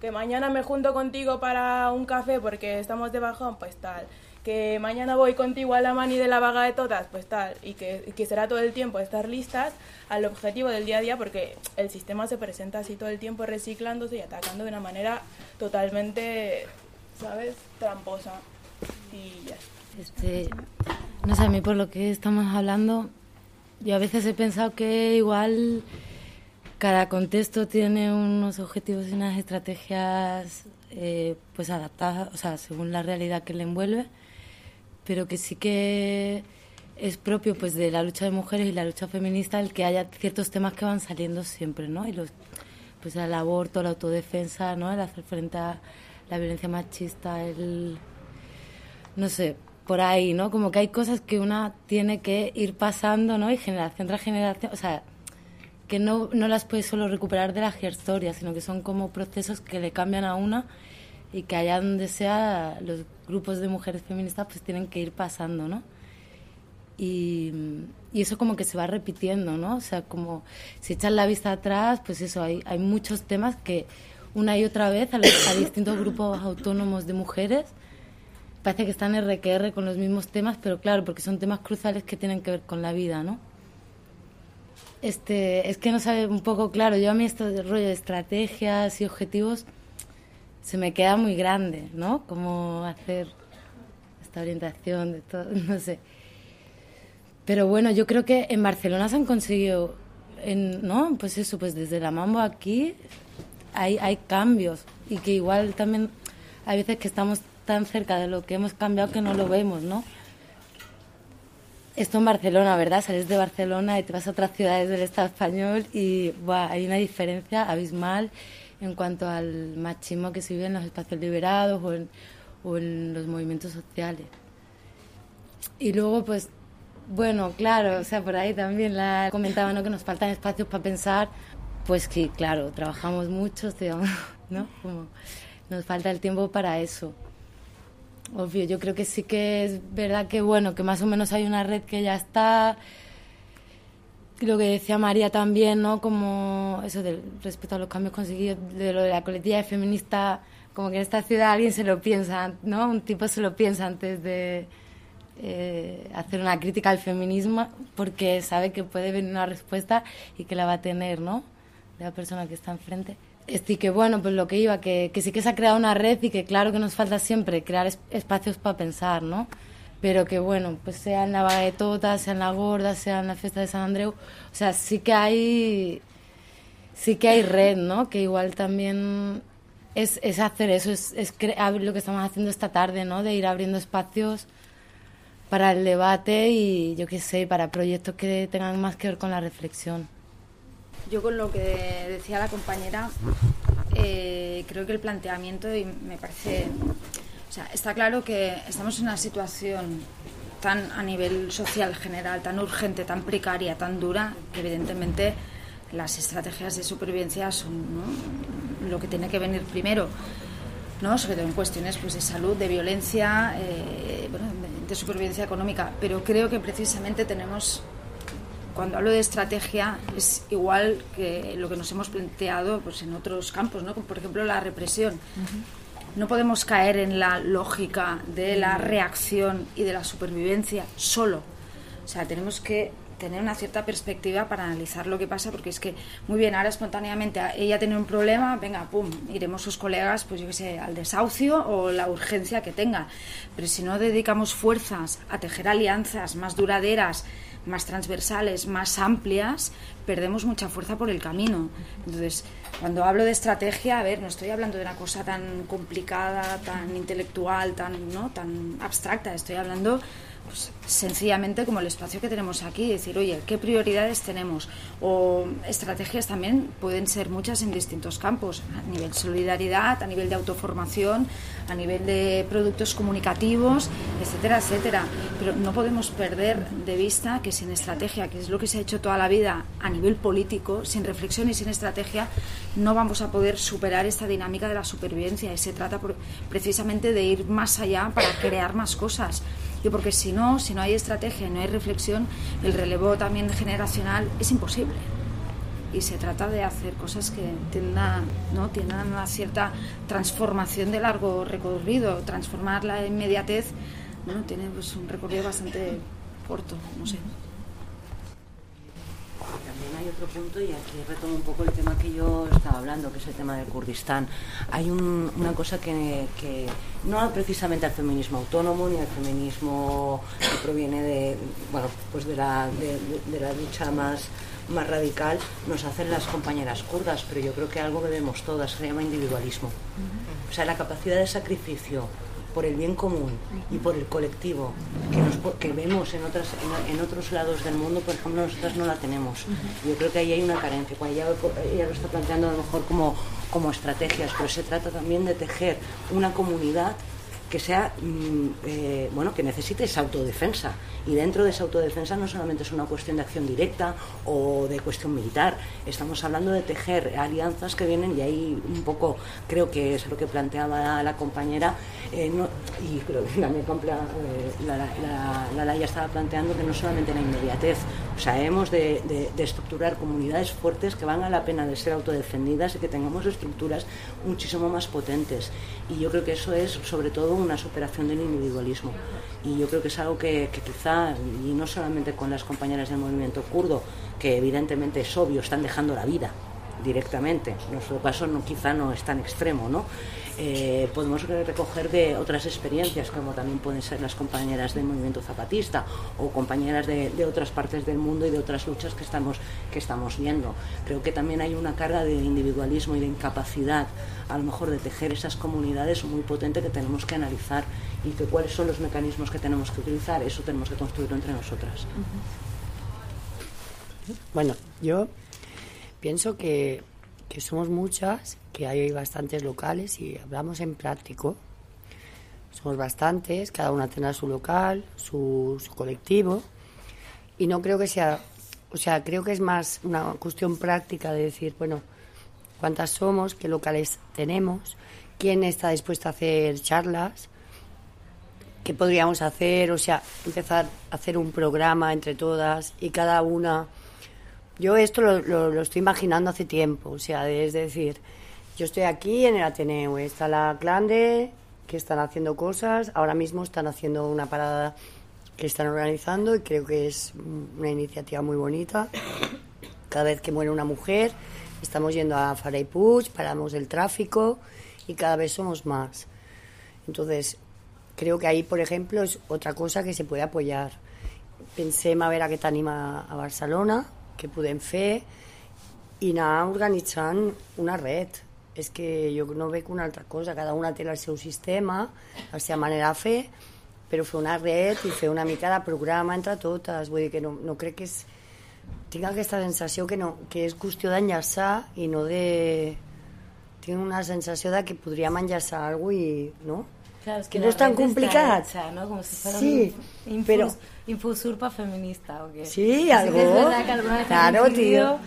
Que mañana me junto contigo para un café porque estamos de bajón, pues tal que mañana voy contigo a la mani de la vaga de todas, pues tal, y que, que, será todo el tiempo estar listas al objetivo del día a día, porque el sistema se presenta así todo el tiempo reciclándose y atacando de una manera totalmente, ¿sabes?, tramposa. Y ya Este, no sé, a mí por lo que estamos hablando, yo a veces he pensado que igual cada contexto tiene unos objetivos y unas estrategias eh, pues adaptadas, o sea, según la realidad que le envuelve, pero que sí que es propio pues de la lucha de mujeres y la lucha feminista el que haya ciertos temas que van saliendo siempre, ¿no? Y los pues el aborto, la autodefensa, ¿no? El hacer frente a la violencia machista, el no sé, por ahí, ¿no? Como que hay cosas que una tiene que ir pasando, ¿no? Y generación tras generación, o sea, que no, no las puede solo recuperar de la historia, sino que son como procesos que le cambian a una y que allá donde sea los grupos de mujeres feministas pues tienen que ir pasando, ¿no? Y, eso como que se va repitiendo, ¿no? O sea, como si echas la vista atrás, pues eso, hay, hay muchos temas que una y otra vez a, distintos grupos autónomos de mujeres parece que están RQR con los mismos temas, pero claro, porque son temas cruciales que tienen que ver con la vida, ¿no? Este, es que no sabe un poco claro, yo a mí esto de rollo de estrategias y objetivos se me queda muy grande, ¿no? Como hacer esta orientación de todo, no sé. Pero bueno, yo creo que en Barcelona se han conseguido, en, ¿no? Pues eso, pues desde la Mambo aquí hay, hay cambios y que igual también hay veces que estamos tan cerca de lo que hemos cambiado que no lo vemos, ¿no? Esto en Barcelona, ¿verdad? Sales de Barcelona y te vas a otras ciudades del Estado español y buah, hay una diferencia abismal en cuanto al machismo que se vive en los espacios liberados o en, los movimientos sociales. Y luego, pues, bueno, claro, o sea, por ahí también la comentaba, ¿no? Que nos faltan espacios para pensar, pues que, claro, trabajamos mucho, ¿no? Como nos falta el tiempo para eso. Obvio, yo creo que sí que es verdad que, bueno, que más o menos hay una red que ya está. Lo que decía María también, ¿no? Como eso del respecto a los cambios conseguidos, de lo de la colectividad feminista, como que en esta ciudad alguien se lo piensa, ¿no? Un tipo se lo piensa antes de eh, hacer una crítica al feminismo, porque sabe que puede venir una respuesta y que la va a tener, ¿no? De la persona que está enfrente. Este, que bueno, pues lo que iba, que, sí que se ha creado una red y que claro que nos falta siempre crear es, espacios para pensar, ¿no? Pero que bueno, pues sea en la Vaga de Tota, sea en la Gorda, sea en la fiesta de San Andreu, o sea, sí que hay, sí que hay red, ¿no? Que igual también es, es hacer eso, es, es lo que estamos haciendo esta tarde, ¿no? De ir abriendo espacios para el debate y yo qué sé, para proyectos que tengan más que ver con la reflexión. Yo con lo que decía la compañera, eh, creo que el planteamiento y me parece, o sea, está claro que estamos en una situación tan a nivel social general, tan urgente, tan precaria, tan dura, que evidentemente las estrategias de supervivencia son lo que tiene que venir primero, ¿no? sobre todo en cuestiones pues, de salud, de violencia, eh, bueno, de supervivencia económica. Pero creo que precisamente tenemos cuando hablo de estrategia es igual que lo que nos hemos planteado pues, en otros campos, ¿no? por ejemplo la represión. No podemos caer en la lógica de la reacción y de la supervivencia solo. O sea, tenemos que tener una cierta perspectiva para analizar lo que pasa, porque es que, muy bien, ahora espontáneamente ella tiene un problema, venga, pum, iremos sus colegas, pues yo qué sé, al desahucio o la urgencia que tenga. Pero si no dedicamos fuerzas a tejer alianzas más duraderas, más transversales, más amplias, perdemos mucha fuerza por el camino. Entonces, cuando hablo de estrategia, a ver, no estoy hablando de una cosa tan complicada, tan intelectual, tan, ¿no? tan abstracta, estoy hablando pues, sencillamente como el espacio que tenemos aquí, decir, oye, ¿qué prioridades tenemos? O estrategias también pueden ser muchas en distintos campos, a nivel solidaridad, a nivel de autoformación, a nivel de productos comunicativos, etcétera, etcétera. Pero no podemos perder de vista que sin estrategia, que es lo que se ha hecho toda la vida a nivel político, sin reflexión y sin estrategia, no vamos a poder superar esta dinámica de la supervivencia. Y se trata precisamente de ir más allá para crear más cosas. Y porque si no, si no hay estrategia no hay reflexión, el relevo también generacional es imposible. Y se trata de hacer cosas que tengan, ¿no? tengan una cierta transformación de largo recorrido. Transformar la inmediatez bueno, tiene pues, un recorrido bastante corto, no sé. Hay otro punto, y aquí retomo un poco el tema que yo estaba hablando, que es el tema del Kurdistán. Hay un, una cosa que, que, no precisamente al feminismo autónomo ni al feminismo proviene de, bueno, pues de, la, de, de la lucha más, más radical, nos hacen las compañeras kurdas, pero yo creo que algo que vemos todas se llama individualismo. O sea, la capacidad de sacrificio por el bien común y por el colectivo que, nos, que vemos en, otras, en, en, otros lados del mundo, por ejemplo, nosotras no la tenemos. Yo creo que ahí hay una carencia. Cuando ella, ella lo está planteando a lo mejor como, como estrategias, pero se trata también de tejer una comunidad que sea mm, eh, bueno que necesite esa autodefensa y dentro de esa autodefensa no solamente es una cuestión de acción directa o de cuestión militar estamos hablando de tejer alianzas que vienen y ahí un poco creo que es lo que planteaba la compañera eh, no, y creo que también la, la, la, la, estaba planteando que no solamente la inmediatez o sea hemos de, de, de estructurar comunidades fuertes que valga la pena de ser autodefendidas y que tengamos estructuras muchísimo más potentes y yo creo que eso es sobre todo una superación del individualismo. Y yo creo que es algo que, que, quizá, y no solamente con las compañeras del movimiento kurdo, que evidentemente es obvio, están dejando la vida directamente, en nuestro caso no, quizá no es tan extremo, ¿no? Eh, podemos recoger de otras experiencias, como también pueden ser las compañeras del movimiento zapatista o compañeras de, de, otras partes del mundo y de otras luchas que estamos, que estamos viendo. Creo que también hay una carga de individualismo y de incapacidad, a lo mejor, de tejer esas comunidades muy potente que tenemos que analizar y que cuáles son los mecanismos que tenemos que utilizar, eso tenemos que construirlo entre nosotras. Bueno, yo pienso que, que somos muchas, que hay bastantes locales y hablamos en práctico. Somos bastantes, cada una tendrá su local, su, su colectivo. Y no creo que sea, o sea, creo que es más una cuestión práctica de decir, bueno, cuántas somos, qué locales tenemos, quién está dispuesto a hacer charlas, qué podríamos hacer, o sea, empezar a hacer un programa entre todas y cada una yo esto lo, lo, lo, estoy imaginando hace tiempo, o sea, es decir, yo estoy aquí en el Ateneo, está la Clande, que están haciendo cosas, ahora mismo están haciendo una parada que están organizando y creo que es una iniciativa muy bonita. Cada vez que muere una mujer, estamos yendo a Faray Puig, paramos el tráfico y cada vez somos más. Entonces, creo que ahí, por ejemplo, es otra cosa que se puede apoyar. Pensé a a qué te anima a Barcelona, que podem fer i anar organitzant una red. És que jo no veig una altra cosa, cada una té el seu sistema, la seva manera de fer, però fer una red i fer una mica de programa entre totes, vull dir que no, no crec que és... Tinc aquesta sensació que, no, que és qüestió d'enllaçar i no de... Tinc una sensació de que podríem enllaçar alguna cosa i... no? Claro, es que, que no es tan complicat. Hecha, ¿no? Como si fuera sí, un infus, pero... infusurpa feminista. ¿o qué? Sí, algo. Es verdad que alguna vez claro, tío.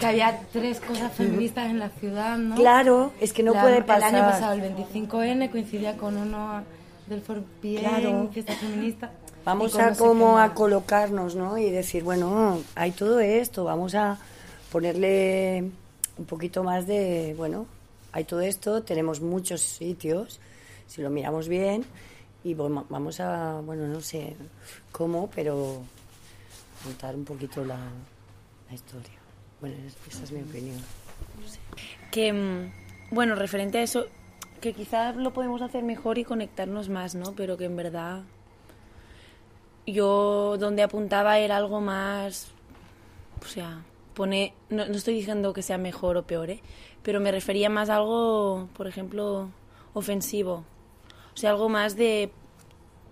Que había tres cosas feministas en la ciudad, ¿no? Claro, es que no la, puede pasar. El año pasado, el 25N, coincidía con uno del For Bien, claro. fiesta feminista. Vamos a como a colocarnos, ¿no? Y decir, bueno, hay todo esto, vamos a ponerle un poquito más de, bueno, hay todo esto, tenemos muchos sitios, si lo miramos bien y vamos a, bueno, no sé cómo, pero contar un poquito la, historia. Bueno, esa es mi opinión. Que, bueno, referente a eso, que quizás lo podemos hacer mejor y conectarnos más, ¿no? Pero que en verdad yo donde apuntaba era algo más, o sea, pone, no, no estoy diciendo que sea mejor o peor, ¿eh? pero me refería más a algo, por ejemplo, ofensivo, o sigui, algo més de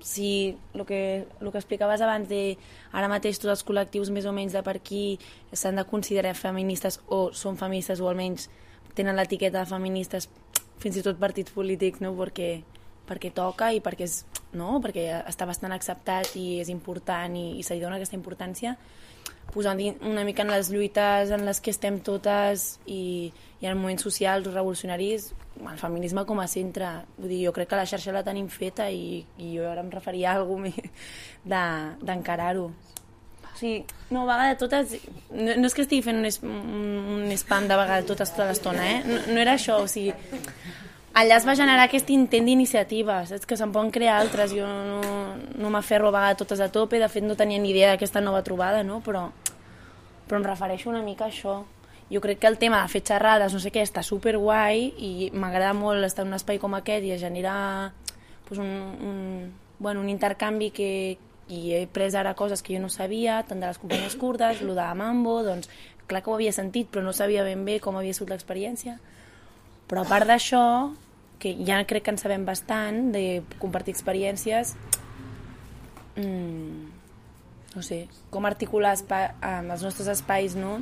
si el que, el que explicaves abans de ara mateix tots els col·lectius més o menys de per aquí s'han de considerar feministes o són feministes o almenys tenen l'etiqueta de feministes fins i tot partits polítics no? perquè, perquè toca i perquè, és, no? perquè està bastant acceptat i és important i, i se li dona aquesta importància posant una mica en les lluites en les que estem totes i, i en moments socials revolucionaris el feminisme com a centre. Vull dir, jo crec que la xarxa la tenim feta i, i jo ara em referia a alguna cosa d'encarar-ho de, o sigui, no, a vegades totes no, no és que estigui fent un, es, un, spam de vegades totes tota l'estona eh? no, no era això, o sigui allà es va generar aquest intent d'iniciatives, és que se'n poden crear altres, jo no, no m'aferro a vegades totes a tope, de fet no tenia ni idea d'aquesta nova trobada, no? però, però em refereixo una mica a això. Jo crec que el tema de fer xerrades, no sé què, està super guai i m'agrada molt estar en un espai com aquest i es genera pues, un, un, bueno, un intercanvi que, i he pres ara coses que jo no sabia, tant de les companyes curtes, el de Mambo, doncs clar que ho havia sentit, però no sabia ben bé com havia sigut l'experiència. Però a part d'això, que ja crec que en sabem bastant, de compartir experiències, mmm, no sé, com articular amb els nostres espais, no?,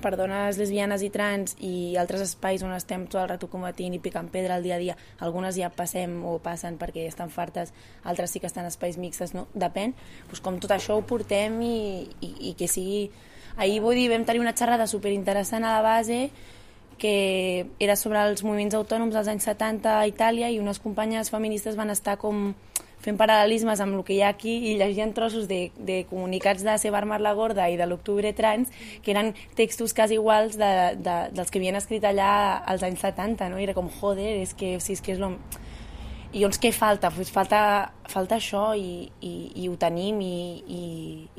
per dones lesbianes i trans i altres espais on estem tot el rato combatint i picant pedra al dia a dia, algunes ja passem o passen perquè estan fartes, altres sí que estan espais mixtes, no? depèn, doncs com tot això ho portem i, i, i que sigui... Ahir, vull dir, vam tenir una xerrada superinteressant a la base que era sobre els moviments autònoms dels anys 70 a Itàlia i unes companyes feministes van estar com fent paral·lelismes amb el que hi ha aquí i llegien trossos de, de comunicats de Sebar Mar la Gorda i de l'Octubre Trans, que eren textos quasi iguals de, de, dels que havien escrit allà als anys 70, no? I era com, joder, és que, sigui, és que és lo... I llavors què falta? Pues falta, falta això i, i, i ho tenim i, i,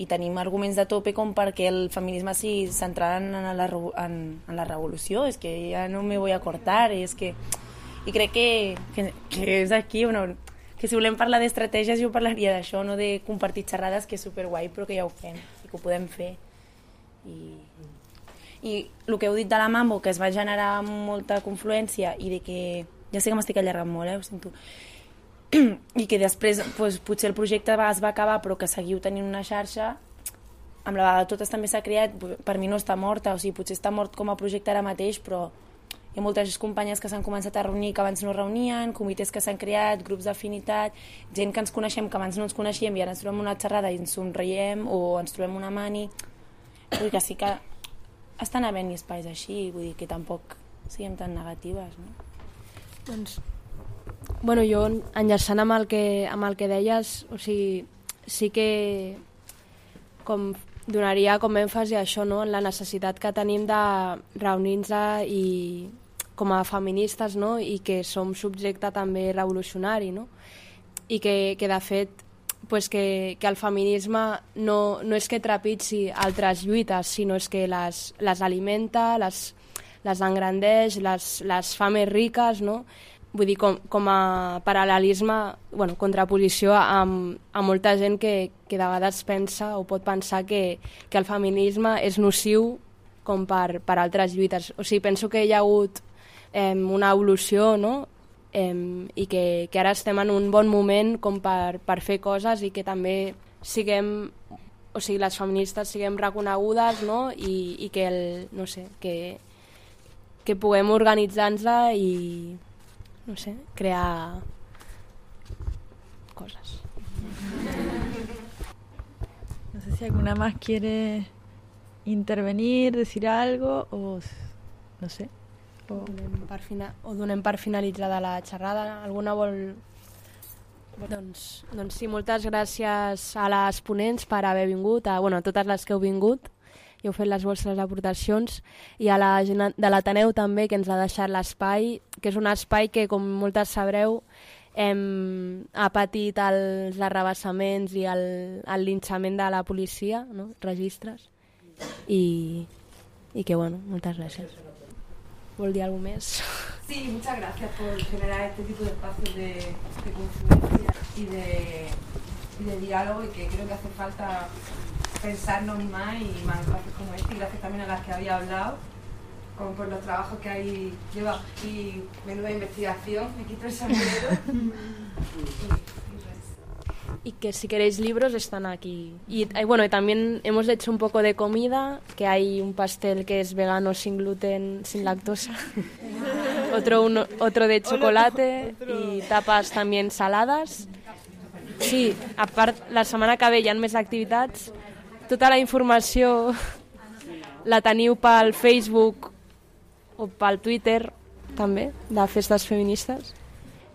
i tenim arguments de tope com perquè el feminisme s'hi centrarà en, la, en, en la revolució, és que ja no me voy a cortar, és que... I crec que, que, que és aquí on que si volem parlar d'estratègies jo parlaria d'això, no de compartir xerrades, que és superguai, però que ja ho fem i que ho podem fer. I, i el que heu dit de la Mambo, que es va generar molta confluència i de que... Ja sé que m'estic allargant molt, eh? ho sento. I que després pues, potser el projecte va, es va acabar però que seguiu tenint una xarxa amb la vegada totes també s'ha creat, per mi no està morta, o sigui, potser està mort com a projecte ara mateix, però hi ha moltes companyes que s'han començat a reunir que abans no reunien, comitès que s'han creat, grups d'afinitat, gent que ens coneixem que abans no ens coneixíem i ara ens trobem una xerrada i ens somriem o ens trobem una mani. Vull dir que sí que estan havent espais així, vull dir que tampoc siguem tan negatives, no? Doncs, bueno, jo enllaçant amb el que, amb el que deies, o sigui, sí que com donaria com èmfasi a això, no? en la necessitat que tenim de reunir-nos i com a feministes no? i que som subjecte també revolucionari no? i que, que de fet pues que, que el feminisme no, no és que trepitgi altres lluites, sinó és que les, les alimenta, les, les engrandeix, les, les fa més riques, no? Vull dir, com, com a paral·lelisme, bueno, contraposició amb, amb molta gent que, que de vegades pensa o pot pensar que, que el feminisme és nociu com per, per altres lluites. O sigui, penso que hi ha hagut eh, una evolució, no?, eh, i que, que ara estem en un bon moment com per, per fer coses i que també siguem o sigui, les feministes siguem reconegudes no? I, i que, el, no sé, que, que puguem organitzar-nos i, no sé, crear cosas. No sé si alguna más quiere intervenir, decir algo o no sé. O donem per, fina o donem per finalitzada la xerrada. Alguna vol... Doncs, doncs sí, moltes gràcies a les ponents per haver vingut, a, bueno, a totes les que heu vingut i heu fet les vostres aportacions i a la gent de l'Ateneu també que ens ha deixat l'espai, que és un espai que com moltes sabreu hem, ha patit els arrabassaments i el, el linxament de la policia, no? registres i, i que bueno, moltes gràcies. ¿Vol dir alguna més? Sí, muchas gracias por generar este tipo de espacios de, de confluencia y de, y de diálogo y que creo que hace falta pensarnos más y más gracias como este. Y gracias también a las que había hablado como por los trabajos que hay lleva y menuda investigación me quito el sombrero y que si queréis libros están aquí. Y, y, bueno, y también hemos hecho un poco de comida, que hay un pastel que es vegano sin gluten, sin lactosa, otro, uno, otro de chocolate y tapas también saladas. Sí, a part, la setmana que ve hi ha més activitats. Tota la informació la teniu pel Facebook o pel Twitter també, de festes feministes.